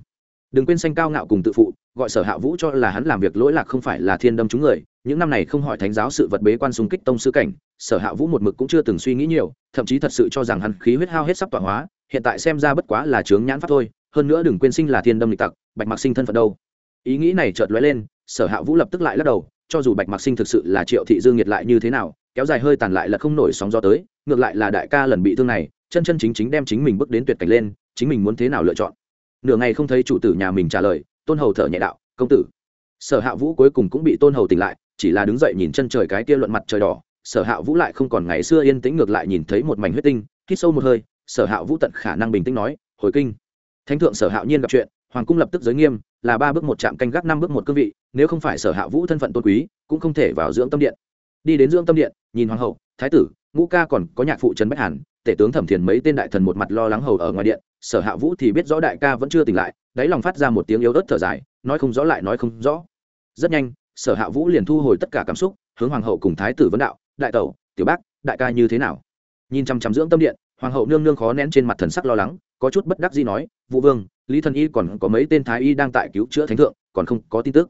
Đừng quên xanh cao ngạo cùng tự phụ, gọi sở hạ vũ cho là hắn làm việc lỗi lạc không phải là thiên đâm chúng người, những năm này không hỏi thánh giáo sự vật bế quan xung kích tông sư cảnh, sở hạ vũ một mực cũng chưa từng suy nghĩ nhiều, thậm chí thật sự cho rằng hắn khí huyết hao hết sắp tọa hóa, hiện tại xem ra bất quá là chướng nhãn pháp thôi, hơn nữa đừng quên sinh là thiên đâm lịch tặc, bạch mặc sinh thân phận đâu. Ý nghĩ này chợt lóe lên, sở hạ vũ lập tức lại lắc đầu cho dù bạch mặc sinh thực sự là triệu thị dương nhiệt lại như thế nào, kéo dài hơi tàn lại là không nổi sóng gió tới, ngược lại là đại ca lần bị thương này, chân chân chính chính đem chính mình bước đến tuyệt cảnh lên, chính mình muốn thế nào lựa chọn. Nửa ngày không thấy chủ tử nhà mình trả lời, tôn hầu thở nhẹ đạo, công tử. Sở hạ vũ cuối cùng cũng bị tôn hầu tỉnh lại, chỉ là đứng dậy nhìn chân trời cái kia luận mặt trời đỏ, sở hạ vũ lại không còn ngày xưa yên tĩnh ngược lại nhìn thấy một mảnh huyết tinh, hít sâu một hơi, sở hạ vũ tận khả năng bình tĩnh nói, hồi kinh. Thánh thượng sở hạ nhiên gặp chuyện, hoàng cung lập tức giới nghiêm là ba bước một trạm canh gác, năm bước một cương vị, nếu không phải sở hạ vũ thân phận tôn quý, cũng không thể vào dưỡng tâm điện. Đi đến dưỡng tâm điện, nhìn hoàng hậu, thái tử, ngũ ca còn có nhạc phụ trần bách hàn, tể tướng thẩm thiền mấy tên đại thần một mặt lo lắng hầu ở ngoài điện, sở hạ vũ thì biết rõ đại ca vẫn chưa tỉnh lại, đáy lòng phát ra một tiếng yếu ớt thở dài, nói không rõ lại nói không rõ. Rất nhanh, sở hạ vũ liền thu hồi tất cả cảm xúc, hướng hoàng hậu cùng thái tử vấn đạo, đại tẩu, tiểu bác, đại ca như thế nào? Nhìn chăm chăm dưỡng tâm điện, hoàng hậu nương nương khó nén trên mặt thần sắc lo lắng có chút bất đắc gì nói, vũ vương, lý thần y còn có mấy tên thái y đang tại cứu chữa thánh thượng, còn không có tin tức.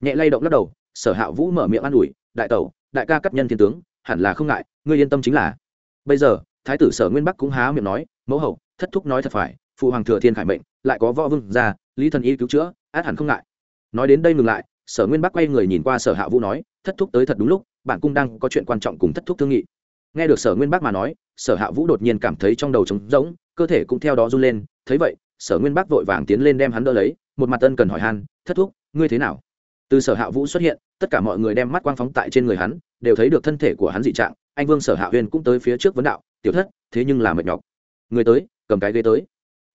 Nhẹ lay động lắc đầu, sở hạ vũ mở miệng an ủi, đại tẩu, đại ca cấp nhân thiên tướng, hẳn là không ngại, ngươi yên tâm chính là. Bây giờ, thái tử sở nguyên bắc cũng há miệng nói, mẫu hậu, thất thúc nói thật phải, phụ hoàng thừa thiên khải mệnh, lại có võ vương ra, lý thần y cứu chữa, át hẳn không ngại. Nói đến đây ngừng lại, sở nguyên bắc quay người nhìn qua sở hạ vũ nói, thất thúc tới thật đúng lúc bản cung đang có chuyện quan trọng cùng thất thúc thương nghị. Nghe được sở nguyên bắc mà nói, sở hạ vũ đột nhiên cảm thấy trong đầu trống rỗng cơ thể cũng theo đó run lên, thấy vậy, sở nguyên bác vội vàng tiến lên đem hắn đỡ lấy, một mặt ân cần hỏi han, thất thúc, ngươi thế nào? Từ sở hạ vũ xuất hiện, tất cả mọi người đem mắt quang phóng tại trên người hắn, đều thấy được thân thể của hắn dị trạng, anh vương sở hạ huyên cũng tới phía trước vấn đạo, tiểu thất, thế nhưng là mệt nhọc. Người tới, cầm cái ghế tới.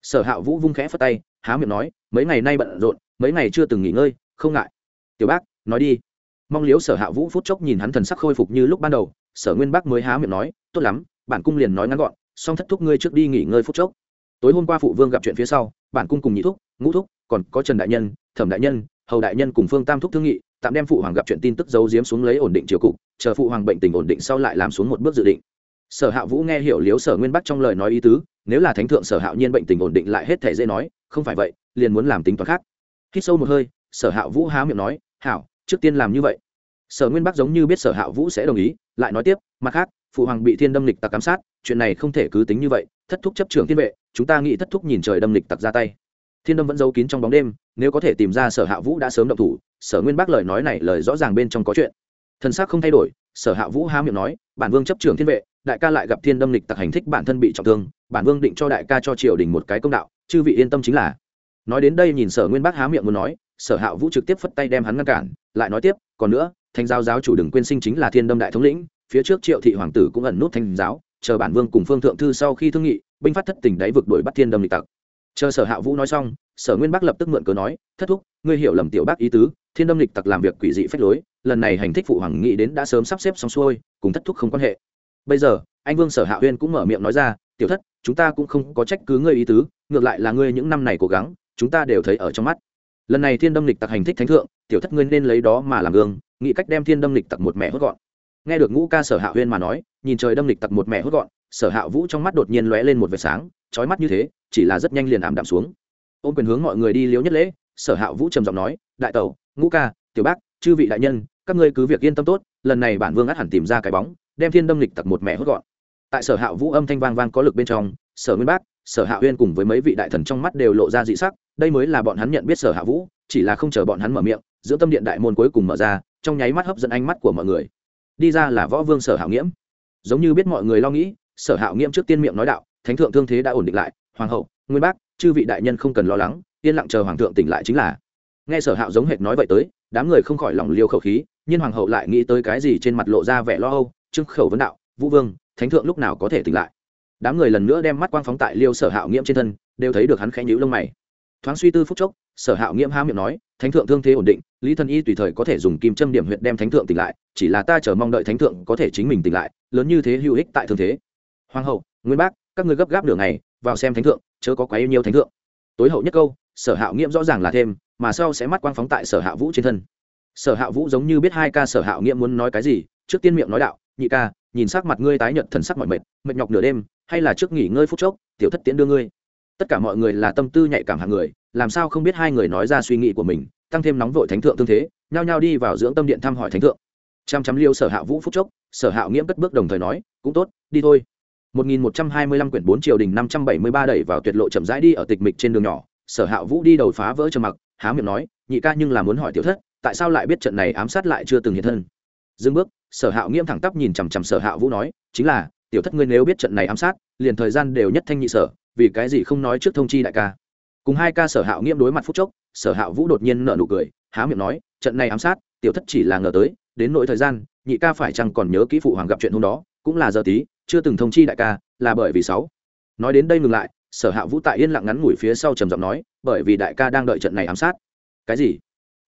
Sở hạ vũ vung khẽ phất tay, há miệng nói, mấy ngày nay bận rộn, mấy ngày chưa từng nghỉ ngơi, không ngại. Tiểu bác, nói đi. Mong liếu sở hạ vũ phút chốc nhìn hắn thần sắc khôi phục như lúc ban đầu, sở nguyên bác mới há miệng nói, tốt lắm, bản cung liền nói ngắn gọn song thất thúc ngươi trước đi nghỉ ngơi phút chốc. Tối hôm qua phụ vương gặp chuyện phía sau, bản cung cùng nhị thúc, ngũ thúc, còn có trần đại nhân, thẩm đại nhân, hầu đại nhân cùng phương tam thúc thương nghị, tạm đem phụ hoàng gặp chuyện tin tức giấu giếm xuống lấy ổn định triều cục, chờ phụ hoàng bệnh tình ổn định sau lại làm xuống một bước dự định. Sở hạ vũ nghe hiểu liếu sở nguyên bắc trong lời nói ý tứ, nếu là thánh thượng sở hạo nhiên bệnh tình ổn định lại hết thể dễ nói, không phải vậy, liền muốn làm tính toán khác. Hít sâu một hơi, sở hạ vũ há miệng nói, hảo, trước tiên làm như vậy. Sở nguyên bắc giống như biết sở hạ vũ sẽ đồng ý, lại nói tiếp, mặt khác phụ hoàng bị thiên đâm lịch tặc giám sát, chuyện này không thể cứ tính như vậy, thất thúc chấp trưởng thiên vệ, chúng ta nghĩ thất thúc nhìn trời đâm lịch tặc ra tay. Thiên đâm vẫn giấu kín trong bóng đêm, nếu có thể tìm ra sở hạ vũ đã sớm động thủ, sở nguyên bác lời nói này lời rõ ràng bên trong có chuyện. Thân xác không thay đổi, sở hạ vũ há miệng nói, bản vương chấp trưởng thiên vệ, đại ca lại gặp thiên đâm lịch tặc hành thích bản thân bị trọng thương, bản vương định cho đại ca cho triều đình một cái công đạo, chư vị yên tâm chính là. Nói đến đây nhìn sở nguyên bác há miệng muốn nói, sở hạ vũ trực tiếp phất tay đem hắn ngăn cản, lại nói tiếp, còn nữa thanh giao giáo chủ đừng quên sinh chính là thiên đâm đại thống lĩnh phía trước triệu thị hoàng tử cũng ẩn nút thanh giáo, chờ bản vương cùng phương thượng thư sau khi thương nghị, binh phát thất tỉnh đáy vực đuổi bắt thiên đâm lịch tặc. Chờ sở hạ vũ nói xong, sở nguyên bắc lập tức mượn cớ nói, thất thúc, ngươi hiểu lầm tiểu bác ý tứ, thiên đâm lịch tặc làm việc quỷ dị phách lối, lần này hành thích phụ hoàng nghĩ đến đã sớm sắp xếp xong xuôi, cùng thất thúc không quan hệ. Bây giờ, anh vương sở hạ huyên cũng mở miệng nói ra, tiểu thất, chúng ta cũng không có trách cứ ngươi ý tứ, ngược lại là ngươi những năm này cố gắng, chúng ta đều thấy ở trong mắt. Lần này thiên đâm lịch tặc hành thích thánh thượng, tiểu thất ngươi nên lấy đó mà làm gương, nghĩ cách đem thiên đâm lịch tặc một mẹ hốt gọn nghe được ngũ ca sở hạ huyên mà nói, nhìn trời đâm lịch tặc một mẹ hốt gọn, sở hạ vũ trong mắt đột nhiên lóe lên một vệt sáng trói mắt như thế, chỉ là rất nhanh liền ảm đạm xuống. Ôm quyền hướng mọi người đi liếu nhất lễ, sở hạ vũ trầm giọng nói, đại tẩu, ngũ ca, tiểu bác, chư vị đại nhân, các ngươi cứ việc yên tâm tốt, lần này bản vương át hẳn tìm ra cái bóng, đem thiên đâm lịch tặc một mẹ hốt gọn. Tại sở hạ vũ âm thanh vang vang có lực bên trong, sở nguyên bác, sở hạ huyên cùng với mấy vị đại thần trong mắt đều lộ ra dị sắc, đây mới là bọn hắn nhận biết sở hạ vũ, chỉ là không chờ bọn hắn mở miệng giữa tâm điện đại môn cuối cùng mở ra, trong nháy mắt hấp dẫn ánh mắt của mọi người đi ra là võ vương sở hạo nghiễm. Giống như biết mọi người lo nghĩ, sở hạo nghiễm trước tiên miệng nói đạo, thánh thượng thương thế đã ổn định lại, hoàng hậu, nguyên bác, chư vị đại nhân không cần lo lắng, yên lặng chờ hoàng thượng tỉnh lại chính là. Nghe sở hạo giống hệt nói vậy tới, đám người không khỏi lòng liêu khẩu khí, nhưng hoàng hậu lại nghĩ tới cái gì trên mặt lộ ra vẻ lo âu trưng khẩu vấn đạo, vũ vương, thánh thượng lúc nào có thể tỉnh lại? Đám người lần nữa đem mắt quang phóng tại liêu sở hạo nghiễm trên thân, đều thấy được hắn khẽ nhíu lông mày. Thoáng suy tư phúc chốc sở hạo nghiễm há miệng nói, thánh thượng thương thế ổn định, lý thần y tùy thời có thể dùng kim châm điểm huyện đem thánh thượng tỉnh lại, chỉ là ta chờ mong đợi thánh thượng có thể chính mình tỉnh lại, lớn như thế hữu ích tại thương thế. Hoàng hậu, nguyên bác, các ngươi gấp gáp đường này vào xem thánh thượng, chớ có quá yêu nhiều thánh thượng. Tối hậu nhất câu, sở hạo nghiễm rõ ràng là thêm, mà sau sẽ mắt quang phóng tại sở hạ vũ trên thân. Sở hạ vũ giống như biết hai ca sở hạo nghiễm muốn nói cái gì, trước tiên miệng nói đạo, nhị ca, nhìn sắc mặt ngươi tái nhợt thần sắc mọi mệt mệt nhọc nửa đêm, hay là trước nghỉ ngơi phút chốc, tiểu thất tiễn đưa ngươi tất cả mọi người là tâm tư nhạy cảm hạng người, làm sao không biết hai người nói ra suy nghĩ của mình, tăng thêm nóng vội thánh thượng tương thế, nhao nhao đi vào dưỡng tâm điện thăm hỏi thánh thượng. Chăm chăm liêu sở hạ vũ phúc chốc, sở hạ nghiễm cất bước đồng thời nói, cũng tốt, đi thôi. 1125 quyển 4 triều đình 573 đẩy vào tuyệt lộ chậm rãi đi ở tịch mịch trên đường nhỏ, sở hạ vũ đi đầu phá vỡ trầm mặc, há miệng nói, nhị ca nhưng là muốn hỏi tiểu thất, tại sao lại biết trận này ám sát lại chưa từng hiện thân? Dừng bước, sở hạ nghiễm thẳng tắp nhìn chằm chằm sở hạ vũ nói, chính là, tiểu thất ngươi nếu biết trận này ám sát, liền thời gian đều nhất thanh nhị sở vì cái gì không nói trước thông chi đại ca? Cùng hai ca sở hạo nghiêm đối mặt phút chốc, sở hạo vũ đột nhiên nở nụ cười, há miệng nói, trận này ám sát, tiểu thất chỉ là ngờ tới, đến nỗi thời gian, nhị ca phải chăng còn nhớ kỹ phụ hoàng gặp chuyện hôm đó, cũng là giờ tí, chưa từng thông chi đại ca, là bởi vì sáu. Nói đến đây ngừng lại, sở hạ vũ tại yên lặng ngắn ngủi phía sau trầm giọng nói, bởi vì đại ca đang đợi trận này ám sát. Cái gì?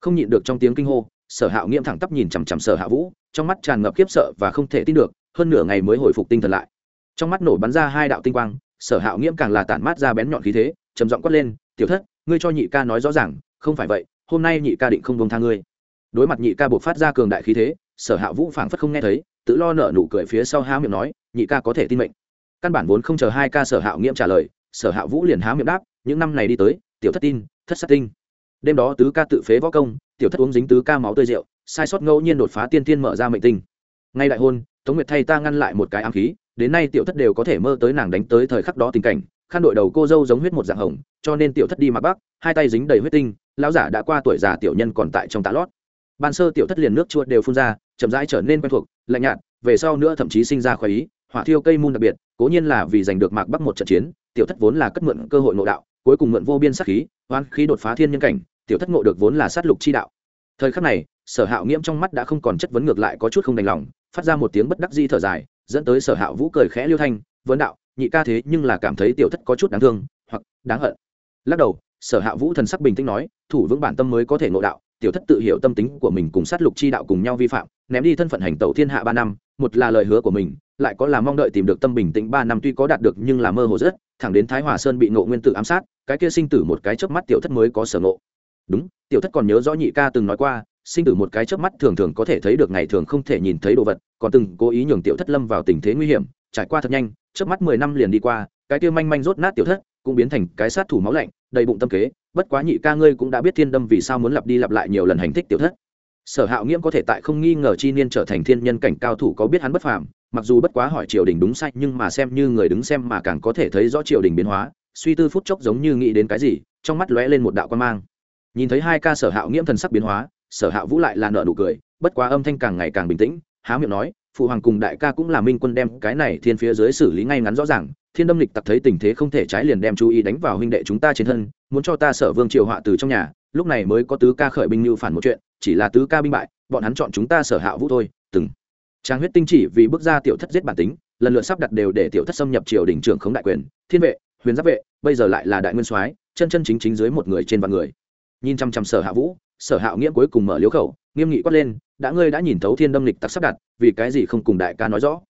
Không nhịn được trong tiếng kinh hô, sở hạ nghiêm thẳng tắp nhìn chằm chằm sở hạ vũ, trong mắt tràn ngập khiếp sợ và không thể tin được, hơn nửa ngày mới hồi phục tinh thần lại. Trong mắt nổ bắn ra hai đạo tinh quang sở hạo nghiễm càng là tản mát ra bén nhọn khí thế, trầm giọng quát lên, tiểu thất, ngươi cho nhị ca nói rõ ràng, không phải vậy, hôm nay nhị ca định không bông tha ngươi. Đối mặt nhị ca buộc phát ra cường đại khí thế, sở hạ vũ phảng phất không nghe thấy, tự lo nở nụ cười phía sau há miệng nói, nhị ca có thể tin mệnh. Căn bản vốn không chờ hai ca sở hạ nghiễm trả lời, sở hạ vũ liền há miệng đáp, những năm này đi tới, tiểu thất tin, thất sát tinh. Đêm đó tứ ca tự phế võ công, tiểu thất uống dính tứ ca máu tươi rượu, sai sót ngẫu nhiên đột phá tiên tiên mở ra mệnh tinh. Ngay đại hôn, tống nguyệt thay ta ngăn lại một cái ám khí đến nay tiểu thất đều có thể mơ tới nàng đánh tới thời khắc đó tình cảnh, khăn đội đầu cô dâu giống huyết một dạng hồng, cho nên tiểu thất đi mặc bắc hai tay dính đầy huyết tinh, lão giả đã qua tuổi già tiểu nhân còn tại trong tạ lót. Ban sơ tiểu thất liền nước chua đều phun ra, chậm rãi trở nên quen thuộc, lạnh nhạt, về sau nữa thậm chí sinh ra khoái ý, hỏa thiêu cây môn đặc biệt, cố nhiên là vì giành được mạc bắc một trận chiến, tiểu thất vốn là cất mượn cơ hội ngộ đạo, cuối cùng mượn vô biên sát khí oan khí đột phá thiên nhân cảnh, tiểu thất ngộ được vốn là sát lục chi đạo. Thời khắc này, sở hạo nghiễm trong mắt đã không còn chất vấn ngược lại có chút không đành lòng, phát ra một tiếng bất đắc di thở dài dẫn tới sở hạ vũ cười khẽ liêu thanh vấn đạo, nhị ca thế nhưng là cảm thấy tiểu thất có chút đáng thương, hoặc đáng hận. Lắc đầu, sở hạ vũ thần sắc bình tĩnh nói, thủ vững bản tâm mới có thể ngộ đạo, tiểu thất tự hiểu tâm tính của mình cùng sát lục chi đạo cùng nhau vi phạm, ném đi thân phận hành tẩu thiên hạ ba năm, một là lời hứa của mình, lại có là mong đợi tìm được tâm bình tĩnh ba năm tuy có đạt được nhưng là mơ hồ rất, thẳng đến thái hòa sơn bị nộ nguyên tử ám sát, cái kia sinh tử một cái chớp mắt tiểu thất mới có sở ngộ. Đúng, tiểu thất còn nhớ rõ nhị ca từng nói qua sinh tử một cái chớp mắt thường thường có thể thấy được ngày thường không thể nhìn thấy đồ vật, còn từng cố ý nhường tiểu thất lâm vào tình thế nguy hiểm, trải qua thật nhanh, chớp mắt mười năm liền đi qua, cái kia manh manh rốt nát tiểu thất, cũng biến thành cái sát thủ máu lạnh, đầy bụng tâm kế, bất quá nhị ca ngươi cũng đã biết thiên đâm vì sao muốn lặp đi lặp lại nhiều lần hành thích tiểu thất. Sở hạo nghiễm có thể tại không nghi ngờ chi niên trở thành thiên nhân cảnh cao thủ có biết hắn bất phàm, mặc dù bất quá hỏi triều đình đúng sai, nhưng mà xem như người đứng xem mà càng có thể thấy rõ triều đình biến hóa, suy tư phút chốc giống như nghĩ đến cái gì, trong mắt lóe lên một đạo quan mang. Nhìn thấy hai ca sở hạo nghiễm thần sắc biến hóa sở hạo vũ lại là nợ nụ cười, bất quá âm thanh càng ngày càng bình tĩnh, há miệng nói, phụ hoàng cùng đại ca cũng là minh quân đem cái này thiên phía dưới xử lý ngay ngắn rõ ràng, thiên đâm lịch tặc thấy tình thế không thể trái liền đem chú ý đánh vào huynh đệ chúng ta trên thân, muốn cho ta sở vương triều họa từ trong nhà, lúc này mới có tứ ca khởi binh lưu phản một chuyện, chỉ là tứ ca binh bại, bọn hắn chọn chúng ta sở hạ vũ thôi, từng. Trang huyết tinh chỉ vì bước ra tiểu thất giết bản tính, lần lượt sắp đặt đều để tiểu thất xâm nhập triều đình trưởng khống đại quyền, thiên vệ, huyền giáp vệ, bây giờ lại là đại nguyên soái, chân chân chính chính dưới một người trên vạn người. Nhìn chăm chăm sở hạ vũ sở Hạo nghĩa cuối cùng mở liếu khẩu, nghiêm nghị quát lên, đã ngươi đã nhìn thấu thiên đâm lịch tặc sắp đặt, vì cái gì không cùng đại ca nói rõ?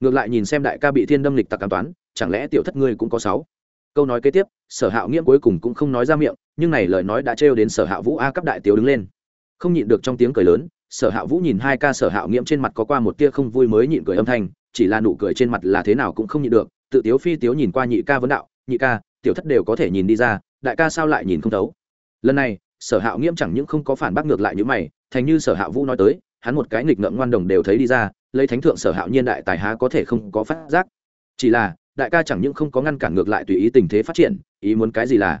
Ngược lại nhìn xem đại ca bị thiên đâm lịch tặc cảm toán, chẳng lẽ tiểu thất ngươi cũng có sáu? Câu nói kế tiếp, sở hạo nghĩa cuối cùng cũng không nói ra miệng, nhưng này lời nói đã trêu đến sở hạ vũ a cấp đại tiểu đứng lên. Không nhịn được trong tiếng cười lớn, sở hạ vũ nhìn hai ca sở hạo nghiễm trên mặt có qua một tia không vui mới nhịn cười âm thanh, chỉ là nụ cười trên mặt là thế nào cũng không nhịn được, tự tiếu phi tiếu nhìn qua nhị ca vấn đạo, nhị ca, tiểu thất đều có thể nhìn đi ra, đại ca sao lại nhìn không thấu? Lần này sở hạo nghiễm chẳng những không có phản bác ngược lại như mày, thành như sở hạ vũ nói tới, hắn một cái nghịch ngợm ngoan đồng đều thấy đi ra, lấy thánh thượng sở hạo nhiên đại tài há có thể không có phát giác. Chỉ là, đại ca chẳng những không có ngăn cản ngược lại tùy ý tình thế phát triển, ý muốn cái gì là?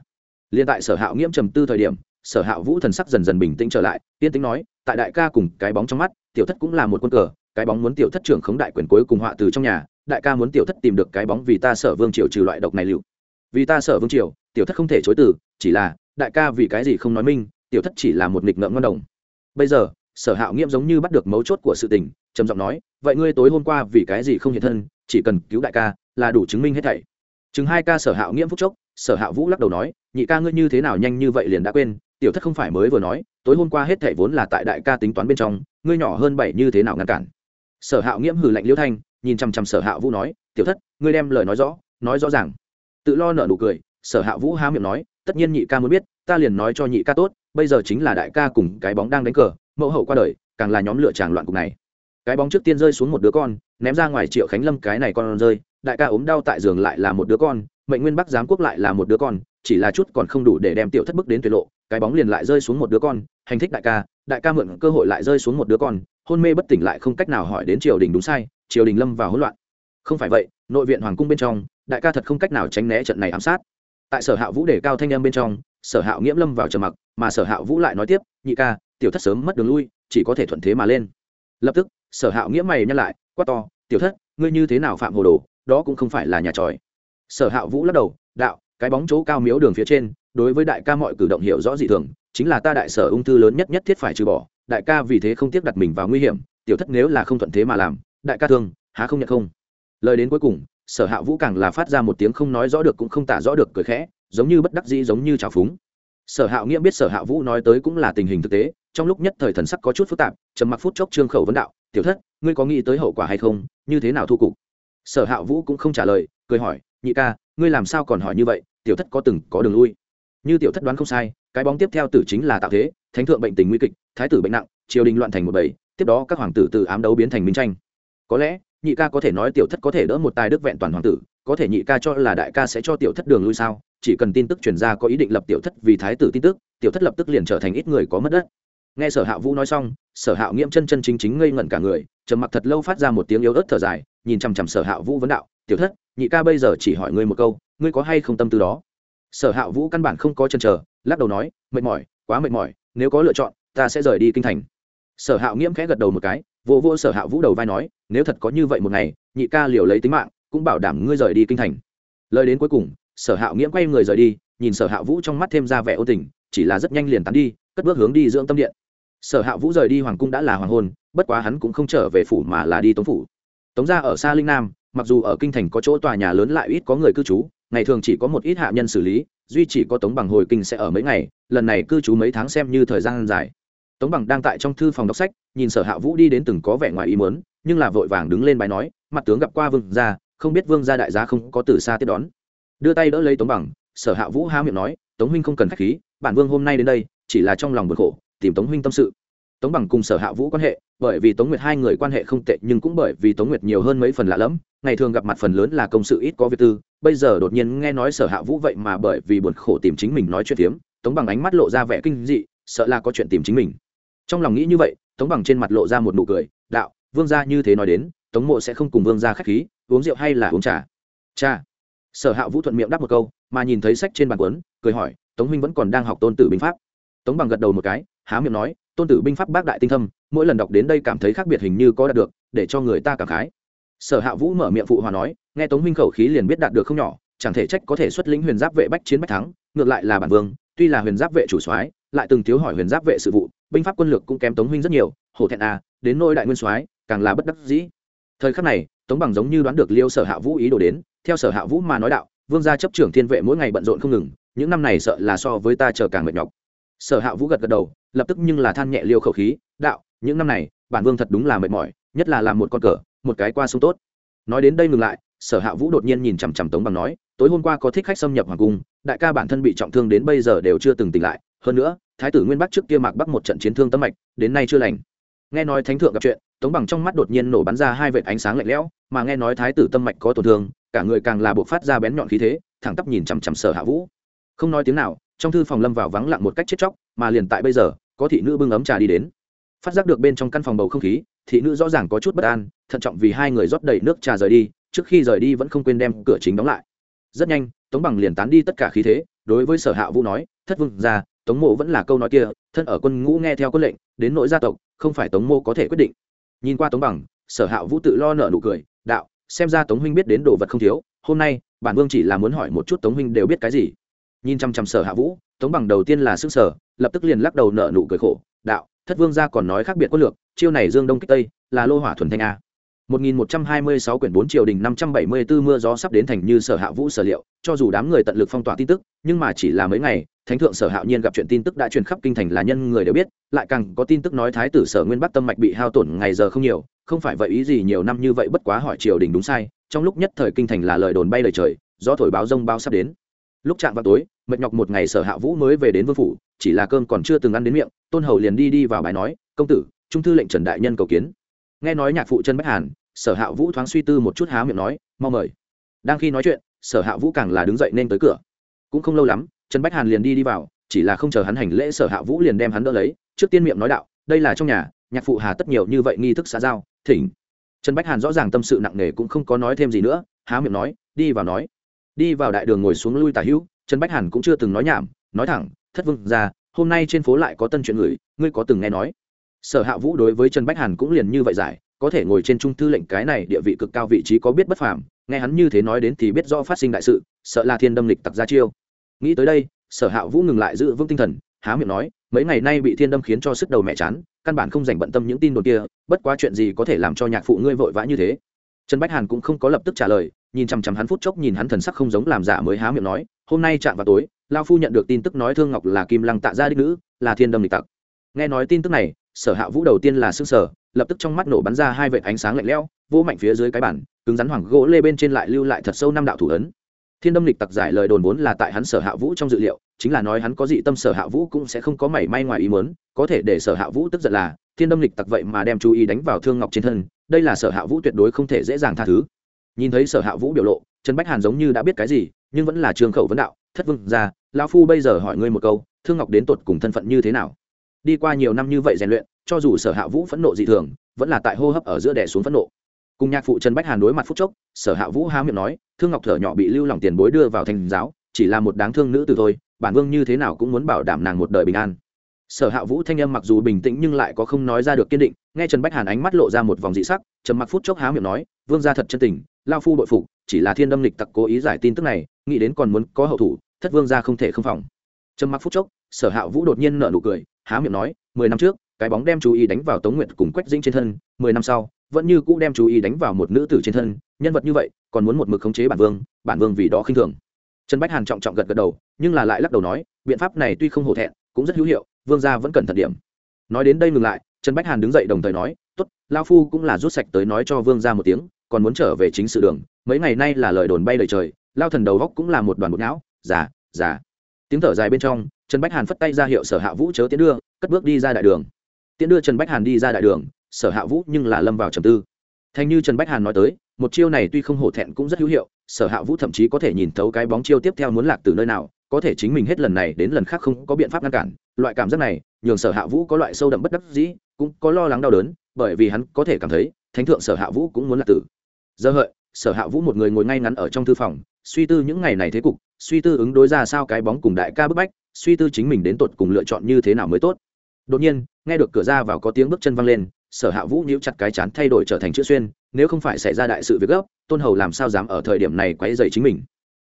Liên tại sở hạo nghiễm trầm tư thời điểm, sở hạo vũ thần sắc dần dần bình tĩnh trở lại tiên tính nói, tại đại ca cùng cái bóng trong mắt, tiểu thất cũng là một quân cờ, cái bóng muốn tiểu thất trưởng khống đại quyền cuối cùng họa từ trong nhà, đại ca muốn tiểu thất tìm được cái bóng vì ta sở vương triều trừ loại độc này liệu. Vì ta sở vương triều, tiểu thất không thể chối từ, chỉ là đại ca vì cái gì không nói minh, tiểu thất chỉ là một nghịch ngợm ngon đồng. Bây giờ, sở hạo nghiễm giống như bắt được mấu chốt của sự tình, trầm giọng nói, vậy ngươi tối hôm qua vì cái gì không hiện thân, chỉ cần cứu đại ca là đủ chứng minh hết thảy. Chứng hai ca sở hạo nghiễm phúc chốc, sở hạo vũ lắc đầu nói, nhị ca ngươi như thế nào nhanh như vậy liền đã quên, tiểu thất không phải mới vừa nói, tối hôm qua hết thảy vốn là tại đại ca tính toán bên trong, ngươi nhỏ hơn bảy như thế nào ngăn cản. Sở hạo nghiễm hừ lạnh liễu thanh, nhìn chằm chằm sở hạo vũ nói, tiểu thất, ngươi đem lời nói rõ nói rõ ràng. Tự lo nợ nụ cười, sở hạo vũ há miệng nói tất nhiên nhị ca muốn biết, ta liền nói cho nhị ca tốt, bây giờ chính là đại ca cùng cái bóng đang đánh cờ, mẫu hậu qua đời, càng là nhóm lựa tràng loạn cục này. Cái bóng trước tiên rơi xuống một đứa con, ném ra ngoài triệu khánh lâm cái này con rơi, đại ca ốm đau tại giường lại là một đứa con, mệnh nguyên bắc giám quốc lại là một đứa con, chỉ là chút còn không đủ để đem tiểu thất bức đến tuyệt lộ, cái bóng liền lại rơi xuống một đứa con, hành thích đại ca đại ca mượn cơ hội lại rơi xuống một đứa con, hôn mê bất tỉnh lại không cách nào hỏi đến triều đình đúng sai, triều đình lâm vào hỗn loạn. Không phải vậy, nội viện hoàng cung bên trong, đại ca thật không cách nào tránh né trận này ám sát tại sở hạ vũ để cao thanh âm bên trong, sở hạo nghiễm lâm vào trầm mặc, mà sở hạo vũ lại nói tiếp, nhị ca, tiểu thất sớm mất đường lui, chỉ có thể thuận thế mà lên. Lập tức, sở hạo nghĩa mày nhắc lại, quát to, tiểu thất, ngươi như thế nào phạm hồ đồ, đó cũng không phải là nhà tròi. Sở hạo vũ lắc đầu, đạo, cái bóng chỗ cao miếu đường phía trên, đối với đại ca mọi cử động hiểu rõ dị thường, chính là ta đại sở ung thư lớn nhất nhất thiết phải trừ bỏ, đại ca vì thế không tiếc đặt mình vào nguy hiểm, tiểu thất nếu là không thuận thế mà làm, đại ca thương, há không nhận không? Lời đến cuối cùng sở hạ vũ càng là phát ra một tiếng không nói rõ được cũng không tả rõ được cười khẽ, giống như bất đắc dĩ giống như trào phúng. Sở hạ nghĩa biết sở hạ vũ nói tới cũng là tình hình thực tế, trong lúc nhất thời thần sắc có chút phức tạp, trầm mặc phút chốc trương khẩu vấn đạo, tiểu thất, ngươi có nghĩ tới hậu quả hay không? Như thế nào thu cục? Sở hạ vũ cũng không trả lời, cười hỏi, nhị ca, ngươi làm sao còn hỏi như vậy? Tiểu thất có từng có đường lui? Như tiểu thất đoán không sai, cái bóng tiếp theo tử chính là tạo thế, thánh thượng bệnh tình nguy kịch, thái tử bệnh nặng, triều đình loạn thành một bầy, tiếp đó các hoàng tử từ ám đấu biến thành minh tranh. Có lẽ nhị ca có thể nói tiểu thất có thể đỡ một tài đức vẹn toàn hoàng tử, có thể nhị ca cho là đại ca sẽ cho tiểu thất đường lui sao? Chỉ cần tin tức truyền ra có ý định lập tiểu thất vì thái tử tin tức, tiểu thất lập tức liền trở thành ít người có mất đất. Nghe sở hạ vũ nói xong, sở hạ nghiễm chân chân chính chính ngây ngẩn cả người, trầm mặc thật lâu phát ra một tiếng yếu ớt thở dài, nhìn chằm chằm sở hạ vũ vấn đạo, tiểu thất, nhị ca bây giờ chỉ hỏi ngươi một câu, ngươi có hay không tâm tư đó? Sở hạ vũ căn bản không có chân chờ, lắc đầu nói, mệt mỏi, quá mệt mỏi, nếu có lựa chọn, ta sẽ rời đi kinh thành. Sở hạ nghiễm khẽ gật đầu một cái vô vô sở hạ vũ đầu vai nói, nếu thật có như vậy một ngày, nhị ca liều lấy tính mạng, cũng bảo đảm ngươi rời đi kinh thành. Lời đến cuối cùng, sở hạ nghiễm quay người rời đi, nhìn sở hạ vũ trong mắt thêm ra vẻ ô tình, chỉ là rất nhanh liền tán đi, cất bước hướng đi dưỡng tâm điện. Sở hạ vũ rời đi hoàng cung đã là hoàng hôn, bất quá hắn cũng không trở về phủ mà là đi tống phủ. Tống ra ở xa linh nam, mặc dù ở kinh thành có chỗ tòa nhà lớn lại ít có người cư trú, ngày thường chỉ có một ít hạ nhân xử lý, duy chỉ có tống bằng hồi kinh sẽ ở mấy ngày, lần này cư trú mấy tháng xem như thời gian dài tống bằng đang tại trong thư phòng đọc sách nhìn sở hạ vũ đi đến từng có vẻ ngoài ý muốn nhưng là vội vàng đứng lên bài nói mặt tướng gặp qua vương gia không biết vương gia đại giá không có từ xa tiếp đón. Đưa tay đỡ lấy tống bằng sở hạ vũ há miệng nói tống huynh không cần khách khí bản vương hôm nay đến đây chỉ là trong lòng bực khổ tìm tống huynh tâm sự. Tống bằng cùng sở hạ vũ quan hệ bởi vì tống nguyệt hai người quan hệ không tệ nhưng cũng bởi vì tống nguyệt nhiều hơn mấy phần lạ lẫm ngày thường gặp mặt phần lớn là công sự ít có việc tư bây giờ đột nhiên nghe nói sở hạ vũ vậy mà bởi vì buồn khổ tìm chính mình nói chuyện tiếm, tống bằng ánh mắt lộ ra vẻ kinh dị sợ là có chuyện tìm chính mình trong lòng nghĩ như vậy, tống bằng trên mặt lộ ra một nụ cười, đạo, vương gia như thế nói đến, tống mộ sẽ không cùng vương gia k h á c h khí, uống rượu hay là uống trà? Cha sở hạ vũ thuận miệng đáp một câu, mà nhìn thấy sách trên bàn quấn cười hỏi, tống huynh vẫn còn đang học tôn tử binh pháp? Tống bằng gật đầu một cái, há miệng nói, tôn tử binh pháp bác đại tinh thâm, mỗi lần đọc đến đây cảm thấy khác biệt hình như có đạt được, để cho người ta cảm khái. Sở hạ vũ mở miệng phụ hòa nói, nghe tống huynh khẩu khí liền biết đạt được không nhỏ, chẳng thể trách có thể xuất lĩnh huyền giáp vệ bách chiến bách thắng, ngược lại là bản vương, tuy là huyền giáp vệ chủ soái lại từng thiếu hỏi huyền giáp vệ sự vụ, binh pháp quân lược cũng kém tống huynh rất nhiều, hổ thẹn à đến nôi đại nguyên soái, càng là bất đắc dĩ. Thời khắc này, tống bằng giống như đoán được liêu sở hạ vũ ý đồ đến, theo sở hạ vũ mà nói đạo, vương gia chấp trưởng thiên vệ mỗi ngày bận rộn không ngừng, những năm này sợ là so với ta chờ càng mệt nhọc. Sở hạ vũ gật gật đầu, lập tức nhưng là than nhẹ liêu khẩu khí, đạo, những năm này, bản vương thật đúng là mệt mỏi, nhất là làm một con cờ, một cái qua sông tốt. Nói đến đây ngừng lại, sở hạ vũ đột nhiên nhìn chằm chằm tống bằng nói, tối hôm qua có thích khách xâm nhập hoàng cung, đại ca bản thân bị trọng thương đến bây giờ đều chưa từng tỉnh lại hơn nữa, thái tử nguyên bắc trước kia mạc bắc một trận chiến thương tâm mạch, đến nay chưa lành. Nghe nói thánh thượng gặp chuyện, tống bằng trong mắt đột nhiên nổ bắn ra hai vệt ánh sáng lạnh lẽo, mà nghe nói thái tử tâm mạch có tổn thương, cả người càng là buộc phát ra bén nhọn khí thế, thẳng tắp nhìn chằm chằm sở hạ vũ. Không nói tiếng nào, trong thư phòng lâm vào vắng lặng một cách chết chóc, mà liền tại bây giờ, có thị nữ bưng ấm trà đi đến. Phát giác được bên trong căn phòng bầu không khí, thị nữ rõ ràng có chút bất an, thận trọng vì hai người rót đầy nước trà rời đi, trước khi rời đi vẫn không quên đem cửa chính đóng lại. Rất nhanh, tống bằng liền tán đi tất cả khí thế, đối với sở hạ vũ nói, thất vương ra tống mộ vẫn là câu nói kia, thân ở quân ngũ nghe theo quân lệnh, đến nội gia tộc, không phải tống Mộ có thể quyết định. Nhìn qua tống bằng, sở hạ vũ tự lo nợ nụ cười, đạo, xem ra tống huynh biết đến đồ vật không thiếu, hôm nay, bản vương chỉ là muốn hỏi một chút tống huynh đều biết cái gì. Nhìn chăm chăm sở hạ vũ, tống bằng đầu tiên là sức sở lập tức liền lắc đầu nợ nụ cười khổ, đạo, thất vương gia còn nói khác biệt quân lược, chiêu này dương đông kích tây, là lô hỏa thuần thanh a. 1126 quyển 4 triều đình 574 mưa gió sắp đến thành như sở hạ vũ sở liệu, cho dù đám người tận lực phong tỏa tin tức, nhưng mà chỉ là mấy ngày, thánh thượng sở hạo nhiên gặp chuyện tin tức đã truyền khắp kinh thành là nhân người đều biết, lại càng có tin tức nói thái tử sở nguyên bắc tâm mạch bị hao tổn ngày giờ không nhiều, không phải vậy ý gì nhiều năm như vậy bất quá hỏi triều đình đúng sai, trong lúc nhất thời kinh thành là lời đồn bay lời trời, gió thổi báo rông bao sắp đến. Lúc chạm vào tối, mệt nhọc một ngày sở hạ vũ mới về đến vương phủ, chỉ là cơm còn chưa từng ăn đến miệng, tôn hầu liền đi đi vào bài nói, công tử, trung thư lệnh trần đại nhân cầu kiến nghe nói nhạc phụ chân bách hàn, sở hạ vũ thoáng suy tư một chút há miệng nói, mau mời. Đang khi nói chuyện, sở hạ vũ càng là đứng dậy nên tới cửa. Cũng không lâu lắm, trần bách hàn liền đi đi vào, chỉ là không chờ hắn hành lễ, sở hạ vũ liền đem hắn đỡ lấy, trước tiên miệng nói đạo, đây là trong nhà, nhạc phụ hà tất nhiều như vậy nghi thức xã giao, thỉnh. Trần bách hàn rõ ràng tâm sự nặng nề cũng không có nói thêm gì nữa, há miệng nói, đi vào nói. Đi vào đại đường ngồi xuống lui tả hữu, trần bách hàn cũng chưa từng nói nhảm, nói thẳng, thất vương ra hôm nay trên phố lại có tân chuyện người, ngươi có từng nghe nói? Sở hạ vũ đối với trần bách hàn cũng liền như vậy giải, có thể ngồi trên trung thư lệnh cái này địa vị cực cao vị trí có biết bất phàm, nghe hắn như thế nói đến thì biết rõ phát sinh đại sự, sợ là thiên đâm lịch tặc ra chiêu. Nghĩ tới đây, sở hạ vũ ngừng lại giữ vững tinh thần, há miệng nói, mấy ngày nay bị thiên đâm khiến cho sức đầu mẹ chán, căn bản không dành bận tâm những tin đồn kia, bất quá chuyện gì có thể làm cho nhạc phụ ngươi vội vã như thế? Trần bách hàn cũng không có lập tức trả lời, nhìn chằm chằm hắn phút chốc nhìn hắn thần sắc không giống làm giả mới há miệng nói, hôm nay chạm vào tối lao phu nhận được tin tức nói thương ngọc là kim lăng tạ gia đích nữ, là thiên đâm lịch tặc. Nghe nói tin tức này sở hạ vũ đầu tiên là xương sở, lập tức trong mắt nổ bắn ra hai vệt ánh sáng lạnh lẽo vô mạnh phía dưới cái bản cứng rắn hoàng gỗ lê bên trên lại lưu lại thật sâu năm đạo thủ ấn. Thiên đâm lịch tặc giải lời đồn vốn là tại hắn sở hạ vũ trong dự liệu, chính là nói hắn có dị tâm sở hạ vũ cũng sẽ không có mảy may ngoài ý muốn, có thể để sở hạ vũ tức giận là, thiên đâm lịch tặc vậy mà đem chú ý đánh vào thương ngọc trên thân, đây là sở hạ vũ tuyệt đối không thể dễ dàng tha thứ. Nhìn thấy sở hạ vũ biểu lộ, trần bách hàn giống như đã biết cái gì, nhưng vẫn là trường khẩu vấn đạo, thất vương ra lão phu bây giờ hỏi ngươi một câu, thương ngọc đến tột cùng thân phận như thế nào? Đi qua nhiều năm như vậy rèn luyện, cho dù sở hạ vũ phẫn nộ dị thường, vẫn là tại hô hấp ở giữa đẻ xuống phẫn nộ. Cùng nhạc phụ trần bách hàn đối mặt phúc chốc, sở hạ vũ há miệng nói, thương ngọc thở nhỏ bị lưu lòng tiền bối đưa vào thành giáo, chỉ là một đáng thương nữ từ thôi, bản vương như thế nào cũng muốn bảo đảm nàng một đời bình an. Sở hạ vũ thanh âm mặc dù bình tĩnh nhưng lại có không nói ra được kiên định, nghe trần bách hàn ánh mắt lộ ra một vòng dị sắc, trầm mặc phút chốc há miệng nói, vương gia thật chân tình, lao phu bội phục, chỉ là thiên đâm lịch tặc cố ý giải tin tức này, nghĩ đến còn muốn có hậu thủ, thất vương gia không thể không phòng. Trầm mặc phút chốc, sở hạ vũ đột nhiên nở nụ cười há miệng nói, mười năm trước, cái bóng đem chú ý đánh vào tống nguyệt cùng quách dĩnh trên thân, mười năm sau, vẫn như cũ đem chú ý đánh vào một nữ tử trên thân, nhân vật như vậy, còn muốn một mực khống chế bản vương bản vương vì đó khinh thường. Trần bách hàn trọng trọng gật gật đầu, nhưng là lại lắc đầu nói, biện pháp này tuy không hổ thẹn, cũng rất hữu hiệu, vương gia vẫn cần thật điểm. Nói đến đây ngừng lại, trần bách hàn đứng dậy đồng thời nói t ố t lao phu cũng là rút sạch tới nói cho vương gia một tiếng, còn muốn trở về chính sự đường, mấy ngày nay là lời đồn bay lời trời lao thần đầu góc cũng là một đoàn bột não, già già. Tiếng thở dài bên trong trần bách hàn phất tay ra hiệu sở hạ vũ chớ tiến đưa, cất bước đi ra đại đường. Tiến đưa trần bách hàn đi ra đại đường, sở hạ vũ nhưng là lâm vào trầm tư. Thành như trần bách hàn nói tới, một chiêu này tuy không hổ thẹn cũng rất hữu hiệu, sở hạ vũ thậm chí có thể nhìn thấu cái bóng chiêu tiếp theo muốn lạc từ nơi nào, có thể chính mình hết lần này đến lần khác không có biện pháp ngăn cản. Loại cảm giác này, nhường sở hạ vũ có loại sâu đậm bất đắc dĩ, cũng có lo lắng đau đớn, bởi vì hắn có thể cảm thấy, thánh thượng sở hạ vũ cũng muốn lạc tử. Giờ hợi, sở hạ vũ một người ngồi ngay ngắn ở trong thư phòng, suy tư những ngày này thế cục, suy tư ứng đối ra sao cái bóng cùng đại ca bức bách suy tư chính mình đến tột cùng lựa chọn như thế nào mới tốt. Đột nhiên, nghe được cửa ra vào có tiếng bước chân văng lên, sở hạ vũ nhíu chặt cái chán thay đổi trở thành chữ xuyên, nếu không phải xảy ra đại sự việc gấp, tôn hầu làm sao dám ở thời điểm này quấy dày chính mình.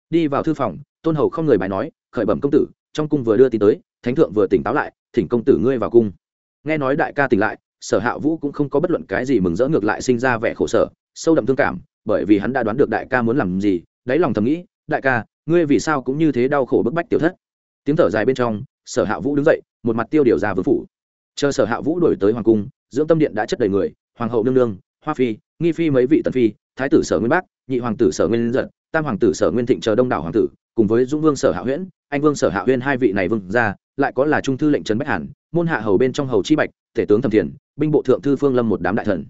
Đi vào thư phòng, tôn hầu không người bài nói, khởi bẩm công tử, trong cung vừa đưa tin tới, thánh thượng vừa tỉnh táo lại, thỉnh công tử ngươi vào cung. Nghe nói đại ca tỉnh lại, sở hạ vũ cũng không có bất luận cái gì mừng rỡ ngược lại sinh ra vẻ khổ sở, sâu đậm thương cảm, bởi vì hắn đã đoán được đại ca muốn làm gì, đáy lòng thầm nghĩ, đại ca, ngươi vì sao cũng như thế đau khổ bức bách tiểu thất? Tiếng thở dài bên trong, sở hạ vũ đứng dậy, một mặt tiêu điều ra vương phủ. Chờ sở hạ vũ đổi tới hoàng cung, dưỡng tâm điện đã chất đầy người, hoàng hậu nương nương, hoa phi, nghi phi mấy vị tần phi, thái tử sở nguyên bắc nhị hoàng tử sở nguyên giật, tam hoàng tử sở nguyên thịnh chờ đông đảo hoàng tử, cùng với dũng vương sở hạ huyễn, anh vương sở hạ huyên hai vị này vương ra lại có là trung thư lệnh trấn bách hàn, môn hạ hầu bên trong hầu chi bạch tể tướng thẩm thiền, binh bộ thượng thư phương lâm một đám đại thần.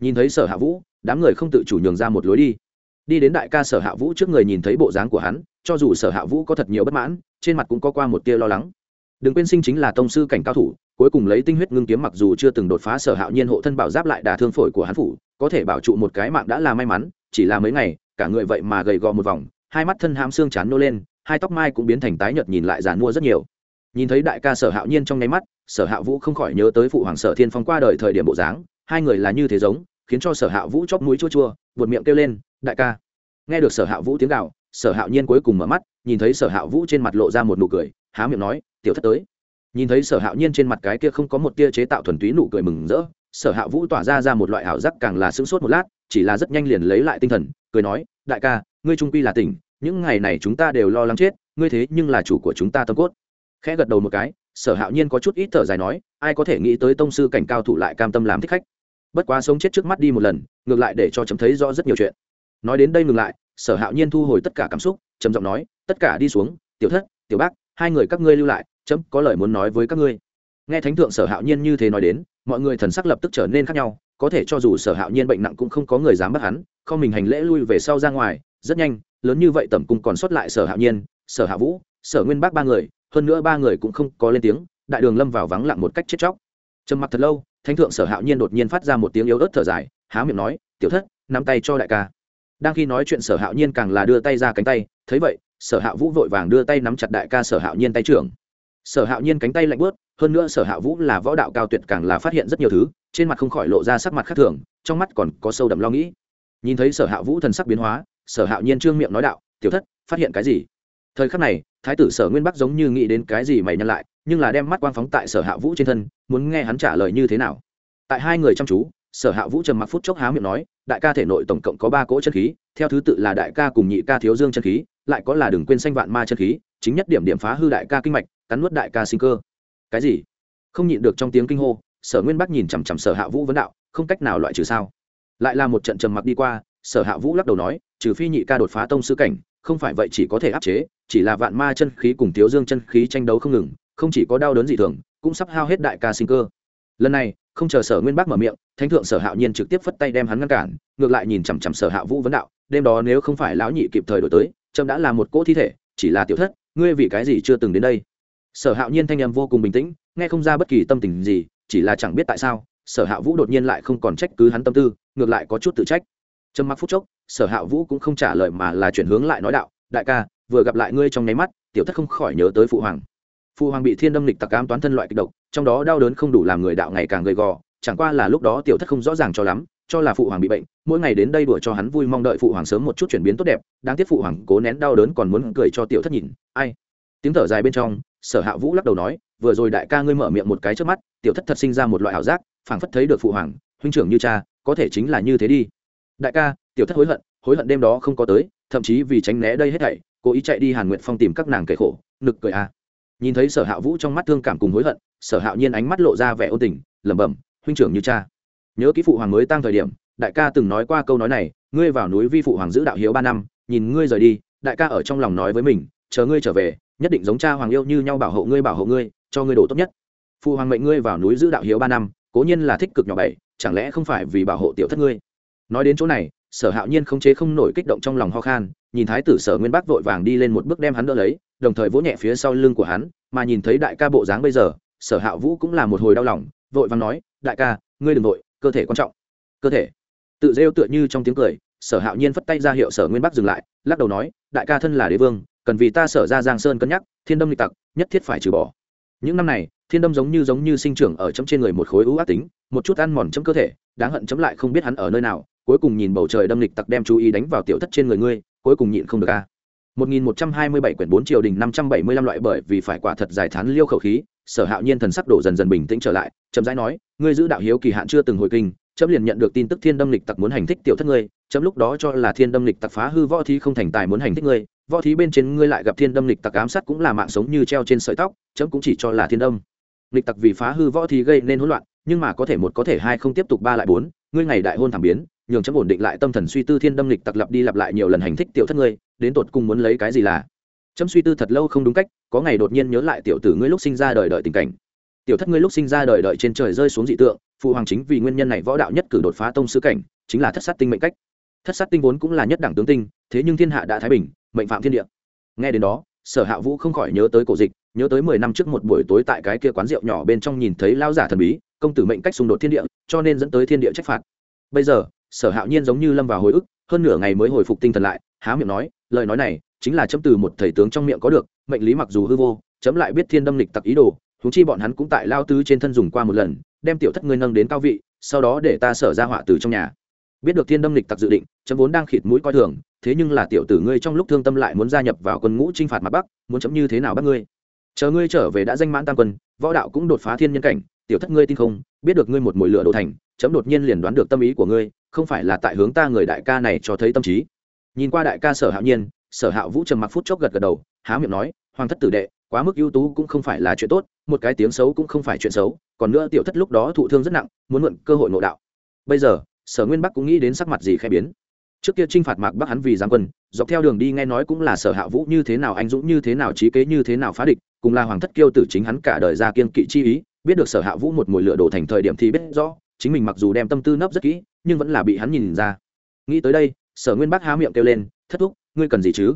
Nhìn thấy sở hạ vũ, đám người không tự chủ nhường ra một lối đi đi đến đại ca sở hạ vũ trước người nhìn thấy bộ dáng của hắn, cho dù sở hạ vũ có thật nhiều bất mãn, trên mặt cũng có qua một tia lo lắng. Đừng quên sinh chính là tông sư cảnh cao thủ, cuối cùng lấy tinh huyết ngưng kiếm mặc dù chưa từng đột phá sở hạo nhiên hộ thân bảo giáp lại đả thương phổi của hắn phủ, có thể bảo trụ một cái mạng đã là may mắn, chỉ là mấy ngày, cả người vậy mà gầy gò một vòng, hai mắt thân hãm xương chán nô lên, hai tóc mai cũng biến thành tái nhợt nhìn lại giàn mua rất nhiều. Nhìn thấy đại ca sở hạo nhiên trong nháy mắt, sở hạ vũ không khỏi nhớ tới phụ hoàng sở thiên phong qua đời thời điểm bộ dáng, hai người là như thế giống, khiến cho sở hạ vũ chóp mũi chua chua, buột miệng kêu lên đại ca. Nghe được sở hạ vũ tiếng gạo sở hạo nhiên cuối cùng mở mắt, nhìn thấy sở hạ vũ trên mặt lộ ra một nụ cười, há miệng nói, tiểu thất tới. Nhìn thấy sở hạo nhiên trên mặt cái kia không có một tia chế tạo thuần túy nụ cười mừng rỡ, sở hạ vũ tỏa ra ra một loại ảo giác càng là sững sốt một lát, chỉ là rất nhanh liền lấy lại tinh thần, cười nói, đại ca, ngươi trung quy là tỉnh, những ngày này chúng ta đều lo lắng chết, ngươi thế nhưng là chủ của chúng ta tâm cốt. Khẽ gật đầu một cái, sở hạo nhiên có chút ít thở dài nói, ai có thể nghĩ tới tông sư cảnh cao thủ lại cam tâm làm thích khách. Bất quá sống chết trước mắt đi một lần, ngược lại để cho chấm thấy rõ rất nhiều chuyện nói đến đây ngừng lại, sở hạo nhiên thu hồi tất cả cảm xúc, trầm giọng nói, tất cả đi xuống, tiểu thất, tiểu bác, hai người các ngươi lưu lại, chấm có lời muốn nói với các ngươi. Nghe thánh thượng sở hạo nhiên như thế nói đến, mọi người thần sắc lập tức trở nên khác nhau, có thể cho dù sở hạo nhiên bệnh nặng cũng không có người dám bắt hắn, không mình hành lễ lui về sau ra ngoài, rất nhanh, lớn như vậy tẩm cung còn sót lại sở hạo nhiên, sở hạ vũ, sở nguyên bác ba người, hơn nữa ba người cũng không có lên tiếng, đại đường lâm vào vắng lặng một cách chết chóc. Trầm mặc thật lâu, thánh thượng sở hạo nhiên đột nhiên phát ra một tiếng yếu ớt thở dài, há miệng nói, tiểu thất, nắm tay cho đại ca đang khi nói chuyện sở hạo nhiên càng là đưa tay ra cánh tay, thấy vậy, sở hạ vũ vội vàng đưa tay nắm chặt đại ca sở hạo nhiên tay trưởng. Sở hạo nhiên cánh tay lạnh bớt, hơn nữa sở hạ vũ là võ đạo cao tuyệt càng là phát hiện rất nhiều thứ, trên mặt không khỏi lộ ra sắc mặt khác thường, trong mắt còn có sâu đậm lo nghĩ. Nhìn thấy sở hạ vũ thần sắc biến hóa, sở hạo nhiên trương miệng nói đạo, tiểu thất, phát hiện cái gì? Thời khắc này, thái tử sở nguyên bắc giống như nghĩ đến cái gì mày nhăn lại, nhưng là đem mắt quang phóng tại sở hạ vũ trên thân, muốn nghe hắn trả lời như thế nào. Tại hai người chăm chú sở hạ vũ trầm mặc phút chốc há miệng nói, đại ca thể nội tổng cộng có ba cỗ chân khí, theo thứ tự là đại ca cùng nhị ca thiếu dương chân khí, lại có là đừng quên xanh vạn ma chân khí, chính nhất điểm điểm phá hư đại ca kinh mạch, cắn nuốt đại ca sinh cơ. Cái gì? Không nhịn được trong tiếng kinh hô, sở nguyên bắc nhìn chằm chằm sở hạ vũ vấn đạo, không cách nào loại trừ sao? Lại là một trận trầm mặc đi qua, sở hạ vũ lắc đầu nói, trừ phi nhị ca đột phá tông sư cảnh, không phải vậy chỉ có thể áp chế, chỉ là vạn ma chân khí cùng thiếu dương chân khí tranh đấu không ngừng, không chỉ có đau đớn dị thường, cũng sắp hao hết đại ca sinh cơ. Lần này không chờ sở nguyên bác mở miệng, thánh thượng sở hạo nhiên trực tiếp phất tay đem hắn ngăn cản, ngược lại nhìn chằm chằm sở hạ vũ vấn đạo, đêm đó nếu không phải lão nhị kịp thời đổi tới trâm đã là một cỗ thi thể, chỉ là tiểu thất, ngươi vì cái gì chưa từng đến đây? Sở hạo nhiên thanh em vô cùng bình tĩnh, nghe không ra bất kỳ tâm tình gì, chỉ là chẳng biết tại sao, sở hạ vũ đột nhiên lại không còn trách cứ hắn tâm tư, ngược lại có chút tự trách. Trâm mặc phút chốc, sở hạ vũ cũng không trả lời mà là chuyển hướng lại nói đạo, đại ca, vừa gặp lại ngươi trong nháy mắt, tiểu thất không khỏi nhớ tới phụ hoàng phụ hoàng bị thiên đâm lịch tặc ám toán thân loại kịch độc, trong đó đau đớn không đủ làm người đạo ngày càng gầy gò, chẳng qua là lúc đó tiểu thất không rõ ràng cho lắm, cho là phụ hoàng bị bệnh, mỗi ngày đến đây đùa cho hắn vui mong đợi phụ hoàng sớm một chút chuyển biến tốt đẹp, đáng tiếc phụ hoàng cố nén đau đớn còn muốn cười cho tiểu thất nhìn, ai? Tiếng thở dài bên trong, sở hạ vũ lắc đầu nói, vừa rồi đại ca ngươi mở miệng một cái trước mắt, tiểu thất thật sinh ra một loại ảo giác, phảng phất thấy được phụ hoàng, huynh trưởng như cha, có thể chính là như thế đi. Đại ca, tiểu thất hối hận hối hận đêm đó không có tới, thậm chí vì tránh né đây hết thảy, cố ý chạy đi hàn nguyện phong tìm các nàng kể khổ, nực cười à nhìn thấy sở hạ vũ trong mắt thương cảm cùng hối hận, sở hạo nhiên ánh mắt lộ ra vẻ ôn tình, lẩm bẩm, huynh trưởng như cha, nhớ ký phụ hoàng mới tăng thời điểm, đại ca từng nói qua câu nói này, ngươi vào núi vi phụ hoàng giữ đạo hiếu ba năm, nhìn ngươi rời đi, đại ca ở trong lòng nói với mình, chờ ngươi trở về, nhất định giống cha hoàng yêu như nhau bảo hộ ngươi bảo hộ ngươi, cho ngươi đồ tốt nhất. Phụ hoàng mệnh ngươi vào núi giữ đạo hiếu ba năm, cố nhiên là thích cực nhỏ bảy chẳng lẽ không phải vì bảo hộ tiểu thất ngươi? Nói đến chỗ này, sở hạo nhiên không chế không nổi kích động trong lòng ho khan nhìn thái tử sở nguyên bắc vội vàng đi lên một bước đem hắn đỡ lấy, đồng thời vỗ nhẹ phía sau lưng của hắn, mà nhìn thấy đại ca bộ dáng bây giờ, sở hạ vũ cũng là một hồi đau lòng, vội vàng nói, đại ca, ngươi đừng vội, cơ thể quan trọng. Cơ thể? Tự rêu tựa như trong tiếng cười, sở hạo nhiên phất tay ra hiệu sở nguyên bắc dừng lại, lắc đầu nói, đại ca thân là đế vương, cần vì ta sở ra giang sơn cân nhắc, thiên đâm lịch tặc, nhất thiết phải trừ bỏ. Những năm này, thiên đâm giống như giống như sinh trưởng ở chấm trên người một khối ưu ác tính, một chút ăn mòn chấm cơ thể, đáng hận chấm lại không biết hắn ở nơi nào, cuối cùng nhìn bầu trời đâm lịch tặc đem chú ý đánh vào tiểu thất trên người ngươi cuối cùng nhịn không được a. 1127 quyển 4 triều đình 575 loại bởi vì phải quả thật giải thán liêu khẩu khí, Sở Hạo Nhiên thần sắc đổ dần dần bình tĩnh trở lại, chậm rãi nói, ngươi giữ đạo hiếu kỳ hạn chưa từng hồi kinh, chấm liền nhận được tin tức Thiên Đâm lịch tặc muốn hành thích tiểu thất ngươi, chấm lúc đó cho là Thiên Đâm lịch tặc phá hư võ thí không thành tài muốn hành thích ngươi, võ thí bên trên ngươi lại gặp Thiên Đâm lịch tặc ám sát cũng là mạng sống như treo trên sợi tóc, chấm cũng chỉ cho là Thiên Đâm lịch tặc vì phá hư võ thí gây nên hỗn loạn, nhưng mà có thể một có thể hai không tiếp tục ba lại bốn, ngươi ngày đại hôn thảm biến, nhường chấm ổn định lại tâm thần suy tư Thiên Đâm lịch tặc lập đi lặp lại nhiều lần hành thích tiểu thất ngươi, đến tột cùng muốn lấy cái gì là? Chấm suy tư thật lâu không đúng cách có ngày đột nhiên nhớ lại tiểu tử ngươi lúc sinh ra đời đợi tình cảnh. Tiểu thất ngươi lúc sinh ra đời đợi trên trời rơi xuống dị tượng phụ hoàng chính vì nguyên nhân này võ đạo nhất cử đột phá tông sứ cảnh chính là thất sát tinh mệnh cách. Thất sát tinh vốn cũng là nhất đẳng tướng tinh thế nhưng thiên hạ đã thái bình mệnh phạm thiên địa. Nghe đến đó sở hạ vũ không khỏi nhớ tới cổ dịch nhớ tới mười năm trước một buổi tối tại cái kia quán rượu nhỏ bên trong nhìn thấy lao giả thần bí công tử mệnh cách xung đột thiên địa cho nên dẫn tới thiên địa trách phạt. Bây giờ sở hạo nhiên giống như lâm vào hồi ức, hơn nửa ngày mới hồi phục tinh thần lại, há miệng nói, lời nói này chính là chấm từ một thầy tướng trong miệng có được, mệnh lý mặc dù hư vô, chấm lại biết thiên đâm lịch tặc ý đồ thú chi bọn hắn cũng tại lao tứ trên thân dùng qua một lần, đem tiểu thất ngươi nâng đến cao vị, sau đó để ta sở ra họa từ trong nhà. Biết được thiên đâm lịch tặc dự định, chấm vốn đang khịt mũi coi thường, thế nhưng là tiểu tử ngươi trong lúc thương tâm lại muốn gia nhập vào quân ngũ chinh phạt mặt bắc, muốn chấm như thế nào bắt ngươi? Chờ ngươi trở về đã danh mãn tam quân, võ đạo cũng đột phá thiên nhân cảnh, tiểu thất ngươi tin không, biết được ngươi một mồi lửa đổ thành, chấm đột nhiên liền đoán được tâm ý của ngươi không phải là tại hướng ta người đại ca này cho thấy tâm trí. Nhìn qua đại ca sở hạo nhiên, sở hạo vũ trầm mặc phút chốc gật gật đầu, há miệng nói, hoàng thất tử đệ, quá mức ưu tú cũng không phải là chuyện tốt, một cái tiếng xấu cũng không phải chuyện xấu, còn nữa tiểu thất lúc đó thụ thương rất nặng, muốn mượn cơ hội ngộ đạo. Bây giờ, sở nguyên bắc cũng nghĩ đến sắc mặt gì khai biến. Trước kia t r i n h phạt mạc bắc hắn vì giáng quân, dọc theo đường đi nghe nói cũng là sở hạ vũ như thế nào anh dũng, như thế nào trí kế, như thế nào phá địch, cùng là hoàng thất kiêu tử chính hắn cả đời ra kiên kỵ chi ý, biết được sở hạ vũ một mùi lửa đổ thành thời điểm thì biết rõ chính mình mặc dù đem tâm tư nấp rất kỹ, nhưng vẫn là bị hắn nhìn ra. Nghĩ tới đây, sở nguyên bắc há miệng kêu lên, thất thúc, ngươi cần gì chứ?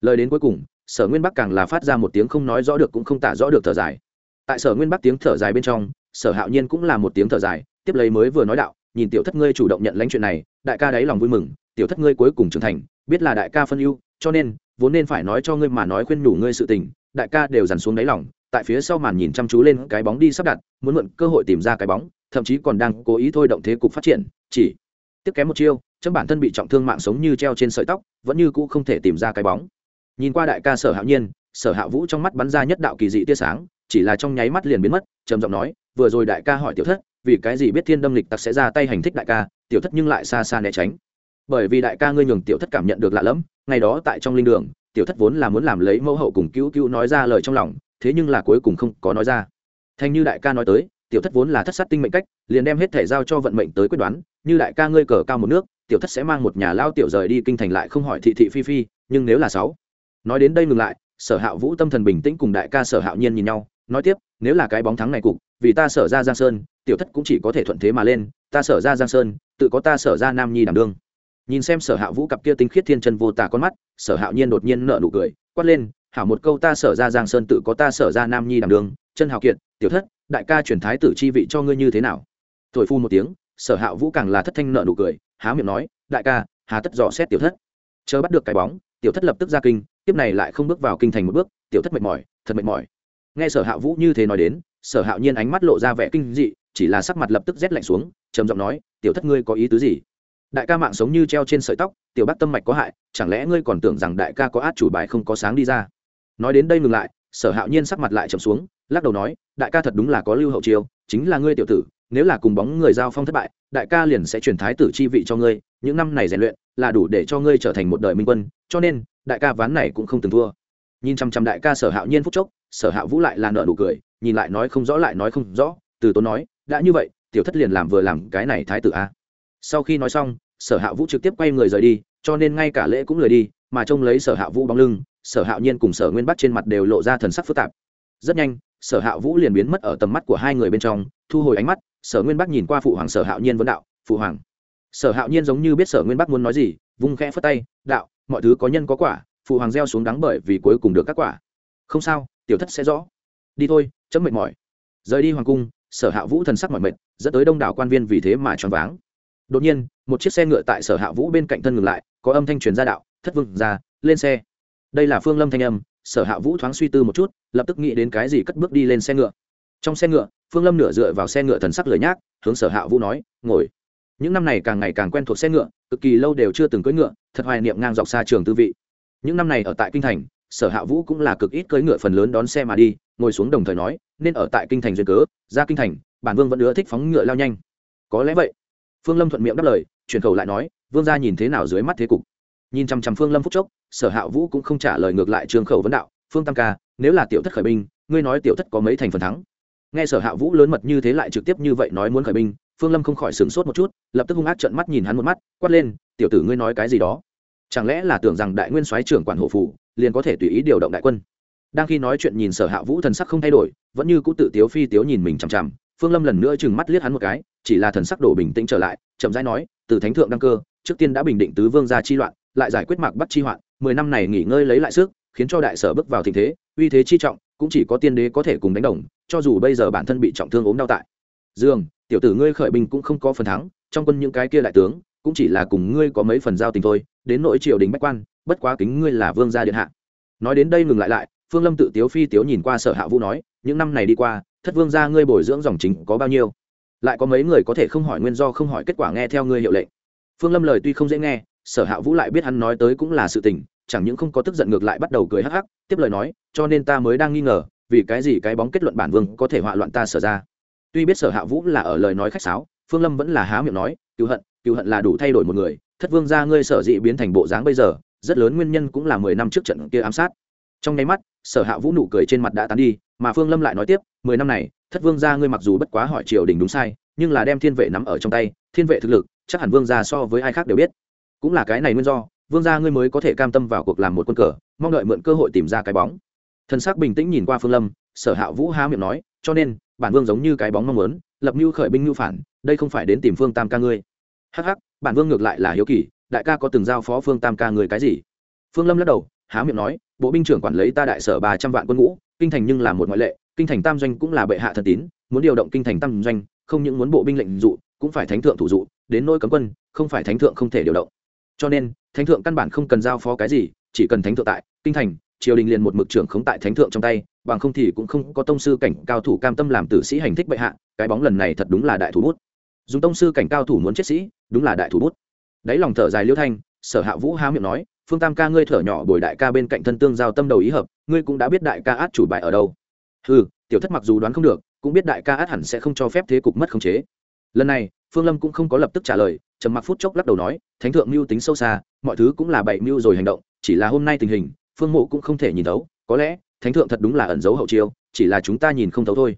Lời đến cuối cùng, sở nguyên bắc càng là phát ra một tiếng không nói rõ được cũng không tả rõ được thở dài. Tại sở nguyên bắc tiếng thở dài bên trong, sở hạo nhiên cũng là một tiếng thở dài, tiếp lấy mới vừa nói đạo, nhìn tiểu thất ngươi chủ động nhận lãnh chuyện này, đại ca đáy lòng vui mừng, tiểu thất ngươi cuối cùng trưởng thành, biết là đại ca phân ưu, cho nên, vốn nên phải nói cho ngươi mà nói khuyên nhủ ngươi sự tình, đại ca đều dằn xuống đáy lòng, tại phía sau màn nhìn chăm chú lên cái bóng đi sắp đặt, muốn mượn cơ hội tìm ra cái bóng thậm chí còn đang cố ý thôi động thế cục phát triển, chỉ tiếp kém một chiêu, chấm bản thân bị trọng thương mạng sống như treo trên sợi tóc, vẫn như cũ không thể tìm ra cái bóng. Nhìn qua đại ca sở hạo nhiên, sở hạ vũ trong mắt bắn ra nhất đạo kỳ dị tia sáng, chỉ là trong nháy mắt liền biến mất, trầm giọng nói, vừa rồi đại ca hỏi tiểu thất, vì cái gì biết thiên đâm lịch tặc sẽ ra tay hành thích đại ca, tiểu thất nhưng lại xa xa né tránh. Bởi vì đại ca ngươi nhường tiểu thất cảm nhận được lạ lẫm, ngày đó tại trong linh đường, tiểu thất vốn là muốn làm lấy mẫu hậu cùng cứu cứu nói ra lời trong lòng, thế nhưng là cuối cùng không có nói ra. Thành như đại ca nói tới tiểu thất vốn là thất sát tinh mệnh cách, liền đem hết thể giao cho vận mệnh tới quyết đoán, như đại ca ngươi cờ cao một nước, tiểu thất sẽ mang một nhà lao tiểu rời đi kinh thành lại không hỏi thị thị phi phi, nhưng nếu là sáu, nói đến đây ngừng lại, sở hạ vũ tâm thần bình tĩnh cùng đại ca sở hạo nhiên nhìn nhau, nói tiếp, nếu là cái bóng thắng này cục, vì ta sở ra giang sơn, tiểu thất cũng chỉ có thể thuận thế mà lên, ta sở ra giang sơn, tự có ta sở ra nam nhi đảm đương. Nhìn xem sở hạ vũ cặp kia tinh khiết thiên chân vô tà con mắt, sở hạo nhiên đột nhiên nợ nụ cười, quát lên, hảo một câu ta sở ra giang sơn tự có ta sở ra nam nhi đảm đương, chân hào kiệt tiểu thất, đại ca truyền thái tử chi vị cho ngươi như thế nào? Thổi phu một tiếng, sở hạ vũ càng là thất thanh nợ nụ cười, há miệng nói, đại ca, hà tất dò xét tiểu thất. Chờ bắt được cái bóng, tiểu thất lập tức ra kinh, tiếp này lại không bước vào kinh thành một bước, tiểu thất mệt mỏi, thật mệt mỏi. Nghe sở hạ vũ như thế nói đến, sở hạo nhiên ánh mắt lộ ra vẻ kinh dị, chỉ là sắc mặt lập tức rét lạnh xuống, trầm giọng nói, tiểu thất ngươi có ý tứ gì? Đại ca mạng sống như treo trên sợi tóc, tiểu bác tâm mạch có hại, chẳng lẽ ngươi còn tưởng rằng đại ca có át chủ bài không có sáng đi ra? Nói đến đây ngừng lại, sở hạo nhiên sắc mặt lại trầm xuống lắc đầu nói, đại ca thật đúng là có lưu hậu chiêu, chính là ngươi tiểu tử, nếu là cùng bóng người giao phong thất bại, đại ca liền sẽ chuyển thái tử chi vị cho ngươi, những năm này rèn luyện là đủ để cho ngươi trở thành một đời minh quân, cho nên, đại ca ván này cũng không từng thua. Nhìn chăm chăm đại ca sở hạo nhiên phúc chốc, sở hạo vũ lại là nợ đủ cười, nhìn lại nói không rõ lại nói không rõ, từ tốn nói, đã như vậy, tiểu thất liền làm vừa làm cái này thái tử a. Sau khi nói xong, sở hạ vũ trực tiếp quay người rời đi, cho nên ngay cả lễ cũng lười đi, mà trông lấy sở hạ vũ bóng lưng, sở hạo nhiên cùng sở nguyên bắc trên mặt đều lộ ra thần sắc phức tạp. Rất nhanh sở hạ vũ liền biến mất ở tầm mắt của hai người bên trong, thu hồi ánh mắt, sở nguyên bắc nhìn qua phụ hoàng sở hạo nhiên vấn đạo, phụ hoàng. Sở hạo nhiên giống như biết sở nguyên bắc muốn nói gì, vung khẽ phất tay, đạo, mọi thứ có nhân có quả, phụ hoàng gieo xuống đắng bởi vì cuối cùng được các quả. Không sao, tiểu thất sẽ rõ. Đi thôi, chấm mệt mỏi. Rời đi hoàng cung, sở hạ vũ thần sắc mỏi mệt, dẫn tới đông đảo quan viên vì thế mà choáng váng. Đột nhiên, một chiếc xe ngựa tại sở hạ vũ bên cạnh thân ngừng lại, có âm thanh truyền ra đạo, thất vương ra, lên xe. Đây là phương lâm thanh âm sở hạ vũ thoáng suy tư một chút, lập tức nghĩ đến cái gì cất bước đi lên xe ngựa. Trong xe ngựa, phương lâm nửa dựa vào xe ngựa thần sắc lời nhác, hướng sở hạ vũ nói, ngồi. Những năm này càng ngày càng quen thuộc xe ngựa, cực kỳ lâu đều chưa từng cưỡi ngựa, thật hoài niệm ngang dọc xa trường tư vị. Những năm này ở tại kinh thành, sở hạ vũ cũng là cực ít cưỡi ngựa phần lớn đón xe mà đi, ngồi xuống đồng thời nói, nên ở tại kinh thành duyên cớ, ra kinh thành, bản vương vẫn ưa thích phóng ngựa lao nhanh. Có lẽ vậy. Phương lâm thuận miệng đáp lời, chuyển khẩu lại nói, vương gia nhìn thế nào dưới mắt thế cục? Nhìn chằm chằm phương lâm phúc chốc, sở hạ vũ cũng không trả lời ngược lại trường khẩu vấn đạo, phương tam ca, nếu là tiểu thất khởi binh, ngươi nói tiểu thất có mấy thành phần thắng? Nghe sở hạ vũ lớn mật như thế lại trực tiếp như vậy nói muốn khởi binh, phương lâm không khỏi sửng sốt một chút, lập tức hung ác trận mắt nhìn hắn một mắt, quát lên, tiểu tử ngươi nói cái gì đó? Chẳng lẽ là tưởng rằng đại nguyên soái trưởng quản hộ phủ, liền có thể tùy ý điều động đại quân? Đang khi nói chuyện nhìn sở hạ vũ thần sắc không thay đổi, vẫn như cũ tự tiếu phi tiếu nhìn mình chằm chằm, phương lâm lần nữa chừng mắt liếc hắn một cái, chỉ là thần sắc đổ bình tĩnh trở lại, chậm rãi nói, từ thánh thượng đăng cơ, trước tiên đã bình định tứ vương gia chi loạn lại giải quyết mạc bắt chi hoạn, mười năm này nghỉ ngơi lấy lại sức, khiến cho đại sở bước vào tình thế, uy thế chi trọng, cũng chỉ có tiên đế có thể cùng đánh đồng, cho dù bây giờ bản thân bị trọng thương ốm đau tại. Dương, tiểu tử ngươi khởi binh cũng không có phần thắng, trong quân những cái kia đại tướng, cũng chỉ là cùng ngươi có mấy phần giao tình thôi, đến nội triều đình bách quan, bất quá kính ngươi là vương gia điện hạ. Nói đến đây ngừng lại lại, phương lâm tự tiếu phi tiếu nhìn qua sở hạ vũ nói, những năm này đi qua, thất vương gia ngươi bồi dưỡng dòng chính có bao nhiêu? Lại có mấy người có thể không hỏi nguyên do không hỏi kết quả nghe theo ngươi hiệu lệnh. Phương lâm lời tuy không dễ nghe sở hạ vũ lại biết hắn nói tới cũng là sự tình, chẳng những không có tức giận ngược lại bắt đầu cười hắc hắc, tiếp lời nói, cho nên ta mới đang nghi ngờ, vì cái gì cái bóng kết luận bản vương có thể họa loạn ta sở ra. Tuy biết sở hạ vũ là ở lời nói khách sáo, phương lâm vẫn là há miệng nói cứu hận cứu hận là đủ thay đổi một người, thất vương gia ngươi sở dị biến thành bộ dáng bây giờ, rất lớn nguyên nhân cũng là mười năm trước trận kia ám sát. Trong nháy mắt, sở hạ vũ nụ cười trên mặt đã tán đi, mà phương lâm lại nói tiếp, mười năm này, thất vương gia ngươi mặc dù bất quá hỏi triều đình đúng sai, nhưng là đem thiên vệ nắm ở trong tay, thiên vệ thực lực, chắc hẳn vương gia so với ai khác đều biết cũng là cái này nguyên do, vương gia ngươi mới có thể cam tâm vào cuộc làm một quân cờ, mong đợi mượn cơ hội tìm ra cái bóng. Thân xác bình tĩnh nhìn qua phương lâm, sở hạ vũ há miệng nói, cho nên, bản vương giống như cái bóng mong muốn, lập mưu khởi binh mưu phản, đây không phải đến tìm phương tam ca ngươi. Hắc hắc, bản vương ngược lại là hiếu kỳ, đại ca có từng giao phó phương tam ca người cái gì? Phương lâm lắc đầu, há miệng nói, bộ binh trưởng quản lấy ta đại sở ba trăm vạn quân ngũ, kinh thành nhưng là một ngoại lệ, kinh thành tam doanh cũng là bệ hạ thần tín, muốn điều động kinh thành tam doanh, không những muốn bộ binh lệnh dụ, cũng phải thánh thượng thủ dụ, đến nỗi cấm quân, không phải thánh thượng không thể điều động cho nên, thánh thượng căn bản không cần giao phó cái gì, chỉ cần thánh thượng tại, kinh thành, triều đình liền một mực trưởng không tại thánh thượng trong tay, bằng không thì cũng không có tông sư cảnh cao thủ cam tâm làm tử sĩ hành thích bệ hạ, cái bóng lần này thật đúng là đại thủ bút. Dùng tông sư cảnh cao thủ muốn chết sĩ, đúng là đại thủ bút. Đáy lòng thở dài liêu thanh, sở hạ vũ há miệng nói, phương tam ca ngươi thở nhỏ bồi đại ca bên cạnh thân tương giao tâm đầu ý hợp, ngươi cũng đã biết đại ca át chủ bài ở đâu. Ừ tiểu thất mặc dù đoán không được, cũng biết đại ca át hẳn sẽ không cho phép thế cục mất khống chế. Lần này, phương lâm cũng không có lập tức trả lời trầm mặc phút chốc lắc đầu nói, thánh thượng mưu tính sâu xa, mọi thứ cũng là bậy mưu rồi hành động, chỉ là hôm nay tình hình, phương mộ cũng không thể nhìn thấu, có lẽ, thánh thượng thật đúng là ẩn giấu hậu chiêu, chỉ là chúng ta nhìn không thấu thôi.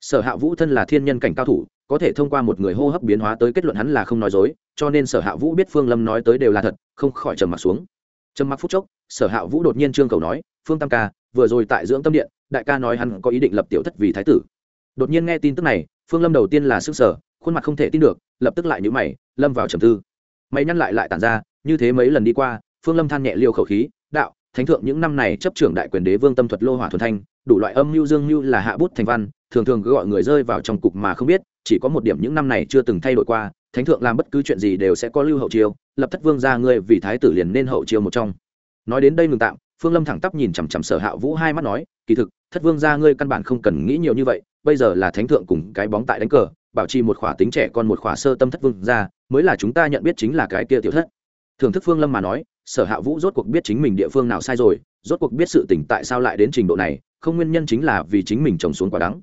Sở hạ vũ thân là thiên nhân cảnh cao thủ, có thể thông qua một người hô hấp biến hóa tới kết luận hắn là không nói dối, cho nên sở hạ vũ biết phương lâm nói tới đều là thật, không khỏi trầm mặc xuống. Trầm mặc phút chốc, sở hạ vũ đột nhiên trương cầu nói, phương tam ca, vừa rồi tại dưỡng tâm điện, đại ca nói hắn có ý định lập tiểu thất vì thái tử. Đột nhiên nghe tin tức này, phương lâm đầu tiên là sức sở khuôn mặt không thể tin được, lập tức lại nhữ mày lâm vào trầm tư. Mày nhăn lại lại tản ra, như thế mấy lần đi qua, phương lâm than nhẹ liêu khẩu khí, đạo, thánh thượng những năm này chấp trưởng đại quyền đế vương tâm thuật lô hỏa thuần thanh, đủ loại âm mưu dương mưu là hạ bút thành văn, thường thường cứ gọi người rơi vào trong cục mà không biết, chỉ có một điểm những năm này chưa từng thay đổi qua, thánh thượng làm bất cứ chuyện gì đều sẽ có lưu hậu chiêu, lập thất vương ra ngươi vì thái tử liền nên hậu chiêu một trong. Nói đến đây ngừng tạm, phương lâm thẳng tắp nhìn chằm chằm sở hạ vũ hai mắt nói, kỳ thực, thất vương ra ngươi căn bản không cần nghĩ nhiều như vậy, bây giờ là thánh thượng cùng cái bóng tại đánh cờ bảo trì một khỏa tính trẻ con một khỏa sơ tâm thất vương ra mới là chúng ta nhận biết chính là cái kia tiểu thất thưởng thức phương lâm mà nói sở hạ vũ rốt cuộc biết chính mình địa phương nào sai rồi rốt cuộc biết sự tỉnh tại sao lại đến trình độ này không nguyên nhân chính là vì chính mình trồng xuống quả đắng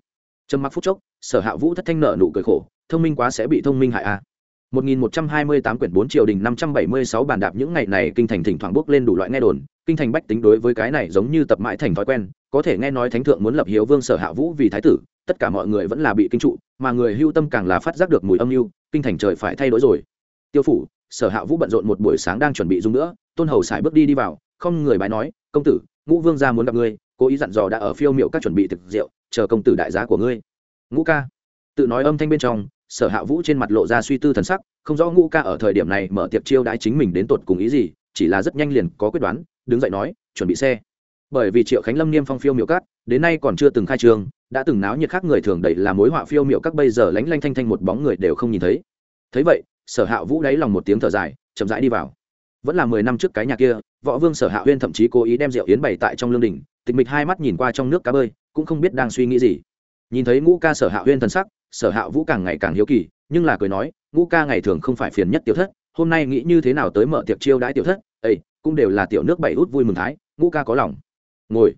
trầm mặc phút chốc sở hạ vũ thất thanh nợ nụ cười khổ thông minh quá sẽ bị thông minh hại a à. 1128 quyển 4 triều đình 576 bàn đạp những ngày này kinh thành thỉnh thoảng bước lên đủ loại nghe đồn, kinh thành bách tính đối với cái này giống như tập mãi thành thói quen, có thể nghe nói thánh thượng muốn lập hiếu vương sở hạ vũ vì thái tử, tất cả mọi người vẫn là bị kinh trụ, mà người hưu tâm càng là phát giác được mùi âm mưu, kinh thành trời phải thay đổi rồi. Tiêu phủ, sở hạ vũ bận rộn một buổi sáng đang chuẩn bị dung nữa, tôn hầu sải bước đi đi vào, không người bái nói, công tử, ngũ vương gia muốn gặp ngươi, cố ý dặn dò đã ở phiêu miệu các chuẩn bị thực rượu, chờ công tử đại giá của ngươi. Ngũ ca, tự nói âm thanh bên trong sở hạ vũ trên mặt lộ ra suy tư thần sắc không rõ ngũ ca ở thời điểm này mở tiệc chiêu đãi chính mình đến tột cùng ý gì chỉ là rất nhanh liền có quyết đoán đứng dậy nói chuẩn bị xe bởi vì triệu khánh lâm niêm phong phiêu miệu cát đến nay còn chưa từng khai trường đã từng náo nhiệt khác người thường đẩy là mối họa phiêu miệu các bây giờ lánh lanh thanh thanh một bóng người đều không nhìn thấy. Thấy vậy, sở hạ vũ đáy lòng một tiếng thở dài, chậm rãi đi vào. Vẫn là mười năm trước cái nhà kia, võ vương sở hạ huyên thậm chí cố ý đem rượu yến bày tại trong lương đình tịch mịch hai mắt nhìn qua trong nước cá bơi, cũng không biết đang suy nghĩ gì. Nhìn thấy ngũ ca sở hạ huyên thần sắc, sở hạ vũ càng ngày càng hiếu kỳ, nhưng là cười nói, ngũ ca ngày thường không phải phiền nhất tiểu thất, hôm nay nghĩ như thế nào tới mở tiệc chiêu đãi tiểu thất ấy cũng đều là tiểu nước bảy út vui mừng thái, ngũ ca có lòng ngồi.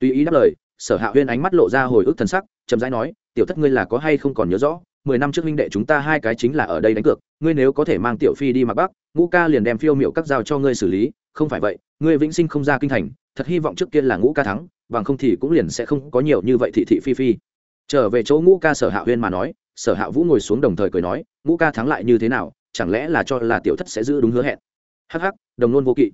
Tùy ý đáp lời, sở hạ huyên ánh mắt lộ ra hồi ức thần sắc, chậm rãi nói, tiểu thất ngươi là có hay không còn nhớ rõ, mười năm trước minh đệ chúng ta hai cái chính là ở đây đánh cược, ngươi nếu có thể mang tiểu phi đi mặc bắc, ngũ ca liền đem phiêu miệu các giao cho ngươi xử lý, không phải vậy, ngươi vĩnh sinh không ra kinh thành, thật hy vọng trước kia là ngũ ca thắng, bằng không thì cũng liền sẽ không có nhiều như vậy thị thị phi phi. Trở về chỗ ngũ ca sở hạ huyên mà nói, sở hạ vũ ngồi xuống đồng thời cười nói, ngũ ca thắng lại như thế nào, chẳng lẽ là cho là tiểu thất sẽ giữ đúng hứa hẹn? Hh đồng luôn vô kỵ.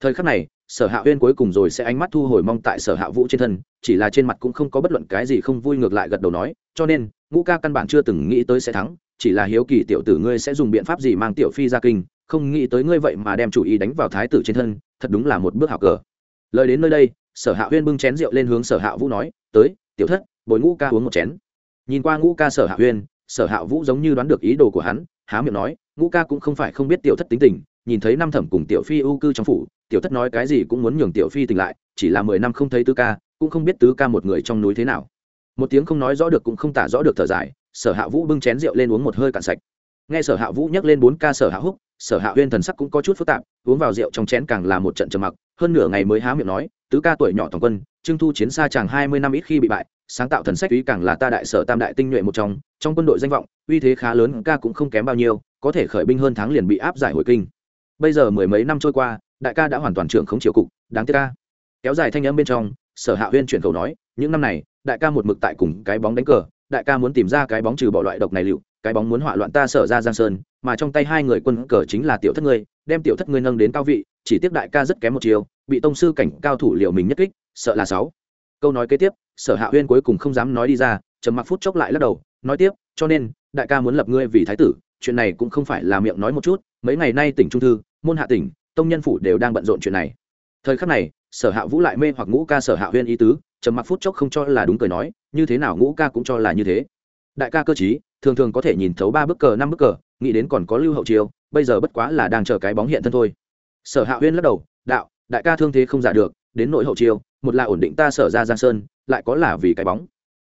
Thời khắc này sở hạ huyên cuối cùng rồi sẽ ánh mắt thu hồi mong tại sở hạ vũ trên thân, chỉ là trên mặt cũng không có bất luận cái gì không vui ngược lại gật đầu nói, cho nên, ngũ ca căn bản chưa từng nghĩ tới sẽ thắng, chỉ là hiếu kỳ tiểu tử ngươi sẽ dùng biện pháp gì mang tiểu phi ra kinh, không nghĩ tới ngươi vậy mà đem chủ ý đánh vào thái tử trên thân, thật đúng là một bước hảo cờ. Lời đến nơi đây, sở hạ huyên bưng chén rượu lên hướng sở hạ vũ nói, tới, tiểu thất, bồi ngũ ca uống một chén. Nhìn qua ngũ ca sở hạ huyên, sở hạ vũ giống như đoán được ý đồ của hắn, há miệng nói ngũ ca cũng không phải không biết tiểu thất tính tình, nhìn thấy năm thẩm cùng tiểu phi ưu cư trong phủ, tiểu thất nói cái gì cũng muốn nhường tiểu phi tỉnh lại, chỉ là mười năm không thấy tứ ca, cũng không biết tứ ca một người trong núi thế nào. Một tiếng không nói rõ được cũng không tả rõ được thở dài, sở hạ vũ bưng chén rượu lên uống một hơi cạn sạch. Nghe sở hạ vũ nhắc lên bốn ca sở hạ húc, sở hạ huyên thần sắc cũng có chút phức tạp, uống vào rượu trong chén càng là một trận trầm mặc, hơn nửa ngày mới há miệng nói tứ ca tuổi nhỏ toàn quân trưng thu chiến xa chàng hai mươi năm ít khi bị bại, sáng tạo thần sách úy càng là ta đại sở tam đại tinh nhuệ một trong trong quân đội danh vọng, uy thế khá lớn, ca cũng không kém bao nhiêu, có thể khởi binh hơn tháng liền bị áp giải hồi kinh. Bây giờ mười mấy năm trôi qua, đại ca đã hoàn toàn trưởng không triều cục, đáng tiếc ca. Kéo dài thanh âm bên trong, sở hạ huyên chuyển khẩu nói, những năm này, đại ca một mực tại cùng cái bóng đánh cờ, đại ca muốn tìm ra cái bóng trừ bỏ loại độc này liệu cái bóng muốn hỏa loạn ta sở ra giang sơn, mà trong tay hai người quân cờ chính là tiểu thất ngươi, đem tiểu thất ngươi nâng đến cao vị, chỉ tiếp đại ca rất kém một chiều, bị tông sư cảnh cao thủ liệu mình nhất kích, sợ là sáu. Câu nói kế tiếp, sở hạ huyên cuối cùng không dám nói đi ra, trầm mặc phút chốc lại lắc đầu, nói tiếp, cho nên, đại ca muốn lập ngươi vì thái tử, chuyện này cũng không phải là miệng nói một chút, mấy ngày nay tỉnh trung thư, môn hạ tỉnh, tông nhân phủ đều đang bận rộn chuyện này. Thời khắc này, sở hạ vũ lại mê hoặc ngũ ca sở hạ huyên ý tứ, trầm mặc phút chốc không cho là đúng cười nói, như thế nào ngũ ca cũng cho là như thế đại ca cơ chí thường thường có thể nhìn thấu ba bức cờ, năm bức cờ, nghĩ đến còn có lưu hậu chiêu bây giờ bất quá là đang chờ cái bóng hiện thân thôi. Sở hạ huyên lắc đầu, đạo, đại ca thương thế không giả được, đến nội hậu chiêu một là ổn định ta sở ra giang sơn, lại có là vì cái bóng.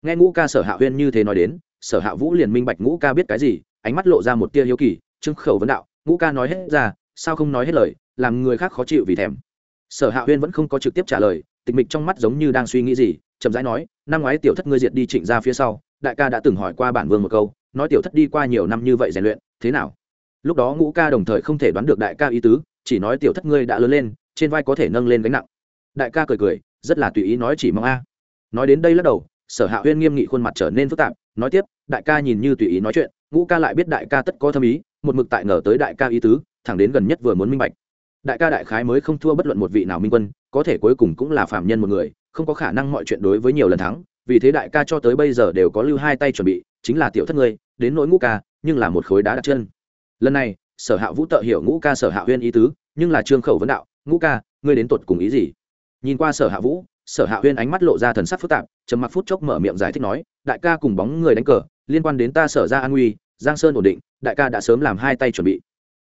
Nghe ngũ ca sở hạ huyên như thế nói đến, sở hạ vũ liền minh bạch ngũ ca biết cái gì, ánh mắt lộ ra một tia hiếu kỳ trưng khẩu vấn đạo, ngũ ca nói hết ra, sao không nói hết lời, làm người khác khó chịu vì thèm. Sở hạ huyên vẫn không có trực tiếp trả lời, tịch mịch trong mắt giống như đang suy nghĩ gì, chậm rãi nói, năm ngoái tiểu thất ngươi diệt đi trịnh ra phía sau đại ca đã từng hỏi qua bản vương một câu, nói tiểu thất đi qua nhiều năm như vậy rèn luyện, thế nào? Lúc đó ngũ ca đồng thời không thể đoán được đại ca ý tứ, chỉ nói tiểu thất ngươi đã lớn lên, trên vai có thể nâng lên gánh nặng. Đại ca cười cười, rất là tùy ý nói chỉ mong a. Nói đến đây lắc đầu, sở hạ huyên nghiêm nghị khuôn mặt trở nên phức tạp, nói tiếp, đại ca nhìn như tùy ý nói chuyện, ngũ ca lại biết đại ca tất có thâm ý, một mực tại ngờ tới đại ca ý tứ, thẳng đến gần nhất vừa muốn minh bạch. Đại ca đại khái mới không thua bất luận một vị nào minh quân, có thể cuối cùng cũng là phạm nhân một người, không có khả năng mọi chuyện đối với nhiều lần thắng vì thế đại ca cho tới bây giờ đều có lưu hai tay chuẩn bị, chính là tiểu thất ngươi, đến nỗi ngũ ca, nhưng là một khối đá đặt chân. Lần này, sở hạ vũ tự hiểu ngũ ca sở hạ huyên ý tứ, nhưng là trương khẩu vấn đạo, ngũ ca, ngươi đến tột cùng ý gì? Nhìn qua sở hạ vũ, sở hạ huyên ánh mắt lộ ra thần sắc phức tạp, trầm mặc phút chốc mở miệng giải thích nói, đại ca cùng bóng người đánh cờ, liên quan đến ta sở ra an nguy giang sơn ổn định, đại ca đã sớm làm hai tay chuẩn bị.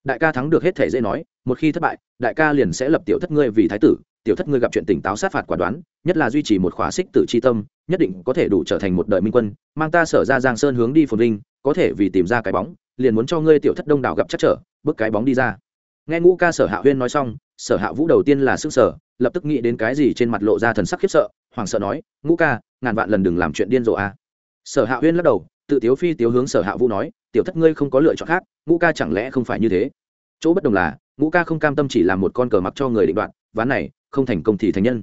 Đại ca thắng được hết thể dễ nói, một khi thất bại, đại ca liền sẽ lập tiểu thất ngươi vì thái tử tiểu thất ngươi gặp chuyện tỉnh táo sát phạt quả đoán nhất là duy trì một khóa xích tử c h i tâm nhất định có thể đủ trở thành một đời minh quân mang ta sở ra giang sơn hướng đi phồn vinh có thể vì tìm ra cái bóng liền muốn cho ngươi tiểu thất đông đảo gặp chắc trở bước cái bóng đi ra nghe ngũ ca sở hạ huyên nói xong sở hạ vũ đầu tiên là s ư n g sở lập tức nghĩ đến cái gì trên mặt lộ ra thần sắc khiếp sợ hoàng sợ nói ngũ ca ngàn vạn lần đừng làm chuyện điên rồ a à. sở hạ huyên lắc đầu tự tiếu phi tiếu hướng sở hạ vũ nói tiểu thất ngươi không có lựa chọn khác ngũ ca chẳng lẽ không phải như thế chỗ bất đồng là ngũ ca không cam tâm chỉ làm một con cờ mặc cho người định đoạt, ván này không thành công thì thành nhân.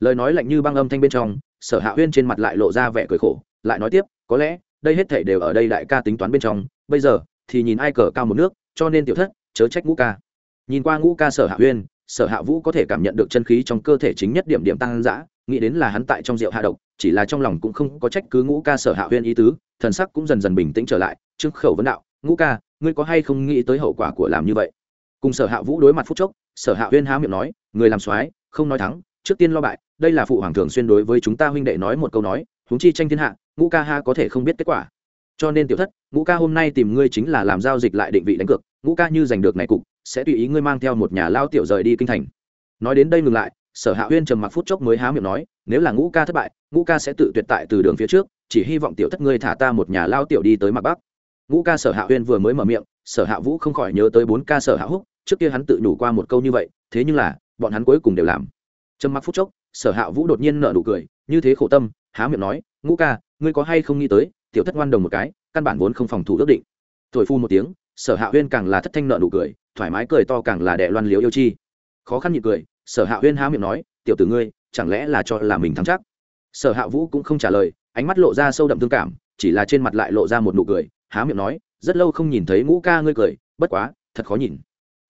Lời nói lạnh như băng âm thanh bên trong, sở hạ huyên trên mặt lại lộ ra vẻ cười khổ, lại nói tiếp, có lẽ, đây hết thể đều ở đây đại ca tính toán bên trong, bây giờ thì nhìn ai cờ cao một nước, cho nên tiểu thất, chớ trách ngũ ca. Nhìn qua ngũ ca sở hạ huyên, sở hạ vũ có thể cảm nhận được chân khí trong cơ thể chính nhất điểm điểm tăng dã, nghĩ đến là hắn tại trong rượu hạ độc, chỉ là trong lòng cũng không có trách cứ ngũ ca sở hạ huyên ý tứ, thần sắc cũng dần dần bình tĩnh trở lại trước khẩu vấn đạo, ngũ ca, ngươi có hay không nghĩ tới hậu quả của làm như vậy? Cùng sở hạ vũ đối mặt phút chốc, sở hạ huyên há miệng nói, người làm soái không nói thắng, trước tiên lo bại, đây là phụ hoàng thường xuyên đối với chúng ta huynh đệ nói một câu nói, huống chi tranh thiên hạ, ngũ ca ha có thể không biết kết quả. Cho nên tiểu thất, ngũ ca hôm nay tìm ngươi chính là làm giao dịch lại định vị đánh cược, ngũ ca như giành được này cục, sẽ tùy ý ngươi mang theo một nhà lao tiểu rời đi kinh thành. Nói đến đây ngừng lại, sở hạ huyên trầm mặc phút chốc mới há miệng nói, nếu là ngũ ca thất bại, ngũ ca sẽ tự tuyệt tại từ đường phía trước, chỉ hy vọng tiểu thất ngươi thả ta một nhà lao tiểu đi tới mặt bắc. Ngũ ca sở hạ huyên vừa mới mở miệng, sở hạ vũ không khỏi nhớ tới bốn ca sở hạ húc, trước kia hắn tự nhủ qua một câu như vậy, thế nhưng là bọn hắn cuối cùng đều làm. Trầm mặc phút chốc, sở hạ vũ đột nhiên nở nụ cười, như thế khổ tâm, há miệng nói, ngũ ca, ngươi có hay không nghĩ tới, tiểu thất ngoan đồng một cái, căn bản vốn không phòng thủ ước định. Thổi phu một tiếng, sở hạ huyên càng là thất thanh nợ nụ cười, thoải mái cười to càng là đẻ loan liếu yêu chi. Khó khăn nhị cười, sở hạ huyên há miệng nói, tiểu tử ngươi, chẳng lẽ là cho là mình thắng chắc? Sở hạ vũ cũng không trả lời, ánh mắt lộ ra sâu đậm thương cảm, chỉ là trên mặt lại lộ ra một nụ cười, há miệng nói, rất lâu không nhìn thấy ngũ ca ngươi cười, bất quá, thật khó nhìn.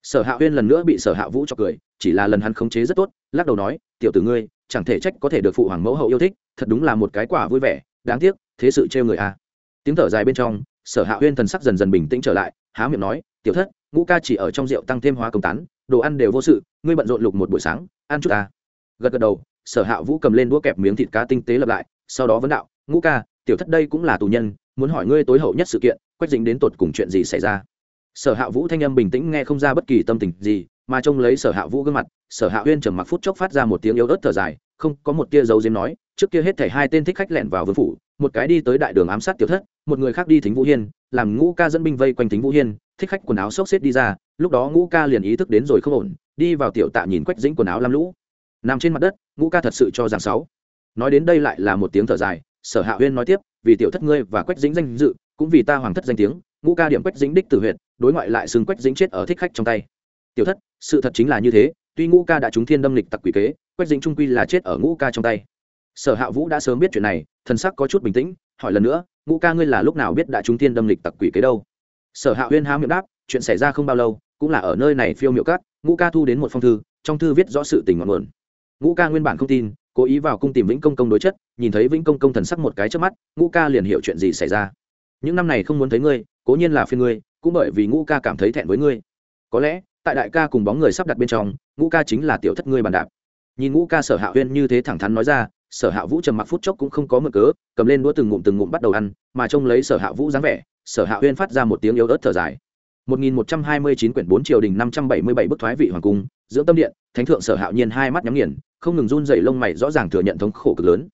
Sở hạ huyên lần nữa bị sở hạ vũ cho cười chỉ là lần hắn khống chế rất tốt, lắc đầu nói, tiểu tử ngươi, chẳng thể trách có thể được phụ hoàng mẫu hậu yêu thích, thật đúng là một cái quả vui vẻ, đáng tiếc, thế sự trêu người a à. tiếng thở dài bên trong, sở hạ huyên thần sắc dần dần bình tĩnh trở lại, há miệng nói, tiểu thất, ngũ ca chỉ ở trong rượu tăng thêm hóa công tán, đồ ăn đều vô sự, ngươi bận rộn lục một buổi sáng, ăn chút ta gật gật đầu, sở hạ vũ cầm lên đũa kẹp miếng thịt cá tinh tế lập lại, sau đó vấn đạo, ngũ ca, tiểu thất đây cũng là tù nhân, muốn hỏi ngươi tối hậu nhất sự kiện, quách dính đến tột cùng chuyện gì xảy ra sở hạ vũ thanh âm bình tĩnh nghe không ra bất kỳ tâm tình gì mà trông lấy sở hạ vũ gương mặt, sở hạ huyên trầm mặc phút chốc phát ra một tiếng yếu ớt thở dài, không có một tia dấu diếm nói, trước kia hết thảy hai tên thích khách lẻn vào vương phủ, một cái đi tới đại đường ám sát tiểu thất, một người khác đi thính vũ hiên, làm ngũ ca dẫn binh vây quanh thính vũ hiên, thích khách quần áo xốc xếp đi ra, lúc đó ngũ ca liền ý thức đến rồi không ổn, đi vào tiểu tạ nhìn quách dĩnh quần áo lam lũ. Nằm trên mặt đất, ngũ ca thật sự cho rằng sáu nói đến đây lại là một tiếng thở dài, sở hạ huyên nói tiếp, vì tiểu thất ngươi và quách dĩnh danh dự, cũng vì ta hoàng thất danh tiếng, ngũ ca điểm quách dĩnh đích tử huyện đối ngoại lại xưng quách dĩnh chết ở thích khách trong tay tiểu thất, sự thật chính là như thế, tuy ngũ ca đã trúng thiên đâm lịch tặc quỷ kế, quách dĩnh trung quy là chết ở ngũ ca trong tay. Sở hạ vũ đã sớm biết chuyện này, thần sắc có chút bình tĩnh, hỏi lần nữa, ngũ ca ngươi là lúc nào biết đã trúng thiên đâm lịch tặc quỷ kế đâu? Sở hạ huyên há miệng đáp, chuyện xảy ra không bao lâu, cũng là ở nơi này phiêu miệu cắt ngũ ca thu đến một phong thư, trong thư viết rõ sự tình ngọn nguồn. Ngũ ca nguyên bản không tin, cố ý vào cung tìm vĩnh công công đối chất, nhìn thấy vĩnh công công thần sắc một cái trước mắt, ngũ ca liền hiểu chuyện gì xảy ra. Những năm này không muốn thấy ngươi, cố nhiên là phiên ngươi, cũng bởi vì ngũ ca cảm thấy thẹn với ngươi. Có lẽ tại đại ca cùng bóng người sắp đặt bên trong, ngũ ca chính là tiểu thất ngươi bàn đạp. Nhìn ngũ ca sở hạ huyên như thế thẳng thắn nói ra, sở hạ vũ trầm mặc phút chốc cũng không có mực cớ, cầm lên đũa từng ngụm từng ngụm bắt đầu ăn, mà trông lấy sở hạ vũ dáng vẻ, sở hạ huyên phát ra một tiếng yếu ớt thở dài. 1129 quyển 4 triều đình 577 bức thoái vị hoàng cung, dưỡng tâm điện, thánh thượng sở hạo nhiên hai mắt nhắm nghiền, không ngừng run rẩy lông mày rõ ràng thừa nhận thống khổ cực lớn.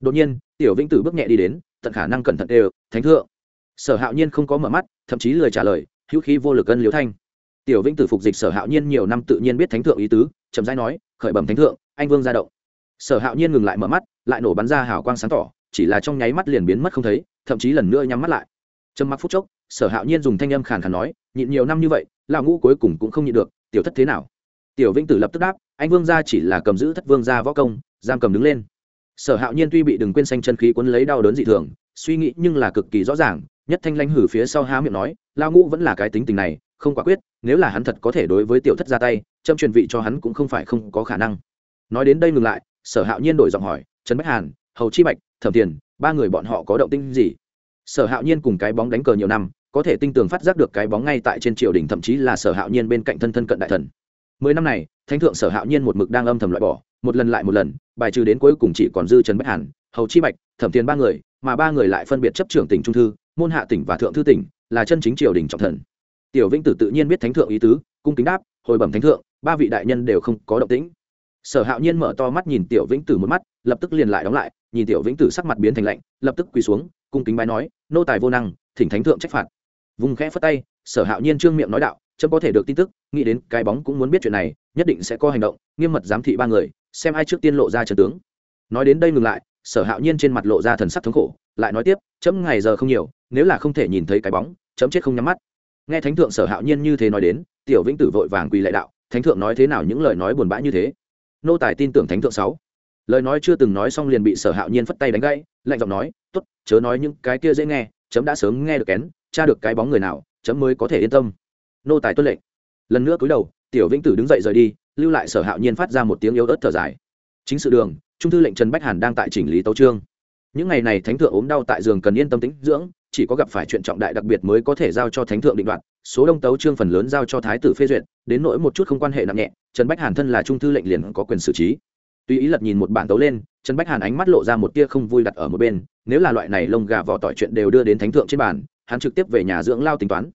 Đột nhiên, tiểu vĩnh tử bước nhẹ đi đến, tận khả năng cẩn thận đều, thánh thượng. Sở hạo nhiên không có mở mắt, thậm chí lời trả lời, hữu khí vô lực ân liếu thanh tiểu vĩnh tử phục dịch sở hạo nhiên nhiều năm tự nhiên biết thánh thượng ý tứ, chậm rãi nói, khởi bẩm thánh thượng, anh vương ra động. Sở hạo nhiên ngừng lại mở mắt, lại nổ bắn ra hào quang sáng tỏ, chỉ là trong nháy mắt liền biến mất không thấy, thậm chí lần nữa nhắm mắt lại. Trầm mặc phút chốc, sở hạo nhiên dùng thanh âm khàn khàn nói, nhịn nhiều năm như vậy, lão ngũ cuối cùng cũng không nhịn được, tiểu thất thế nào? Tiểu vĩnh tử lập tức đáp, anh vương gia chỉ là cầm giữ thất vương gia võ công, giam cầm đứng lên. Sở hạo nhiên tuy bị đừng quên xanh chân khí quấn lấy đau đớn dị thường, suy nghĩ nhưng là cực kỳ rõ ràng, nhất thanh lanh hử phía sau há miệng nói lao ngũ vẫn là cái tính tình này không quả quyết, nếu là hắn thật có thể đối với tiểu thất ra tay, châm truyền vị cho hắn cũng không phải không có khả năng. Nói đến đây ngừng lại, sở hạo nhiên đổi giọng hỏi, trần bách hàn, hầu chi bạch, thẩm thiền ba người bọn họ có động tinh gì? Sở hạo nhiên cùng cái bóng đánh cờ nhiều năm, có thể tinh tường phát giác được cái bóng ngay tại trên triều đình, thậm chí là sở hạo nhiên bên cạnh thân thân cận đại thần. Mười năm này, thánh thượng sở hạo nhiên một mực đang âm thầm loại bỏ, một lần lại một lần, bài trừ đến cuối cùng chỉ còn dư trần bách hàn, hầu chi bạch, thẩm thiền ba người, mà ba người lại phân biệt chấp trưởng tỉnh trung thư, môn hạ tỉnh và thượng thư tỉnh, là chân chính triều đình trọng thần tiểu vĩnh tử tự nhiên biết thánh thượng ý tứ, cung kính đáp, hồi bẩm thánh thượng, ba vị đại nhân đều không có động tĩnh. Sở hạo nhiên mở to mắt nhìn tiểu vĩnh tử một mắt, lập tức liền lại đóng lại, nhìn tiểu vĩnh tử sắc mặt biến thành lạnh, lập tức quỳ xuống, cung kính bái nói, nô tài vô năng, thỉnh thánh thượng trách phạt. Vùng khẽ phất tay, sở hạo nhiên trương miệng nói đạo, chấm có thể được tin tức, nghĩ đến cái bóng cũng muốn biết chuyện này, nhất định sẽ có hành động, nghiêm mật giám thị ba người, xem ai trước tiên lộ ra trần tướng. Nói đến đây ngừng lại, sở hạo nhiên trên mặt lộ ra thần sắc thống khổ, lại nói tiếp, chấm ngày giờ không nhiều, nếu là không thể nhìn thấy cái bóng, chấm chết không nhắm mắt nghe thánh thượng sở hạo nhiên như thế nói đến, tiểu vĩnh tử vội vàng quỳ lại đạo, thánh thượng nói thế nào những lời nói buồn bã như thế? Nô tài tin tưởng thánh thượng sáu. Lời nói chưa từng nói xong liền bị sở hạo nhiên phất tay đánh gãy, lạnh giọng nói t ố t chớ nói những cái kia dễ nghe, chấm đã sớm nghe được kén, tra được cái bóng người nào, chấm mới có thể yên tâm. Nô tài tuân lệnh. Lần nữa cúi đầu, tiểu vĩnh tử đứng dậy rời đi, lưu lại sở hạo nhiên phát ra một tiếng yếu ớt thở dài. Chính sự đường, trung thư lệnh trần bách hàn đang tại chỉnh lý tấu trương những ngày này thánh thượng ốm đau tại giường cần yên tâm tĩnh dưỡng chỉ có gặp phải chuyện trọng đại đặc biệt mới có thể giao cho thánh thượng định đoạt, số đông tấu trương phần lớn giao cho thái tử phê duyệt, đến nỗi một chút không quan hệ nặng nhẹ, trần bách hàn thân là trung thư lệnh liền có quyền xử trí. Tuy ý lật nhìn một bản tấu lên, trần bách hàn ánh mắt lộ ra một tia không vui đặt ở một bên, nếu là loại này lông gà vỏ tỏi chuyện đều đưa đến thánh thượng trên bàn, hắn trực tiếp về nhà dưỡng lao tính toán.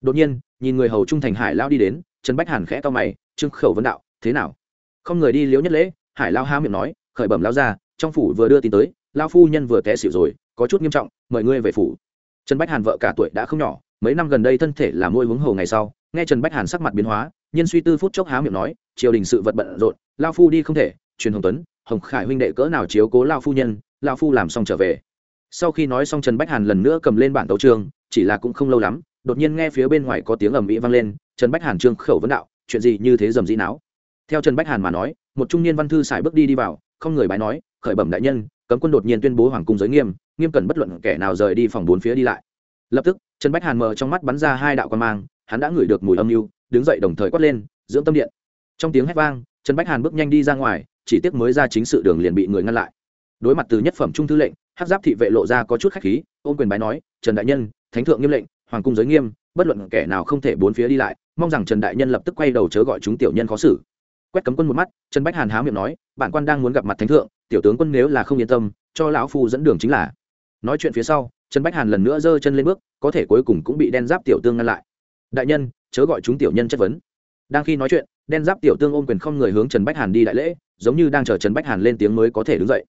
Đột nhiên, nhìn người hầu trung thành hải lao đi đến, trần bách hàn khẽ to mày trưng khẩu vấn đạo, thế nào? Không người đi liếu nhất lễ, hải lao há miệng nói, khởi bẩm lao ra trong phủ vừa đưa tin tới lao phu nhân vừa té xỉu rồi, có chút nghiêm trọng, mời ngươi về phủ trần bách hàn vợ cả tuổi đã không nhỏ, mấy năm gần đây thân thể là môi hướng hồ ngày sau, nghe trần bách hàn sắc mặt biến hóa nhân suy tư phút chốc há miệng nói, triều đình sự vật bận rộn, lao phu đi không thể, truyền hồng tuấn, hồng khải huynh đệ cỡ nào chiếu cố lao phu nhân, lao phu làm xong trở về. Sau khi nói xong trần bách hàn lần nữa cầm lên bản tấu trường chỉ là cũng không lâu lắm, đột nhiên nghe phía bên ngoài có tiếng ầm ĩ vang lên, trần bách hàn trương khẩu vấn đạo, chuyện gì như thế dầm dĩ não theo trần bách hàn mà nói, một trung niên văn thư xài bước đi đi vào, không người bái nói, khởi bẩm đại nhân cấm quân đột nhiên tuyên bố hoàng cung giới nghiêm nghiêm cẩn bất luận kẻ nào rời đi phòng bốn phía đi lại. Lập tức, trần bách hàn mờ trong mắt bắn ra hai đạo quan mang, hắn đã ngửi được mùi âm mưu, đứng dậy đồng thời quát lên, dưỡng tâm điện. Trong tiếng hét vang, trần bách hàn bước nhanh đi ra ngoài, chỉ tiếc mới ra chính sự đường liền bị người ngăn lại. Đối mặt từ nhất phẩm trung thư lệnh hát giáp thị vệ lộ ra có chút khách khí, ôm quyền bái nói, trần đại nhân, thánh thượng nghiêm lệnh, hoàng cung giới nghiêm, bất luận kẻ nào không thể bốn phía đi lại, mong rằng trần đại nhân lập tức quay đầu chớ gọi chúng tiểu nhân khó xử quét cấm quân một mắt, trần bách hàn há miệng nói, bản quan đang muốn gặp mặt thánh thượng, tiểu tướng quân nếu là không yên tâm, cho lão phu dẫn đường chính là. Nói chuyện phía sau, trần bách hàn lần nữa giơ chân lên bước, có thể cuối cùng cũng bị đen giáp tiểu tương ngăn lại. Đại nhân, chớ gọi chúng tiểu nhân chất vấn. Đang khi nói chuyện, đen giáp tiểu tương ôm quyền không người hướng trần bách hàn đi đại lễ, giống như đang chờ trần bách hàn lên tiếng mới có thể đứng dậy.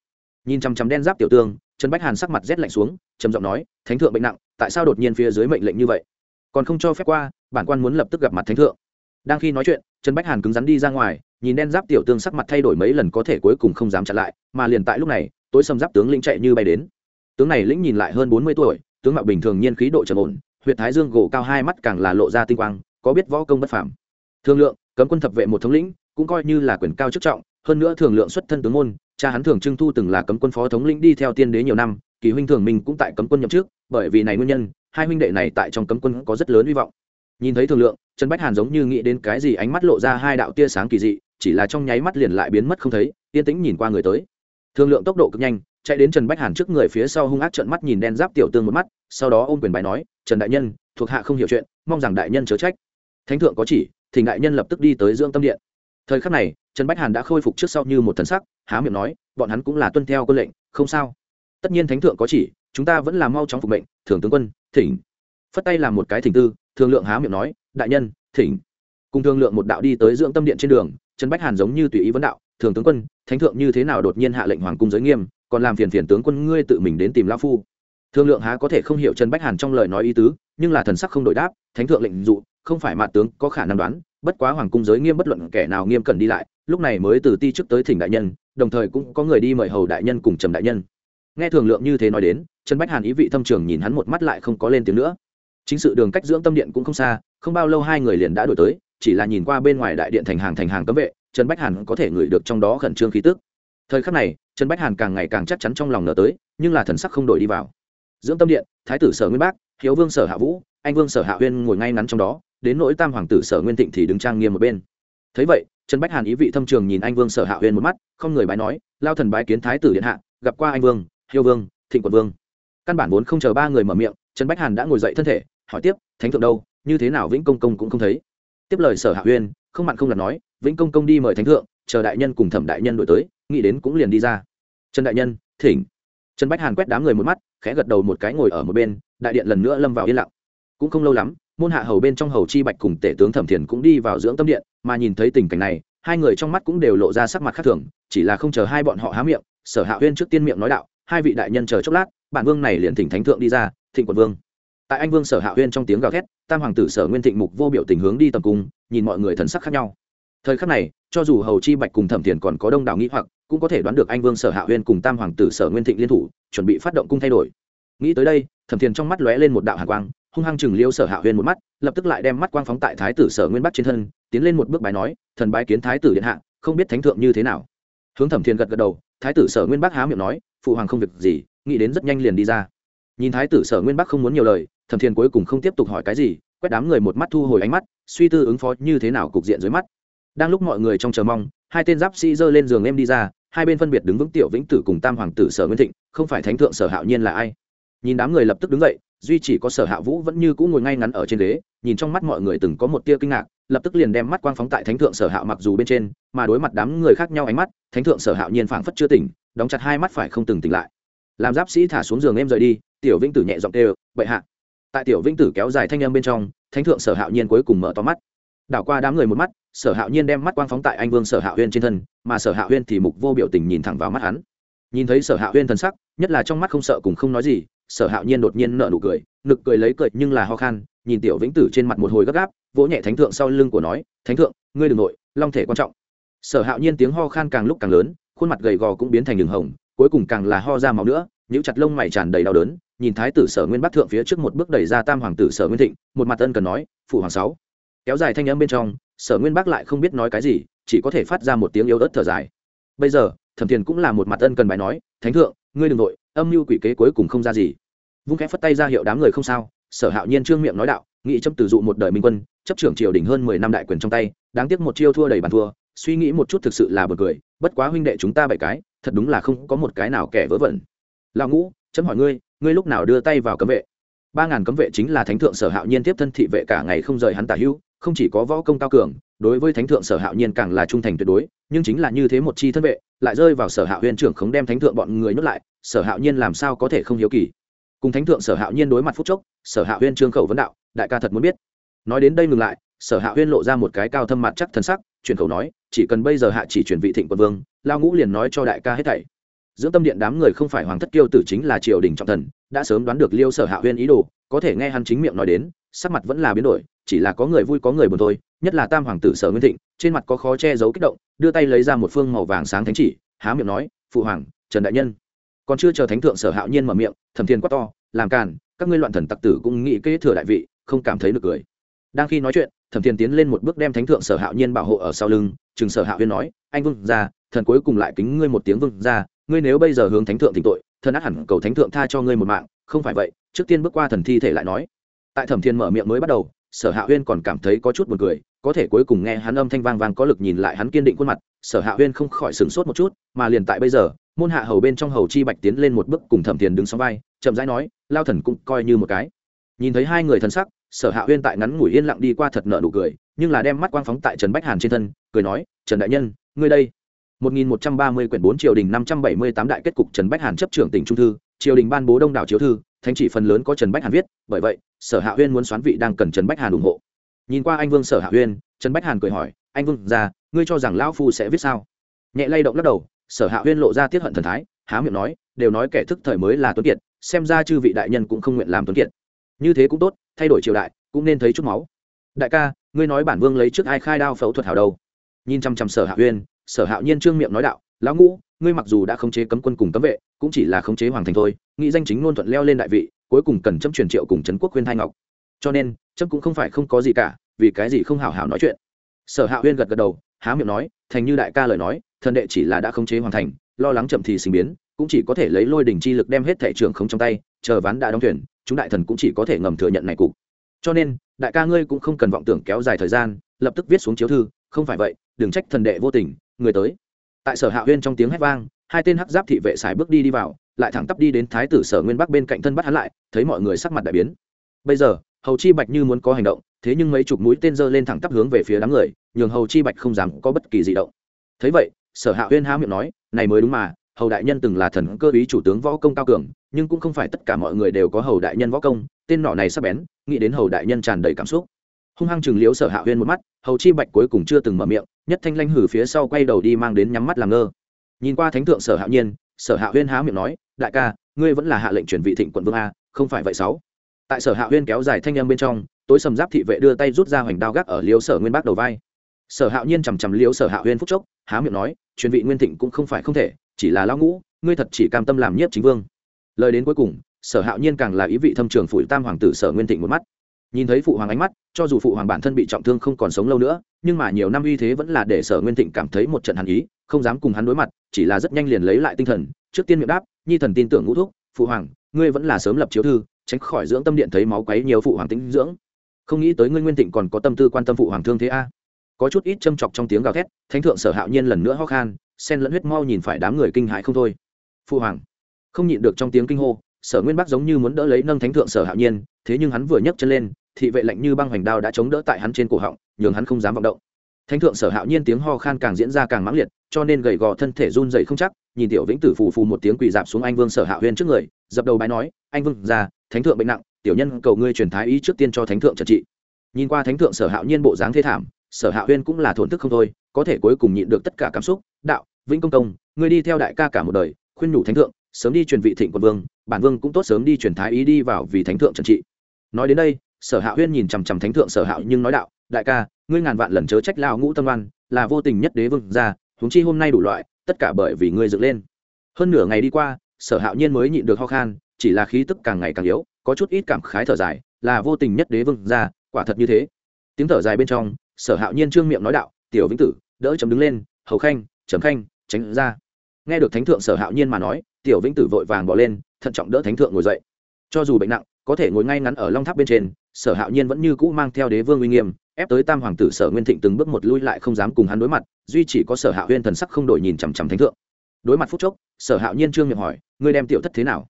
Nhìn chăm chăm đen giáp tiểu tương, trần bách hàn sắc mặt rét lạnh xuống, trầm giọng nói, thánh thượng bệnh nặng, tại sao đột nhiên phía dưới mệnh lệnh như vậy? Còn không cho phép qua, bản quan muốn lập tức gặp mặt thánh thượng đang khi nói chuyện, trần bách hàn cứng rắn đi ra ngoài, nhìn đen giáp tiểu tương sắc mặt thay đổi mấy lần có thể cuối cùng không dám chặn lại, mà liền tại lúc này, tối sầm giáp tướng lĩnh chạy như bay đến. Tướng này lĩnh nhìn lại hơn bốn mươi tuổi, tướng mạo bình thường, nhiên khí độ trầm ổn huyện thái dương gỗ cao hai mắt càng là lộ ra tinh quang, có biết võ công bất phàm. Thương lượng, cấm quân thập vệ một thống lĩnh, cũng coi như là quyền cao chức trọng, hơn nữa thường lượng xuất thân tướng môn, cha hắn thường trưng thu từng là cấm quân phó thống lĩnh đi theo tiên đế nhiều năm, kỳ huynh thường mình cũng tại cấm quân nhậm trước bởi vì này nguyên nhân, hai huynh đệ này tại trong cấm quân có rất lớn hy vọng nhìn thấy thường lượng, trần bách hàn giống như nghĩ đến cái gì ánh mắt lộ ra hai đạo tia sáng kỳ dị, chỉ là trong nháy mắt liền lại biến mất không thấy, yên tĩnh nhìn qua người tới. Thương lượng tốc độ cực nhanh, chạy đến trần bách hàn trước người phía sau hung ác trợn mắt nhìn đen giáp tiểu tương một mắt, sau đó ôm quyền bài nói, trần đại nhân, thuộc hạ không hiểu chuyện, mong rằng đại nhân chớ trách. Thánh thượng có chỉ thì đại nhân lập tức đi tới dưỡng tâm điện. Thời khắc này, trần bách hàn đã khôi phục trước sau như một thần sắc, há miệng nói, bọn hắn cũng là tuân theo quân lệnh, không sao. Tất nhiên thánh thượng có chỉ, chúng ta vẫn là mau chóng phục mệnh thưởng tướng quân, thỉnh. Phất tay làm một cái thỉnh tư thương lượng há miệng nói, đại nhân, thỉnh. Cùng thương lượng một đạo đi tới dưỡng tâm điện trên đường, trần bách hàn giống như tùy ý vấn đạo, thường tướng quân, thánh thượng như thế nào đột nhiên hạ lệnh hoàng cung giới nghiêm, còn làm phiền phiền tướng quân ngươi tự mình đến tìm lão phu? Thương lượng há có thể không hiểu trần bách hàn trong lời nói ý tứ, nhưng là thần sắc không đổi đáp, thánh thượng lệnh dụ, không phải mặt tướng có khả năng đoán, bất quá hoàng cung giới nghiêm bất luận kẻ nào nghiêm cần đi lại, lúc này mới từ ti trước tới thỉnh đại nhân, đồng thời cũng có người đi mời hầu đại nhân cùng trầm đại nhân. Nghe thường lượng như thế nói đến, trần bách hàn ý vị thâm trường nhìn hắn một mắt lại không có lên tiếng nữa chính sự đường cách dưỡng tâm điện cũng không xa, không bao lâu hai người liền đã đổi tới, chỉ là nhìn qua bên ngoài đại điện thành hàng thành hàng cấm vệ, trần bách hàn có thể ngửi được trong đó khẩn trương khí tức. Thời khắc này, trần bách hàn càng ngày càng chắc chắn trong lòng nở tới, nhưng là thần sắc không đổi đi vào. Dưỡng tâm điện, thái tử sở nguyên bác, hiếu vương sở hạ vũ, anh vương sở hạ huyên ngồi ngay ngắn trong đó, đến nỗi tam hoàng tử sở nguyên thịnh thì đứng trang nghiêm một bên. Thấy vậy, trần bách hàn ý vị thâm trường nhìn anh vương sở hạ huyên một mắt, không người bái nói, lao thần bái kiến thái tử điện hạ, gặp qua anh vương, hiếu vương, thịnh quận vương. Căn bản vốn không chờ ba người mở miệng, trần bách hàn đã ngồi dậy thân thể hỏi tiếp, thánh thượng đâu? Như thế nào vĩnh công công cũng không thấy? Tiếp lời sở hạ huyên không mặn không lặt nói, vĩnh công công đi mời thánh thượng, chờ đại nhân cùng thẩm đại nhân đổi tới, nghĩ đến cũng liền đi ra. Trần đại nhân, thỉnh. Trần bách hàn quét đám người một mắt, khẽ gật đầu một cái ngồi ở một bên, đại điện lần nữa lâm vào yên lặng. Cũng không lâu lắm, môn hạ hầu bên trong hầu chi bạch cùng tể tướng thẩm thiền cũng đi vào dưỡng tâm điện, mà nhìn thấy tình cảnh này, hai người trong mắt cũng đều lộ ra sắc mặt khác thường, chỉ là không chờ hai bọn họ há miệng, sở hạ huyên trước tiên miệng nói đạo, hai vị đại nhân chờ chốc lát, bản vương này liền thỉnh thánh thượng đi ra, thịnh quận vương tại anh vương sở hạ huyên trong tiếng gào thét, tam hoàng tử sở nguyên thịnh mục vô biểu tình hướng đi tầm cung, nhìn mọi người thần sắc khác nhau. Thời khắc này, cho dù hầu chi bạch cùng thẩm thiền còn có đông đảo nghĩ hoặc, cũng có thể đoán được anh vương sở hạ huyên cùng tam hoàng tử sở nguyên thịnh liên thủ, chuẩn bị phát động cung thay đổi. Nghĩ tới đây, thẩm thiền trong mắt lóe lên một đạo hạ quang, hung hăng chừng liêu sở hạ huyên một mắt, lập tức lại đem mắt quang phóng tại thái tử sở nguyên bắc trên thân, tiến lên một bước bài nói, thần bái kiến thái tử điện hạ, không biết thánh thượng như thế nào. Hướng thẩm thiền gật gật đầu, thái tử sở nguyên bắc há miệng nói, phụ hoàng không việc gì, nghĩ đến rất nhanh liền đi ra. Nhìn thái tử sở nguyên bắc không muốn nhiều lời thẩm thiền cuối cùng không tiếp tục hỏi cái gì, quét đám người một mắt thu hồi ánh mắt, suy tư ứng phó như thế nào cục diện dưới mắt. Đang lúc mọi người trong chờ mong, hai tên giáp sĩ giơ lên giường em đi ra, hai bên phân biệt đứng vững tiểu vĩnh tử cùng tam hoàng tử sở nguyên thịnh, không phải thánh thượng sở hạo nhiên là ai? Nhìn đám người lập tức đứng dậy, duy chỉ có sở hạ vũ vẫn như cũ ngồi ngay ngắn ở trên ghế, nhìn trong mắt mọi người từng có một tia kinh ngạc, lập tức liền đem mắt quang phóng tại thánh thượng sở hạo mặc dù bên trên, mà đối mặt đám người khác nhau ánh mắt, thánh thượng sở hạo nhiên phảng phất chưa tỉnh, đóng chặt hai mắt phải không từng tỉnh lại. Làm giáp sĩ thả xuống giường em rời đi, tiểu vĩnh tử nhẹ giọng kêu, bệ hạ tại tiểu vĩnh tử kéo dài thanh âm bên trong, thánh thượng sở hạo nhiên cuối cùng mở to mắt. Đảo qua đám người một mắt, sở hạo nhiên đem mắt quang phóng tại anh vương sở hạo huyên trên thân, mà sở hạo huyên thì mục vô biểu tình nhìn thẳng vào mắt hắn. Nhìn thấy sở hạo huyên thần sắc, nhất là trong mắt không sợ cùng không nói gì, sở hạo nhiên đột nhiên nở nụ cười, nực cười lấy cười nhưng là ho khan, nhìn tiểu vĩnh tử trên mặt một hồi gấp gáp, vỗ nhẹ thánh thượng sau lưng của nói, thánh thượng, ngươi đ ừ n g nội, long thể quan trọng. Sở hạo nhiên tiếng ho khan càng lúc càng lớn, khuôn mặt gầy gò cũng biến thành đường hồng, cuối cùng càng là ho ra máu nữa những chặt lông mày tràn đầy đau đớn nhìn thái tử sở nguyên bắc thượng phía trước một bước đẩy ra tam hoàng tử sở nguyên thịnh, một mặt ân cần nói, phụ hoàng sáu. Kéo dài thanh âm bên trong, sở nguyên bắc lại không biết nói cái gì, chỉ có thể phát ra một tiếng yếu ớt thở dài. Bây giờ, thẩm thiền cũng là một mặt ân cần bài nói, thánh thượng, ngươi đ ừ n g nội âm mưu quỷ kế cuối cùng không ra gì. Vung khẽ phất tay ra hiệu đám người không sao, sở hạo nhiên trương miệng nói đạo, nghị châm từ dụ một đời minh quân, chấp trưởng triều đình hơn mười năm đại quyền trong tay, đáng tiếc một chiêu thua đầy bàn thua, suy nghĩ một chút thực sự là bật cười, bất quá huynh đệ chúng ta bảy cái, thật đúng là không có một cái nào kẻ vớ vẩn. Lão ngũ, chấm hỏi ngươi ngươi lúc nào đưa tay vào cấm vệ? Ba ngàn cấm vệ chính là thánh thượng sở hạo nhiên tiếp thân thị vệ cả ngày không rời hắn tả hữu, không chỉ có võ công cao cường, đối với thánh thượng sở hạo nhiên càng là trung thành tuyệt đối, nhưng chính là như thế một chi thân vệ, lại rơi vào sở hạo huyền trưởng khống đem thánh thượng bọn người nhốt lại, sở hạo nhiên làm sao có thể không hiếu kỳ? Cùng thánh thượng sở hạo nhiên đối mặt phúc chốc, sở hạo huyên trương khẩu vấn đạo, đại ca thật muốn biết. Nói đến đây ngừng lại, sở hạo huyên lộ ra một cái cao thâm mặt chắc thần sắc truyền khẩu nói, chỉ cần bây giờ hạ chỉ chuyển vị thịnh quân vương lao ngũ liền nói cho đại ca hết thảy dưỡng tâm điện đám người không phải hoàng thất kiêu tử chính là triều đình trọng thần, đã sớm đoán được liêu sở hạ huyên ý đồ, có thể nghe hắn chính miệng nói đến, sắc mặt vẫn là biến đổi, chỉ là có người vui có người buồn thôi, nhất là tam hoàng tử sở nguyên thịnh, trên mặt có khó che giấu kích động, đưa tay lấy ra một phương màu vàng sáng thánh chỉ, há miệng nói, phụ hoàng, trần đại nhân. Còn chưa chờ thánh thượng sở hạo nhiên mở miệng, thẩm thiên quát to, làm càn, các ngươi loạn thần tặc tử cũng nghĩ kế thừa đại vị, không cảm thấy được cười. Đang khi nói chuyện, thẩm thiên tiến lên một bước đem thánh thượng sở hạo nhiên bảo hộ ở sau lưng, chừng sở hạo huyên nói, anh vương ra thần cuối cùng lại kính ngươi một tiếng vương ra ngươi nếu bây giờ hướng thánh thượng thỉnh tội thần át hẳn cầu thánh thượng tha cho ngươi một mạng, không phải vậy, trước tiên bước qua thần thi thể lại nói. Tại thẩm thiên mở miệng mới bắt đầu, sở hạ huyên còn cảm thấy có chút buồn cười, có thể cuối cùng nghe hắn âm thanh vang vang có lực nhìn lại hắn kiên định khuôn mặt, sở hạ huyên không khỏi sửng sốt một chút, mà liền tại bây giờ, môn hạ hầu bên trong hầu chi bạch tiến lên một bước cùng thẩm thiền đứng sau vai, chậm rãi nói, lao thần cũng coi như một cái. Nhìn thấy hai người thân sắc, sở hạ huyên tại ngắn ngủi yên lặng đi qua thật nợ nụ cười, nhưng là đem mắt quang phóng tại trần bách hàn trên thân, cười nói, trần đại nhân, ngươi đây 1130 quyển 4 triều đình 578 đại kết cục Trần Bách Hàn chấp trưởng tỉnh trung thư, triều đình ban bố đông đảo chiếu thư, thánh chỉ phần lớn có Trần Bách Hàn viết, bởi vậy, Sở Hạ Huyên muốn xoán vị đang cần Trần Bách Hàn ủng hộ. Nhìn qua anh Vương Sở Hạ Huyên, Trần Bách Hàn cười hỏi, "Anh Vương, ra, ngươi cho rằng lão phu sẽ viết sao?" Nhẹ lay động lắc đầu, Sở Hạ Huyên lộ ra tiết hận thần thái, há miệng nói, "Đều nói kẻ thức thời mới là tuấn kiệt, xem ra chư vị đại nhân cũng không nguyện làm tuấn kiệt. Như thế cũng tốt, thay đổi triều đại, cũng nên thấy chút máu." Đại ca, ngươi nói bản vương lấy trước ai khai đao phẫu thuật hảo đâu? Nhìn chăm chăm Sở Hạ Huyên, sở hạo nhiên trương miệng nói đạo, lão ngũ, ngươi mặc dù đã khống chế cấm quân cùng cấm vệ, cũng chỉ là khống chế hoàng thành thôi, nghĩ danh chính ngôn thuận leo lên đại vị, cuối cùng cần chấm truyền triệu cùng trấn quốc huyên thai ngọc. Cho nên, chấm cũng không phải không có gì cả, vì cái gì không hảo hảo nói chuyện. Sở hạ huyên gật gật đầu, há miệng nói, thành như đại ca lời nói, thần đệ chỉ là đã khống chế hoàng thành, lo lắng chậm thì sinh biến, cũng chỉ có thể lấy lôi đỉnh chi lực đem hết thẻ trưởng không trong tay, chờ ván đã đóng thuyền, chúng đại thần cũng chỉ có thể ngầm thừa nhận này cục. Cho nên, đại ca ngươi cũng không cần vọng tưởng kéo dài thời gian, lập tức viết xuống chiếu thư, không phải vậy, đừng trách thần đệ vô tình người tới. Tại sở hạ huyên trong tiếng hét vang, hai tên hắc giáp thị vệ xài bước đi đi vào, lại thẳng tắp đi đến thái tử sở nguyên bắc bên cạnh thân bắt hắn lại, thấy mọi người sắc mặt đại biến. Bây giờ, hầu chi bạch như muốn có hành động, thế nhưng mấy chục mũi tên giơ lên thẳng tắp hướng về phía đám người, nhường hầu chi bạch không dám có bất kỳ gì động. Thấy vậy, sở hạ huyên há miệng nói, này mới đúng mà, hầu đại nhân từng là thần cơ ý chủ tướng võ công cao cường, nhưng cũng không phải tất cả mọi người đều có hầu đại nhân võ công, tên nọ này sắp bén, nghĩ đến hầu đại nhân tràn đầy cảm xúc hung hăng chừng liếu sở hạ huyên một mắt, hầu chi bạch cuối cùng chưa từng mở miệng, nhất thanh lanh hử phía sau quay đầu đi mang đến nhắm mắt làm ngơ. Nhìn qua thánh thượng sở hạ nhiên, sở hạ huyên há miệng nói, đại ca, ngươi vẫn là hạ lệnh chuyển vị thịnh quận vương a, không phải vậy sáu. Tại sở hạ huyên kéo dài thanh em bên trong, tối sầm giáp thị vệ đưa tay rút ra hoành đao gác ở liếu sở nguyên bác đầu vai. Sở hạ nhiên chằm chằm liếu sở hạ huyên phúc chốc, há miệng nói chuyển vị nguyên thịnh cũng không phải không thể, chỉ là lao ngũ, ngươi thật chỉ cam tâm làm nhiếp chính vương. Lời đến cuối cùng, sở hạo nhiên càng là ý vị thâm trường phủi tam hoàng tử sở nguyên thịnh một mắt nhìn thấy phụ hoàng ánh mắt, cho dù phụ hoàng bản thân bị trọng thương không còn sống lâu nữa, nhưng mà nhiều năm uy thế vẫn là để sở nguyên thịnh cảm thấy một trận hàn ý, không dám cùng hắn đối mặt, chỉ là rất nhanh liền lấy lại tinh thần, trước tiên miệng đáp, nhi thần tin tưởng ngũ thúc, phụ hoàng, ngươi vẫn là sớm lập chiếu thư, tránh khỏi dưỡng tâm điện thấy máu quấy nhiều phụ hoàng tính dưỡng. Không nghĩ tới ngươi nguyên thịnh còn có tâm tư quan tâm phụ hoàng thương thế a. Có chút ít châm chọc trong tiếng gào thét, thánh thượng sở hạo nhiên lần nữa ho khan sen lẫn huyết mau nhìn phải đám người kinh hại không thôi. Phụ hoàng. Không nhịn được trong tiếng kinh hô sở nguyên bắc giống như muốn đỡ lấy nâng thánh thượng sở hạo nhiên thế nhưng hắn vừa nhấc chân lên thị vệ lạnh như băng hoành đao đã chống đỡ tại hắn trên cổ họng nhường hắn không dám vọng động. Thánh thượng sở hạo nhiên tiếng ho khan càng diễn ra càng mãng liệt cho nên gầy gò thân thể run dày không chắc nhìn tiểu vĩnh tử phù phù một tiếng quỳ dạp xuống anh vương sở hạo huyên trước người dập đầu bái nói anh vương già, thánh thượng bệnh nặng tiểu nhân cầu ngươi truyền thái ý trước tiên cho thánh thượng trật trị. Nhìn qua thánh thượng sở hạo nhiên bộ dáng thê thảm sở hạo huyên cũng là thổn thức không thôi có thể cuối cùng nhịn được tất cả cảm xúc đạo vĩnh công công ngươi đi theo đại ca cả một đời khuyên nhủ thánh thượng sớm đi truyền vị thịnh quân vương, bản vương cũng tốt sớm đi truyền thái ý đi vào vì thánh thượng trần trị. Nói đến đây, sở hạ huyên nhìn chằm chằm thánh thượng sở hạo nhưng nói đạo, đại ca, ngươi ngàn vạn lần chớ trách lao ngũ tâm oan, là vô tình nhất đế vương ra, huống chi hôm nay đủ loại, tất cả bởi vì ngươi dựng lên. Hơn nửa ngày đi qua, sở hạo nhiên mới nhịn được ho khan, chỉ là khí tức càng ngày càng yếu, có chút ít cảm khái thở dài, là vô tình nhất đế vương ra, quả thật như thế. Tiếng thở dài bên trong, sở hạo nhiên trương miệng nói đạo, tiểu vĩnh tử, đỡ chấm đứng lên, hầu khanh, chấm khanh, tránh ra. Nghe được thánh thượng sở hạo nhiên mà nói tiểu vĩnh tử vội vàng bỏ lên, thận trọng đỡ thánh thượng ngồi dậy. Cho dù bệnh nặng, có thể ngồi ngay ngắn ở long tháp bên trên, sở hạo nhiên vẫn như cũ mang theo đế vương uy nghiêm, ép tới tam hoàng tử sở nguyên thịnh từng bước một lui lại không dám cùng hắn đối mặt, duy chỉ có sở hạo huyên thần sắc không đổi nhìn chằm chằm thánh thượng. Đối mặt phúc chốc, sở hạo nhiên trương miệng hỏi, ngươi đem tiểu thất thế nào?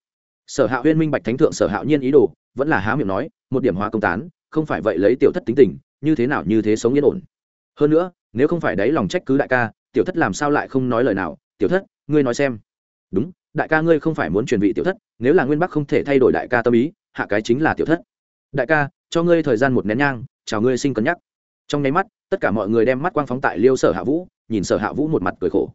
Sở hạo huyên minh bạch thánh thượng sở hạo nhiên ý đồ, vẫn là há miệng nói, một điểm hóa công tán, không phải vậy lấy tiểu thất tính tình, như thế nào như thế sống yên ổn. Hơn nữa, nếu không phải đấy lòng trách cứ đại ca, tiểu thất làm sao lại không nói lời nào? Tiểu thất, ngươi nói xem. Đúng đại ca ngươi không phải muốn truyền vị tiểu thất, nếu là nguyên bắc không thể thay đổi đại ca tâm ý, hạ cái chính là tiểu thất. Đại ca, cho ngươi thời gian một nén nhang, chào ngươi sinh cân nhắc. Trong nháy mắt, tất cả mọi người đem mắt quang phóng tại liêu sở hạ vũ, nhìn sở hạ vũ một mặt cười khổ.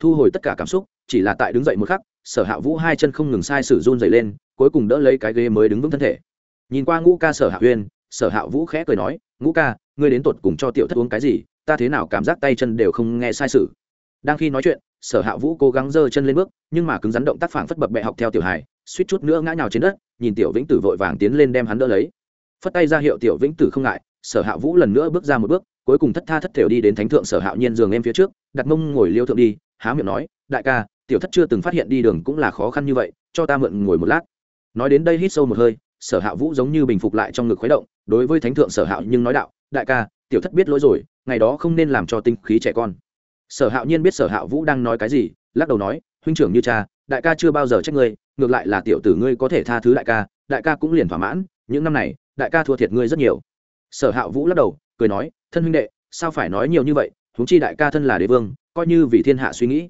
Thu hồi tất cả cảm xúc, chỉ là tại đứng dậy một khắc, sở hạ vũ hai chân không ngừng sai sử run dày lên, cuối cùng đỡ lấy cái ghế mới đứng vững thân thể. Nhìn qua ngũ ca sở hạ huyên sở hạ vũ khẽ cười nói, ngũ ca, ngươi đến tột cùng cho tiểu thất uống cái gì? Ta thế nào cảm giác tay chân đều không nghe sai sử. Đang khi nói chuyện sở hạ vũ cố gắng giơ chân lên bước, nhưng mà cứng rắn động tác phản phất bập bẹ học theo tiểu hài, suýt chút nữa ngã nhào trên đất, nhìn tiểu vĩnh tử vội vàng tiến lên đem hắn đỡ lấy. Phất tay ra hiệu tiểu vĩnh tử không ngại, sở hạ vũ lần nữa bước ra một bước, cuối cùng thất tha thất thểu đi đến thánh thượng sở hạo nhiên giường em phía trước, đặt mông ngồi liêu thượng đi, há miệng nói, đại ca, tiểu thất chưa từng phát hiện đi đường cũng là khó khăn như vậy, cho ta mượn ngồi một lát. Nói đến đây hít sâu một hơi, sở hạ vũ giống như bình phục lại trong ngực khuấy động, đối với thánh thượng sở hạo nhưng nói đạo, đại ca, tiểu thất biết lỗi rồi, ngày đó không nên làm cho tinh khí trẻ con sở hạo nhiên biết sở Hạo vũ đang nói cái gì, lắc đầu nói, huynh trưởng như cha, đại ca chưa bao giờ trách ngươi, ngược lại là tiểu tử ngươi có thể tha thứ đại ca đại ca cũng liền thỏa mãn, những năm này, đại ca thua thiệt ngươi rất nhiều. Sở Hạo vũ lắc đầu, cười nói, thân huynh đệ, sao phải nói nhiều như vậy, huống chi đại ca thân là đế vương, coi như vì thiên hạ suy nghĩ.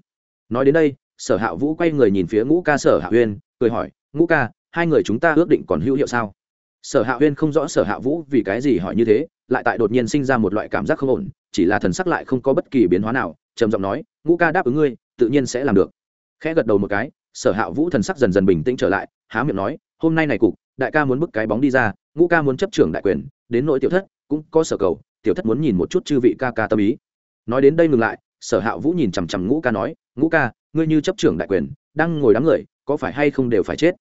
Nói đến đây, sở hạ vũ quay người nhìn phía ngũ ca sở hạ huyên, cười hỏi, ngũ ca, hai người chúng ta ước định còn hữu hiệu sao? Sở hạ huyên không rõ sở hạ vũ vì cái gì hỏi như thế, lại tại đột nhiên sinh ra một loại cảm giác không ổn, chỉ là thần sắc lại không có bất kỳ biến hóa nào trầm giọng nói, ngũ ca đáp ứng ngươi, tự nhiên sẽ làm được. Khẽ gật đầu một cái, sở hạ vũ thần sắc dần dần bình tĩnh trở lại, há miệng nói, hôm nay này cục, đại ca muốn bức cái bóng đi ra, ngũ ca muốn chấp trưởng đại quyền, đến nỗi tiểu thất, cũng có sở cầu, tiểu thất muốn nhìn một chút chư vị ca ca tâm ý. Nói đến đây ngừng lại, sở hạ vũ nhìn chằm chằm ngũ ca nói, ngũ ca, ngươi như chấp trưởng đại quyền, đang ngồi đám người, có phải hay không đều phải chết?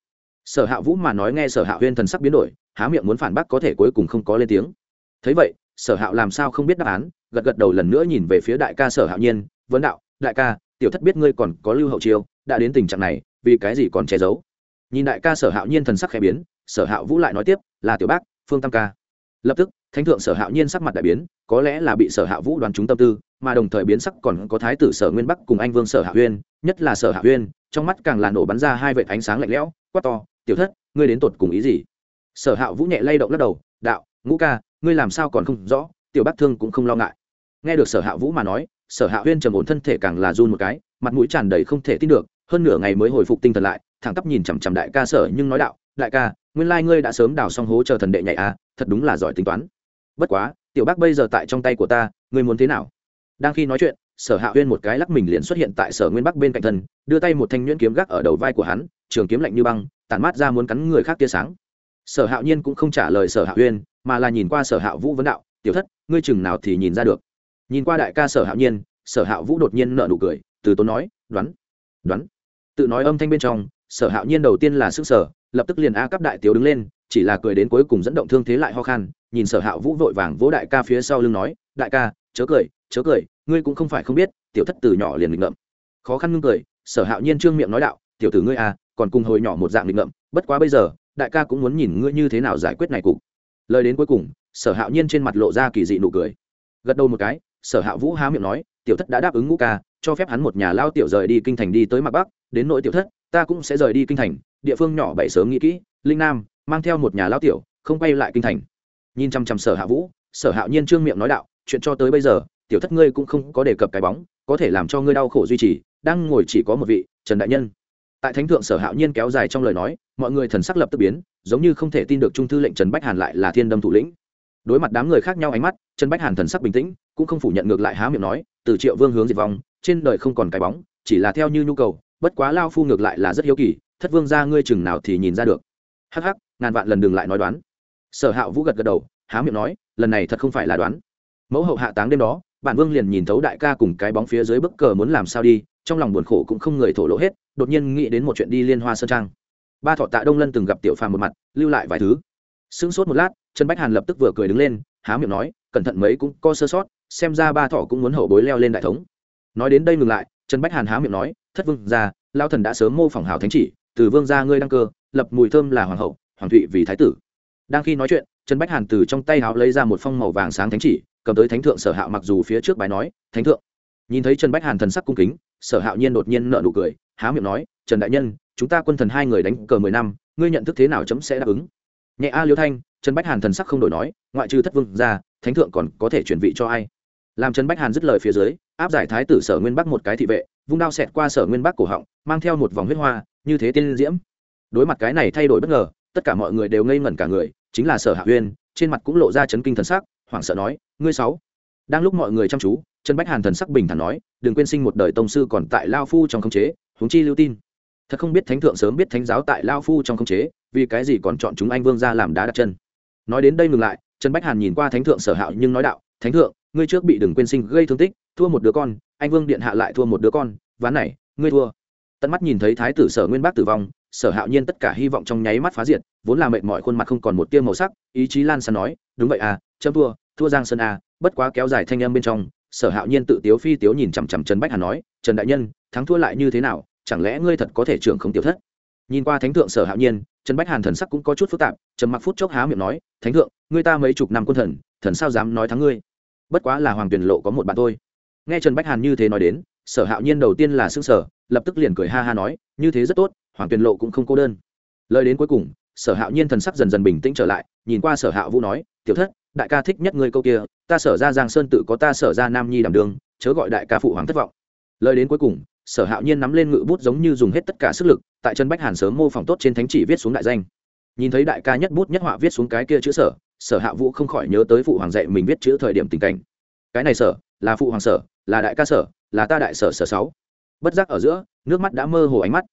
Sở hạ vũ mà nói nghe sở hạ huyên thần sắc biến đổi, há miệng muốn phản bác có thể cuối cùng không có lên tiếng. Thấy vậy sở hạo làm sao không biết đáp án, gật gật đầu lần nữa nhìn về phía đại ca sở hạo nhiên, vấn đạo, đại ca, tiểu thất biết ngươi còn có lưu hậu chiêu, đã đến tình trạng này, vì cái gì còn che giấu? Nhìn đại ca sở hạo nhiên thần sắc khẽ biến, sở hạo vũ lại nói tiếp, là tiểu bác, phương tam ca. Lập tức, thánh thượng sở hạo nhiên sắc mặt đại biến, có lẽ là bị sở hạ vũ đoàn chúng tâm tư, mà đồng thời biến sắc còn có thái tử sở nguyên bắc cùng anh vương sở hạ huyên, nhất là sở hạ huyên, trong mắt càng là nổ bắn ra hai vệt ánh sáng lạnh lẽo, quát to, tiểu thất, ngươi đến tột cùng ý gì? Sở hạ vũ nhẹ lay động lắc đầu, đạo, ngũ ca ngươi làm sao còn không rõ, tiểu bác thương cũng không lo ngại. Nghe được sở hạ vũ mà nói, sở hạ huyên trầm ổn thân thể càng là run một cái, mặt mũi tràn đầy không thể tin được, hơn nửa ngày mới hồi phục tinh thần lại, thẳng tắp nhìn chằm chằm đại ca sở nhưng nói đạo, đại ca, nguyên lai ngươi đã sớm đào xong hố chờ thần đệ nhảy à thật đúng là giỏi tính toán. Bất quá, tiểu bác bây giờ tại trong tay của ta, ngươi muốn thế nào? Đang khi nói chuyện, sở hạ huyên một cái lắc mình liền xuất hiện tại sở nguyên bắc bên cạnh thân, đưa tay một thanh nhuyễn kiếm gác ở đầu vai của hắn, trường kiếm lạnh như băng, tản mát ra muốn cắn người khác tia sáng. Sở hạo nhiên cũng không trả lời sở hạ huyên mà là nhìn qua sở hạ vũ vấn đạo, tiểu thất, ngươi chừng nào thì nhìn ra được? Nhìn qua đại ca sở hạo nhiên, sở hạ vũ đột nhiên nợ nụ cười, từ tốn nói, đoán đoán. Tự nói âm thanh bên trong, sở hạo nhiên đầu tiên là sức sở lập tức liền a cấp đại tiểu đứng lên, chỉ là cười đến cuối cùng dẫn động thương thế lại ho khan, nhìn sở hạ vũ vội vàng vỗ đại ca phía sau lưng nói, đại ca, chớ cười chớ cười, ngươi cũng không phải không biết, tiểu thất từ nhỏ liền nghịch ngợm. Khó khăn ngưng cười, sở hạo nhiên trương miệng nói đạo, tiểu tử ngươi à còn cùng hồi nhỏ một dạng nghịch ngợm, bất quá bây giờ, đại ca cũng muốn nhìn ngươi như thế nào giải quyết này cục lời đến cuối cùng, sở hạo nhiên trên mặt lộ ra kỳ dị nụ cười. Gật đầu một cái, sở hạ vũ há miệng nói, tiểu thất đã đáp ứng ngũ ca, cho phép hắn một nhà lao tiểu rời đi kinh thành đi tới mặt bắc, đến nội tiểu thất, ta cũng sẽ rời đi kinh thành, địa phương nhỏ bảy sớm nghĩ kỹ, linh nam, mang theo một nhà lao tiểu, không quay lại kinh thành. Nhìn chăm chăm sở hạ vũ, sở hạo nhiên trương miệng nói đạo, chuyện cho tới bây giờ, tiểu thất ngươi cũng không có đề cập cái bóng, có thể làm cho ngươi đau khổ duy trì, đang ngồi chỉ có một vị, trần đại nhân tại thánh thượng sở hạo nhiên kéo dài trong lời nói, mọi người thần sắc lập tức biến, giống như không thể tin được trung thư lệnh trần bách hàn lại là thiên đâm thủ lĩnh. Đối mặt đám người khác nhau ánh mắt, trần bách hàn thần sắc bình tĩnh, cũng không phủ nhận ngược lại há miệng nói, từ triệu vương hướng diệt vong, trên đời không còn cái bóng, chỉ là theo như nhu cầu, bất quá lao phu ngược lại là rất hiếu kỳ, thất vương ra ngươi chừng nào thì nhìn ra được? Hắc hắc, ngàn vạn lần đừng lại nói đoán. Sở hạ vũ gật gật đầu, há miệng nói, lần này thật không phải là đoán. Mẫu hậu hạ táng đêm đó, bản vương liền nhìn thấu đại ca cùng cái bóng phía dưới bức cờ muốn làm sao đi trong lòng buồn khổ cũng không người thổ lộ hết, đột nhiên nghĩ đến một chuyện đi liên hoa sơn trang. Ba thọ tạ đông lân từng gặp tiểu phàm một mặt, lưu lại vài thứ. Sững sốt một lát, trần bách hàn lập tức vừa cười đứng lên, há miệng nói, cẩn thận mấy cũng có sơ sót, xem ra ba thọ cũng muốn hậu bối leo lên đại thống. Nói đến đây ngừng lại, trần bách hàn há miệng nói, thất vương gia lao thần đã sớm mô phỏng hảo thánh chỉ, từ vương gia ngươi đăng cơ, lập mùi thơm là hoàng hậu, hoàng thụy vì thái tử. Đang khi nói chuyện, trần bách hàn từ trong tay háo lấy ra một phong màu vàng sáng thánh chỉ, cầm tới thánh thượng sở hạo mặc dù phía trước bài nói, thánh thượng nhìn thấy trần bách hàn thần sắc cung kính, sở hạo nhiên đột nhiên nợ nụ cười, há miệng nói, trần đại nhân, chúng ta quân thần hai người đánh cờ mười năm, ngươi nhận thức thế nào chấm sẽ đáp ứng? Nhẹ a liêu thanh, trần bách hàn thần sắc không đổi nói, ngoại trừ thất vương ra, thánh thượng còn có thể chuyển vị cho ai? Làm trần bách hàn dứt lời phía dưới, áp giải thái tử sở nguyên bắc một cái thị vệ, vung đao xẹt qua sở nguyên bắc cổ họng, mang theo một vòng huyết hoa, như thế tiên diễm. Đối mặt cái này thay đổi bất ngờ, tất cả mọi người đều ngây ngẩn cả người, chính là sở hạ huyên trên mặt cũng lộ ra chấn kinh thần sắc, hoảng sợ nói, ngươi sáu đang lúc mọi người chăm chú, trần bách hàn thần sắc bình thản nói, đừng quên sinh một đời tông sư còn tại lao phu trong khống chế, huống chi lưu tin. Thật không biết thánh thượng sớm biết thánh giáo tại lao phu trong khống chế, vì cái gì còn chọn chúng anh vương ra làm đá đặt chân? Nói đến đây ngừng lại, trần bách hàn nhìn qua thánh thượng sở hạo nhưng nói đạo, thánh thượng, ngươi trước bị đừng quên sinh gây thương tích, thua một đứa con, anh vương điện hạ lại thua một đứa con, ván này, ngươi thua. Tận mắt nhìn thấy thái tử sở nguyên bác tử vong, sở hạo nhiên tất cả hy vọng trong nháy mắt phá diệt, vốn là mệt mỏi khuôn mặt không còn một tia màu sắc, ý chí lan sàn nói, đúng vậy à chấm thua thua giang sơn a, bất quá kéo dài thanh âm bên trong sở hạo nhiên tự tiếu phi tiếu nhìn chằm chằm trần bách hàn nói trần đại nhân thắng thua lại như thế nào chẳng lẽ ngươi thật có thể trưởng không tiểu thất? nhìn qua thánh thượng sở hạo nhiên trần bách hàn thần sắc cũng có chút phức tạp trầm mặc phút chốc há miệng nói thánh thượng ngươi ta mấy chục năm quân thần thần sao dám nói thắng ngươi? bất quá là hoàng tuyền lộ có một bạn thôi. nghe trần bách hàn như thế nói đến sở hạo nhiên đầu tiên là xương sở lập tức liền cười ha ha nói như thế rất tốt hoàng tuyền lộ cũng không cô đơn. lời đến cuối cùng sở hạo nhiên thần sắc dần dần bình tĩnh trở lại nhìn qua sở hạo vũ nói tiểu thất đại ca thích nhất ngươi câu kia, ta sở ra giang sơn tự có ta sở ra nam nhi đảm đường, chớ gọi đại ca phụ hoàng thất vọng. Lời đến cuối cùng, sở hạo nhiên nắm lên ngự bút giống như dùng hết tất cả sức lực, tại chân bách hàn sớm mô phỏng tốt trên thánh chỉ viết xuống đại danh. Nhìn thấy đại ca nhất bút nhất họa viết xuống cái kia chữ sở sở hạ vũ không khỏi nhớ tới phụ hoàng dạy mình viết chữ thời điểm tình cảnh. Cái này sở, là phụ hoàng sở, là đại ca sở, là ta đại sở sở sáu. Bất giác ở giữa, nước mắt đã mơ hồ ánh mắt.